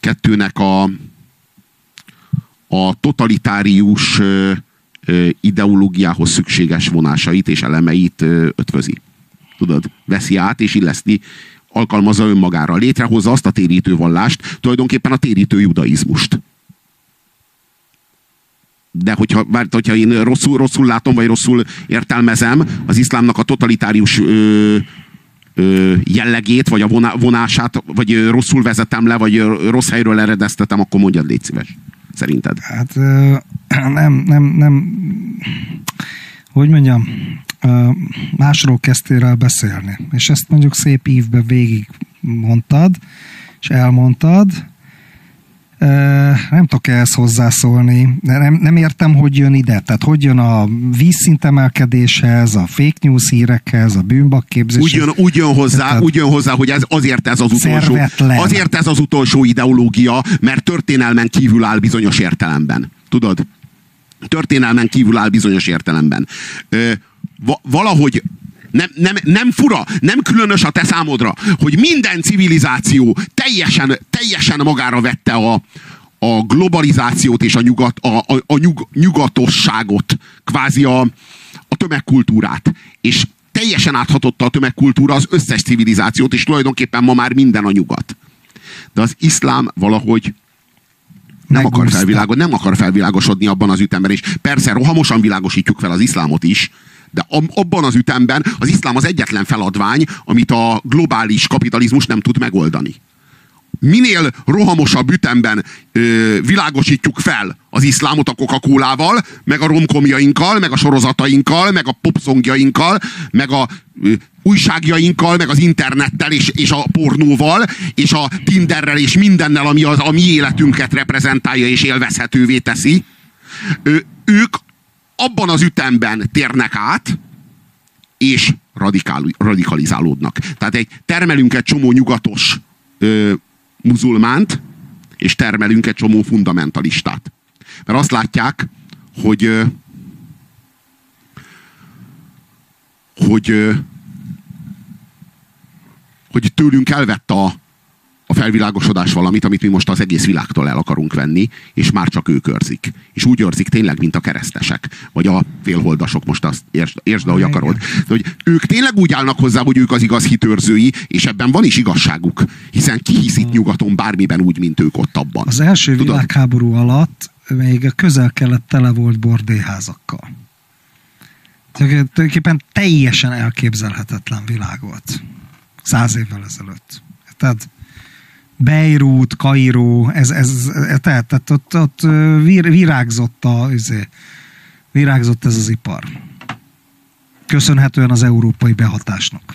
kettőnek a a totalitárius ideológiához szükséges vonásait és elemeit ötvözi. Tudod, veszi át és illeszti alkalmazza önmagára. Létrehozza azt a térítő vallást, tulajdonképpen a térítő judaizmust. De hogyha, hogyha én rosszul, rosszul látom, vagy rosszul értelmezem az iszlámnak a totalitárius ö, ö, jellegét, vagy a vonását, vagy rosszul vezetem le, vagy rossz helyről eredeztetem, akkor mondjad, légy szíves. Szerinted? Hát nem, nem, nem, hogy mondjam, másról kezdtél el beszélni. És ezt mondjuk szép ívbe végig mondtad, és elmondtad, nem tudok ehhez hozzászólni. Nem, nem értem, hogy jön ide. Tehát hogy jön a vízszintemelkedéshez, a fake news hírekhez, a bűnbakképzéshez. Úgy jön, úgy jön hozzá, Tehát úgy jön hozzá, hogy ez, azért ez az utolsó, azért ez az utolsó ideológia, mert történelmen kívül áll bizonyos értelemben. Tudod? Történelmen kívül áll bizonyos értelemben. Ö, valahogy nem, nem, nem fura, nem különös a te számodra, hogy minden civilizáció teljesen, teljesen magára vette a, a globalizációt és a, nyugat, a, a, a nyug, nyugatosságot, kvázi a, a tömegkultúrát. És teljesen áthatotta a tömegkultúra az összes civilizációt, és tulajdonképpen ma már minden a nyugat. De az iszlám valahogy nem akar, felvilágos, nem akar felvilágosodni abban az ütemben, és persze rohamosan világosítjuk fel az iszlámot is, de abban az ütemben az iszlám az egyetlen feladvány, amit a globális kapitalizmus nem tud megoldani. Minél rohamosabb ütemben ö, világosítjuk fel az iszlámot a Coca-Colával, meg a romkomjainkkal, meg a sorozatainkkal, meg a popszongjainkkal, meg a ö, újságjainkkal, meg az internettel és, és a pornóval, és a Tinderrel és mindennel, ami az, a mi életünket reprezentálja és élvezhetővé teszi. Ö, ők abban az ütemben térnek át, és radikál, radikalizálódnak. Tehát egy, termelünk egy csomó nyugatos ö, muzulmánt, és termelünk egy csomó fundamentalistát. Mert azt látják, hogy hogy, hogy tőlünk elvett a, a felvilágosodás valamit, amit mi most az egész világtól el akarunk venni, és már csak ők őrzik. És úgy őrzik tényleg, mint a keresztesek, vagy a félholdasok, most azt értsd, értsd ahogy akarod. De, hogy ők tényleg úgy állnak hozzá, hogy ők az igaz hitőrzői, és ebben van is igazságuk, hiszen ki hisz itt nyugaton bármiben úgy, mint ők ott abban. Az első Tudod? világháború alatt még a közel-kelet tele volt bordéházakkal. Tulajdonképpen teljesen elképzelhetetlen világ volt. Száz évvel ezelőtt. Tehát Beirut, Kairó, ez, ez, ez tehát, tehát ott, ott vir, virágzott, a, izé, virágzott ez az ipar. Köszönhetően az európai behatásnak.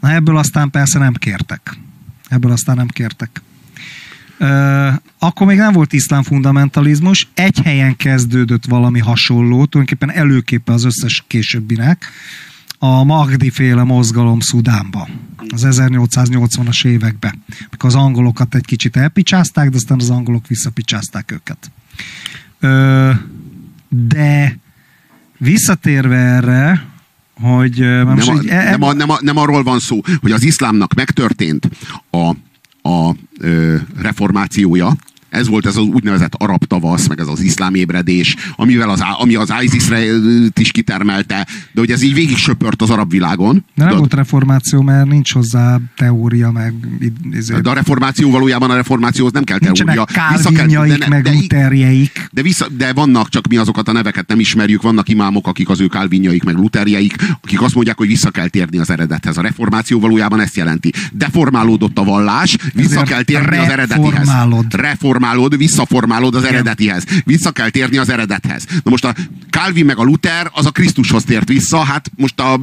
Na ebből aztán persze nem kértek. Ebből aztán nem kértek. Uh, akkor még nem volt iszlám fundamentalizmus, egy helyen kezdődött valami hasonló, tulajdonképpen előképe az összes későbbinek, a Magdi féle mozgalom Szudánba az 1880-as években, amikor az angolokat egy kicsit elpicsázták, de aztán az angolok visszapicsázták őket. Ö, de visszatérve erre, hogy... Nem, a, így, e- nem, a, nem, a, nem arról van szó, hogy az iszlámnak megtörtént a, a ö, reformációja, ez volt ez az úgynevezett arab tavasz, meg ez az iszlám ébredés, amivel az, ami az ISIS-re is kitermelte, de hogy ez így végig söpört az arab világon. De nem volt reformáció, mert nincs hozzá teória, meg... Ezért... De a reformáció valójában a reformációhoz nem kell teória. Nincsenek de, meg de, luterjeik. De, vissza, de vannak, csak mi azokat a neveket nem ismerjük, vannak imámok, akik az ő kálvinjaik, meg luterjeik, akik azt mondják, hogy vissza kell térni az eredethez. A reformáció valójában ezt jelenti. Deformálódott a vallás, vissza Ezért kell térni az eredetihez. Reformálódott reformálod, visszaformálod az eredetihez. Vissza kell térni az eredethez. Na most a Calvin meg a Luther az a Krisztushoz tért vissza, hát most a,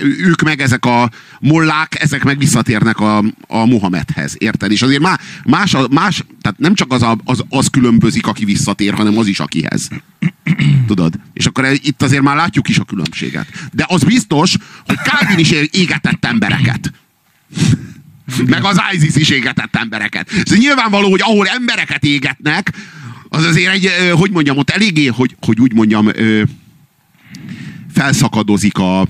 ők meg ezek a mollák, ezek meg visszatérnek a, a Mohamedhez, érted? És azért má, más, más, tehát nem csak az, a, az, az különbözik, aki visszatér, hanem az is, akihez. Tudod? És akkor itt azért már látjuk is a különbséget. De az biztos, hogy Calvin is égetett embereket. Meg az ISIS is égetett embereket. Szóval nyilvánvaló, hogy ahol embereket égetnek, az azért egy, hogy mondjam, ott eléggé, hogy, hogy úgy mondjam, felszakadozik a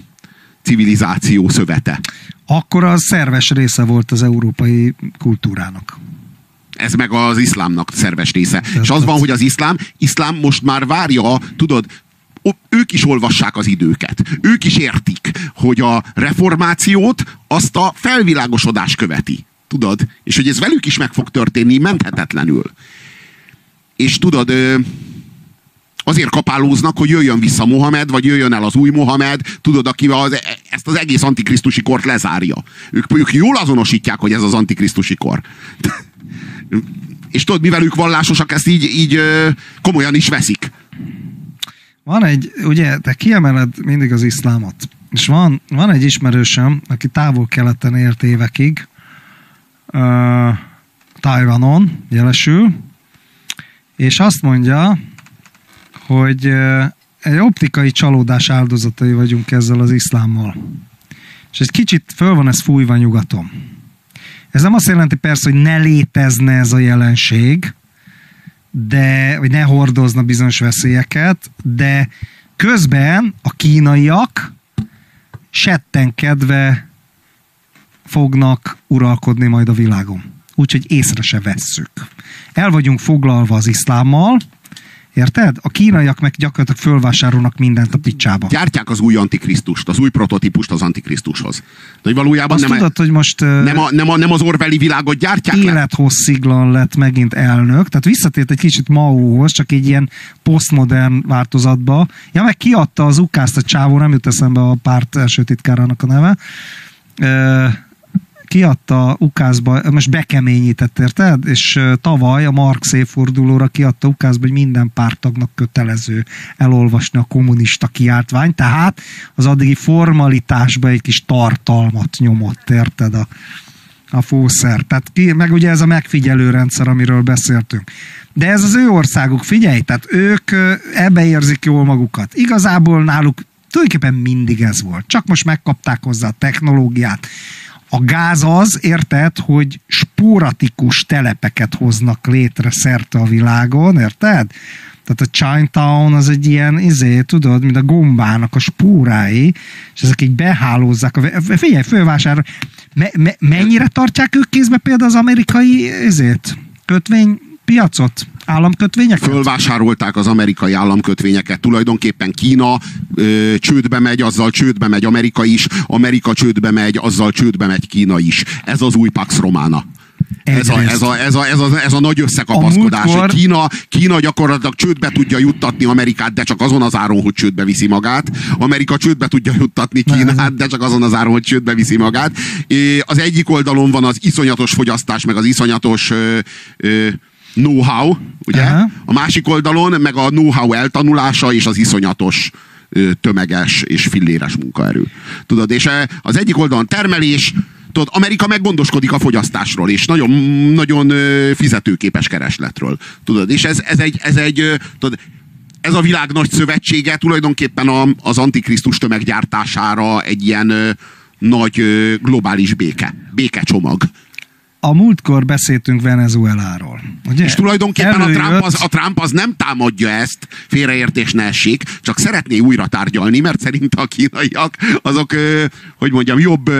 civilizáció szövete. Akkor az szerves része volt az európai kultúrának. Ez meg az iszlámnak szerves része. És az van, hogy az iszlám, iszlám most már várja, tudod, ők is olvassák az időket. Ők is értik, hogy a reformációt azt a felvilágosodás követi. Tudod? És hogy ez velük is meg fog történni menthetetlenül. És tudod, azért kapálóznak, hogy jöjjön vissza Mohamed, vagy jöjjön el az új Mohamed, tudod, aki az, ezt az egész antikrisztusi kort lezárja. Ők, ők jól azonosítják, hogy ez az antikrisztusi kor. [laughs] És tudod, mivel ők vallásosak, ezt így, így komolyan is veszik. Van egy, ugye, te kiemeled mindig az iszlámot. És van, van egy ismerősöm, aki távol-keleten élt évekig, uh, Tajvanon jelesül, és azt mondja, hogy egy optikai csalódás áldozatai vagyunk ezzel az iszlámmal. És egy kicsit föl van ez fújva nyugaton. Ez nem azt jelenti persze, hogy ne létezne ez a jelenség, de, vagy ne hordozna bizonyos veszélyeket, de közben a kínaiak settenkedve fognak uralkodni majd a világon. Úgyhogy észre se vesszük. El vagyunk foglalva az iszlámmal, Érted? A kínaiak meg gyakorlatilag fölvásárolnak mindent a picsába. Gyártják az új antikrisztust, az új prototípust az antikrisztushoz. De hogy valójában Azt nem, tudod, hogy most nem, a, nem, a, nem az Orwelli világot gyártják élethossziglan lett megint elnök, tehát visszatért egy kicsit Maóhoz, csak egy ilyen posztmodern változatba. Ja, meg kiadta az ukászt a csávó, nem jut eszembe a párt első titkárának a neve kiadta ukászba, most bekeményített, érted? És tavaly a Marx évfordulóra kiadta ukászba, hogy minden pártagnak kötelező elolvasni a kommunista kiáltvány, tehát az addigi formalitásba egy kis tartalmat nyomott, érted? A, a fószer. Tehát ki, meg ugye ez a megfigyelő rendszer, amiről beszéltünk. De ez az ő országuk, figyelj, tehát ők ebbe érzik jól magukat. Igazából náluk tulajdonképpen mindig ez volt. Csak most megkapták hozzá a technológiát, a gáz az, érted, hogy spóratikus telepeket hoznak létre szerte a világon, érted? Tehát a Chinatown az egy ilyen, izé, tudod, mint a gombának a spórái, és ezek így behálózzák. A, figyelj, fővásár, me, me, mennyire tartják ők kézbe például az amerikai izét, kötvénypiacot? Államkötvényeket? Fölvásárolták az amerikai államkötvényeket. Tulajdonképpen Kína ö, csődbe megy, azzal csődbe megy Amerika is, Amerika csődbe megy, azzal csődbe megy Kína is. Ez az új Pax Romana. Ez a, ez, a, ez, a, ez, a, ez a nagy összekapaszkodás. Múltkor... Kína, Kína gyakorlatilag csődbe tudja juttatni Amerikát, de csak azon az áron, hogy csődbe viszi magát. Amerika csődbe tudja juttatni Kínát, de csak azon az áron, hogy csődbe viszi magát. Az egyik oldalon van az iszonyatos fogyasztás, meg az iszonyatos ö, ö, know-how, ugye? Uh-huh. A másik oldalon meg a know-how eltanulása és az iszonyatos tömeges és filléres munkaerő. Tudod, és az egyik oldalon termelés, tudod, Amerika meggondoskodik a fogyasztásról, és nagyon, nagyon fizetőképes keresletről. Tudod, és ez, ez egy, ez egy tudod, ez a világ nagy szövetsége tulajdonképpen a, az antikrisztus tömeggyártására egy ilyen nagy globális béke, békecsomag a múltkor beszéltünk Venezueláról. Ugye? És tulajdonképpen Előjött... a, Trump az, a Trump az nem támadja ezt, félreértés ne essék, csak szeretné újra tárgyalni, mert szerint a kínaiak azok, hogy mondjam, jobb,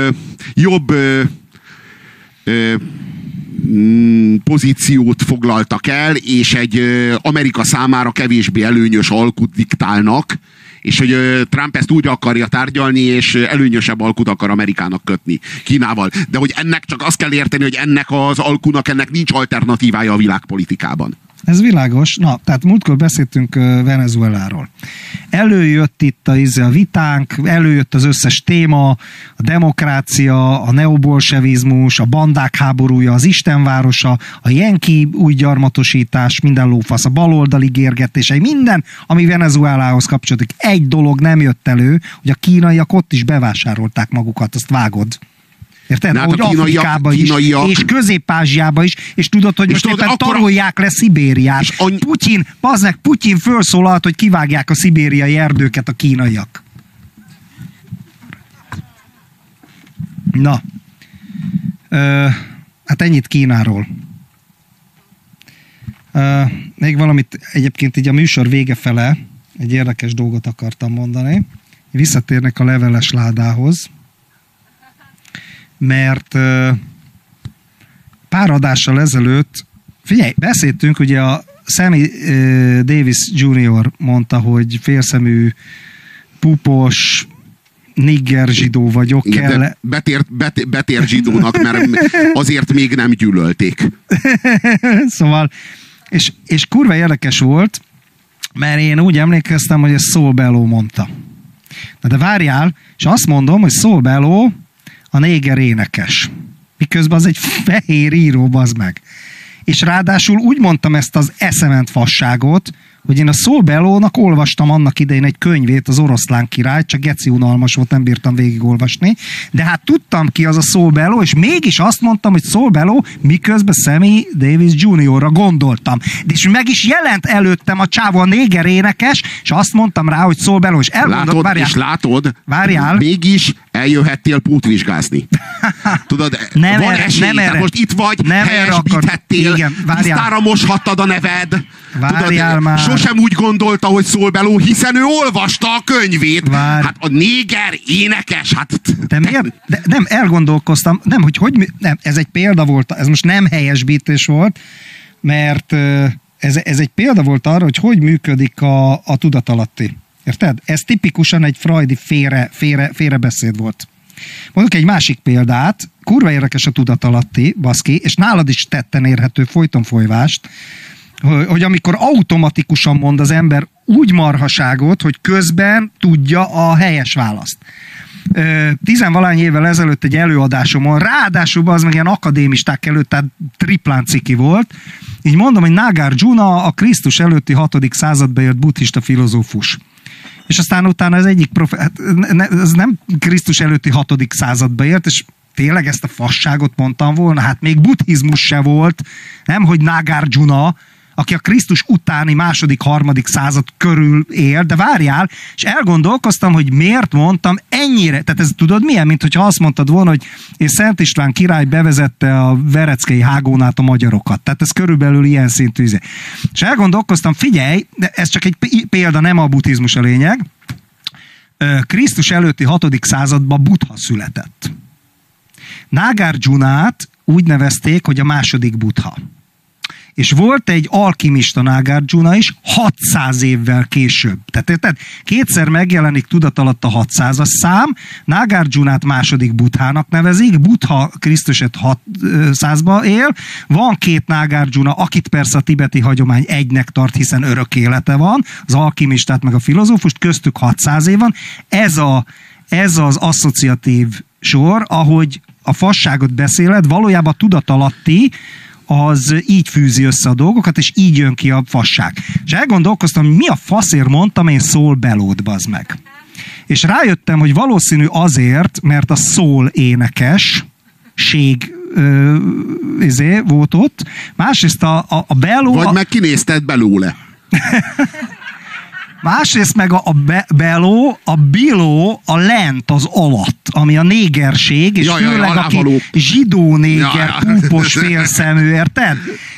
jobb mm, pozíciót foglaltak el, és egy Amerika számára kevésbé előnyös alkut diktálnak, és hogy Trump ezt úgy akarja tárgyalni, és előnyösebb alkut akar Amerikának kötni Kínával. De hogy ennek csak azt kell érteni, hogy ennek az alkunak ennek nincs alternatívája a világpolitikában. Ez világos. Na, tehát múltkor beszéltünk Venezueláról. Előjött itt a, izé, a vitánk, előjött az összes téma, a demokrácia, a neobolsevizmus, a bandák háborúja, az Istenvárosa, a jenki új gyarmatosítás, minden lófasz, a baloldali gérgetései, minden, ami Venezuelához kapcsolódik. Egy dolog nem jött elő, hogy a kínaiak ott is bevásárolták magukat, azt vágod. Érted? Hát Ahogy a kínaiak, is, és Közép-Ázsiába is, és tudod, hogy és most tudod, éppen akkora... tarolják le Szibériát. Any... Putyin, baznek, Putyin felszólalt, hogy kivágják a szibériai erdőket a kínaiak. Na, Ö, hát ennyit Kínáról. Ö, még valamit egyébként így a műsor vége fele, egy érdekes dolgot akartam mondani. Visszatérnek a leveles ládához mert pár adással ezelőtt, figyelj, beszéltünk ugye a Sammy Davis Jr. mondta, hogy félszemű, pupos, nigger zsidó vagyok. Igen, kell... de betért, bet, betért zsidónak, mert azért még nem gyűlölték. [laughs] szóval, és, és kurva érdekes volt, mert én úgy emlékeztem, hogy ez Saul Bellow mondta. Na de várjál, és azt mondom, hogy Saul Bellow a néger énekes. Miközben az egy fehér író, bazd meg. És ráadásul úgy mondtam ezt az eszement fasságot, hogy én a Szolbelónak olvastam annak idején egy könyvét, az oroszlán király, csak geci unalmas volt, nem bírtam végigolvasni, de hát tudtam ki az a Szolbeló, és mégis azt mondtam, hogy Szolbeló, miközben Sammy Davis Jr.-ra gondoltam. De és meg is jelent előttem a csávó a néger énekes, és azt mondtam rá, hogy Szolbeló, és elgondoltam, látod, várjál, és látod, várjál. mégis eljöhettél pótvizsgázni. [laughs] Tudod, nem van erre, esély, nem erre. most itt vagy, nem helyesbíthettél, Igen, várjál. tisztára moshattad a neved. Várjál Tudod, már. Sosem úgy gondolta, hogy szól beló, hiszen ő olvasta a könyvét. Vár. Hát a néger énekes, hát... De miért? De nem, elgondolkoztam, nem, hogy hogy, nem, ez egy példa volt, ez most nem helyesbítés volt, mert ez, ez egy példa volt arra, hogy hogy működik a, a tudatalatti. Érted? Ez tipikusan egy freudi félre, félre, félrebeszéd volt. Mondok egy másik példát, kurva érdekes a tudatalatti, baszki, és nálad is tetten érhető folyton folyvást, hogy amikor automatikusan mond az ember úgy marhaságot, hogy közben tudja a helyes választ. Tizenvalány évvel ezelőtt egy előadásomon, ráadásul az meg ilyen akadémisták előtt, tehát triplán ciki volt, így mondom, hogy Nagarjuna a Krisztus előtti 6. századba ért buddhista filozófus. És aztán utána az egyik profe... Hát, ne, ez nem Krisztus előtti 6. századba ért, és tényleg ezt a fasságot mondtam volna, hát még buddhizmus se volt, nem, hogy Nagarjuna, aki a Krisztus utáni második, harmadik század körül él, de várjál, és elgondolkoztam, hogy miért mondtam ennyire, tehát ez tudod milyen, mint hogyha azt mondtad volna, hogy és Szent István király bevezette a Vereckei hágónát a magyarokat. Tehát ez körülbelül ilyen szintű. És elgondolkoztam, figyelj, de ez csak egy példa, nem a buddhizmus a lényeg, Krisztus előtti 6. században Buddha született. Nagarjunát úgy nevezték, hogy a második Buddha. És volt egy alkimista Nagarjuna is 600 évvel később. Tehát érted? Kétszer megjelenik tudat alatt a 600-as szám, Nagarjunát második Buthának nevezik, Buddha Krisztus 600-ba él, van két Nagarjuna, akit persze a tibeti hagyomány egynek tart, hiszen örök élete van, az alkimistát meg a filozófust, köztük 600 év van. Ez, a, ez az asszociatív sor, ahogy a fasságot beszéled, valójában tudatalatti, az így fűzi össze a dolgokat, és így jön ki a fasság. És elgondolkoztam, hogy mi a faszért mondtam én szól belód, bazd meg. És rájöttem, hogy valószínű azért, mert a szól énekes, ség ö, izé, volt ott, másrészt a, a, a beló... Vagy a, meg kinézted belőle. [laughs] Másrészt meg a, a be, beló, a biló, a lent, az alatt, ami a négerség, és Ja, ja, ja, főleg aki alávaló. zsidó néger, Ja, ja. púpos félszemű, érted?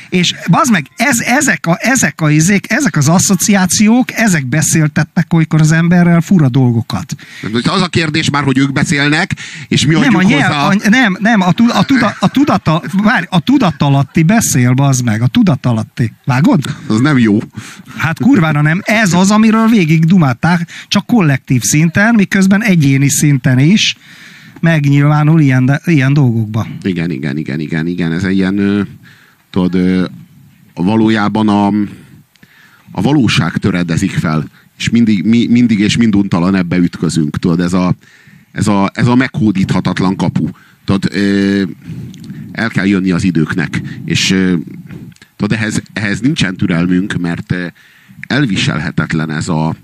És bazd meg, ez, ezek, a, ezek, a izék, ezek az asszociációk, ezek beszéltetnek olykor az emberrel fura dolgokat. Az a kérdés már, hogy ők beszélnek, és mi Nem, a nyelv, hozzá. a, nem, nem, a, tuda, a, tuda, a, tudata, várj, a tudatalatti beszél, bazd meg, a tudatalatti. Vágod? Az nem jó. Hát kurvára nem. Ez az, amiről végig dumálták, csak kollektív szinten, miközben egyéni szinten is megnyilvánul ilyen, ilyen dolgokba. Igen, igen, igen, igen, igen. Ez egy ilyen, tudod, valójában a, a valóság töredezik fel, és mindig, mi, mindig és minduntalan ebbe ütközünk. Tudod, ez a, ez a, ez a meghódíthatatlan kapu. Tudod, el kell jönni az időknek, és tudod, ehhez, ehhez nincsen türelmünk, mert elviselhetetlen ez a,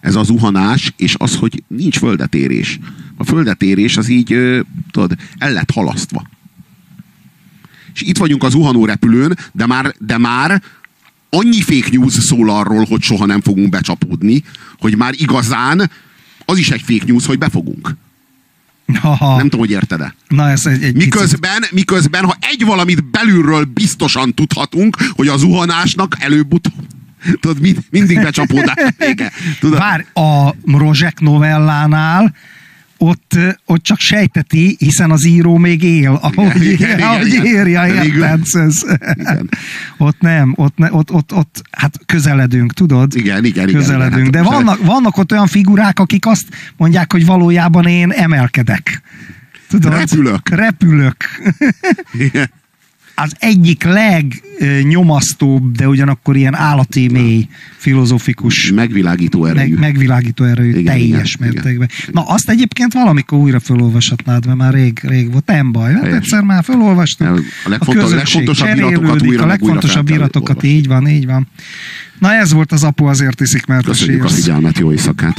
ez a zuhanás, és az, hogy nincs földetérés. A földetérés az így, tudod, el lett halasztva. És itt vagyunk a zuhanó repülőn, de már, de már annyi fake news szól arról, hogy soha nem fogunk becsapódni, hogy már igazán az is egy fake news, hogy befogunk. Ha, Nem tudom, hogy érted-e. Na ez egy, egy. Miközben, miközben, ha egy valamit belülről biztosan tudhatunk, hogy a zuhanásnak előbb-utóbb Tudod, mind, mindig becsapódás vége. Tudod? Vár, a Rozsek novellánál ott, ott csak sejteti, hiszen az író még él, ahogy, igen, igen, ahogy igen, írja, érted? Ez, [laughs] ott nem, ott, ne, ott, ott, ott, hát közeledünk, tudod? Igen, igen, közeledünk. igen. De vannak, vannak ott olyan figurák, akik azt mondják, hogy valójában én emelkedek. Tudod? Repülök. Repülök. Igen az egyik legnyomasztóbb, de ugyanakkor ilyen állati mély filozófikus. Megvilágító erejű. Meg, megvilágító erejű, igen, teljes igen, mértékben. Igen. Na azt egyébként valamikor újra felolvashatnád, mert már rég, rég volt, nem baj. Hát egyszer már felolvastuk. A, legfontos, a legfontosabb iratokat újra A legfontosabb iratokat, olvasni. így van, így van. Na ez volt az apu azért iszik, mert Köszönjük a figyelmet, jó éjszakát!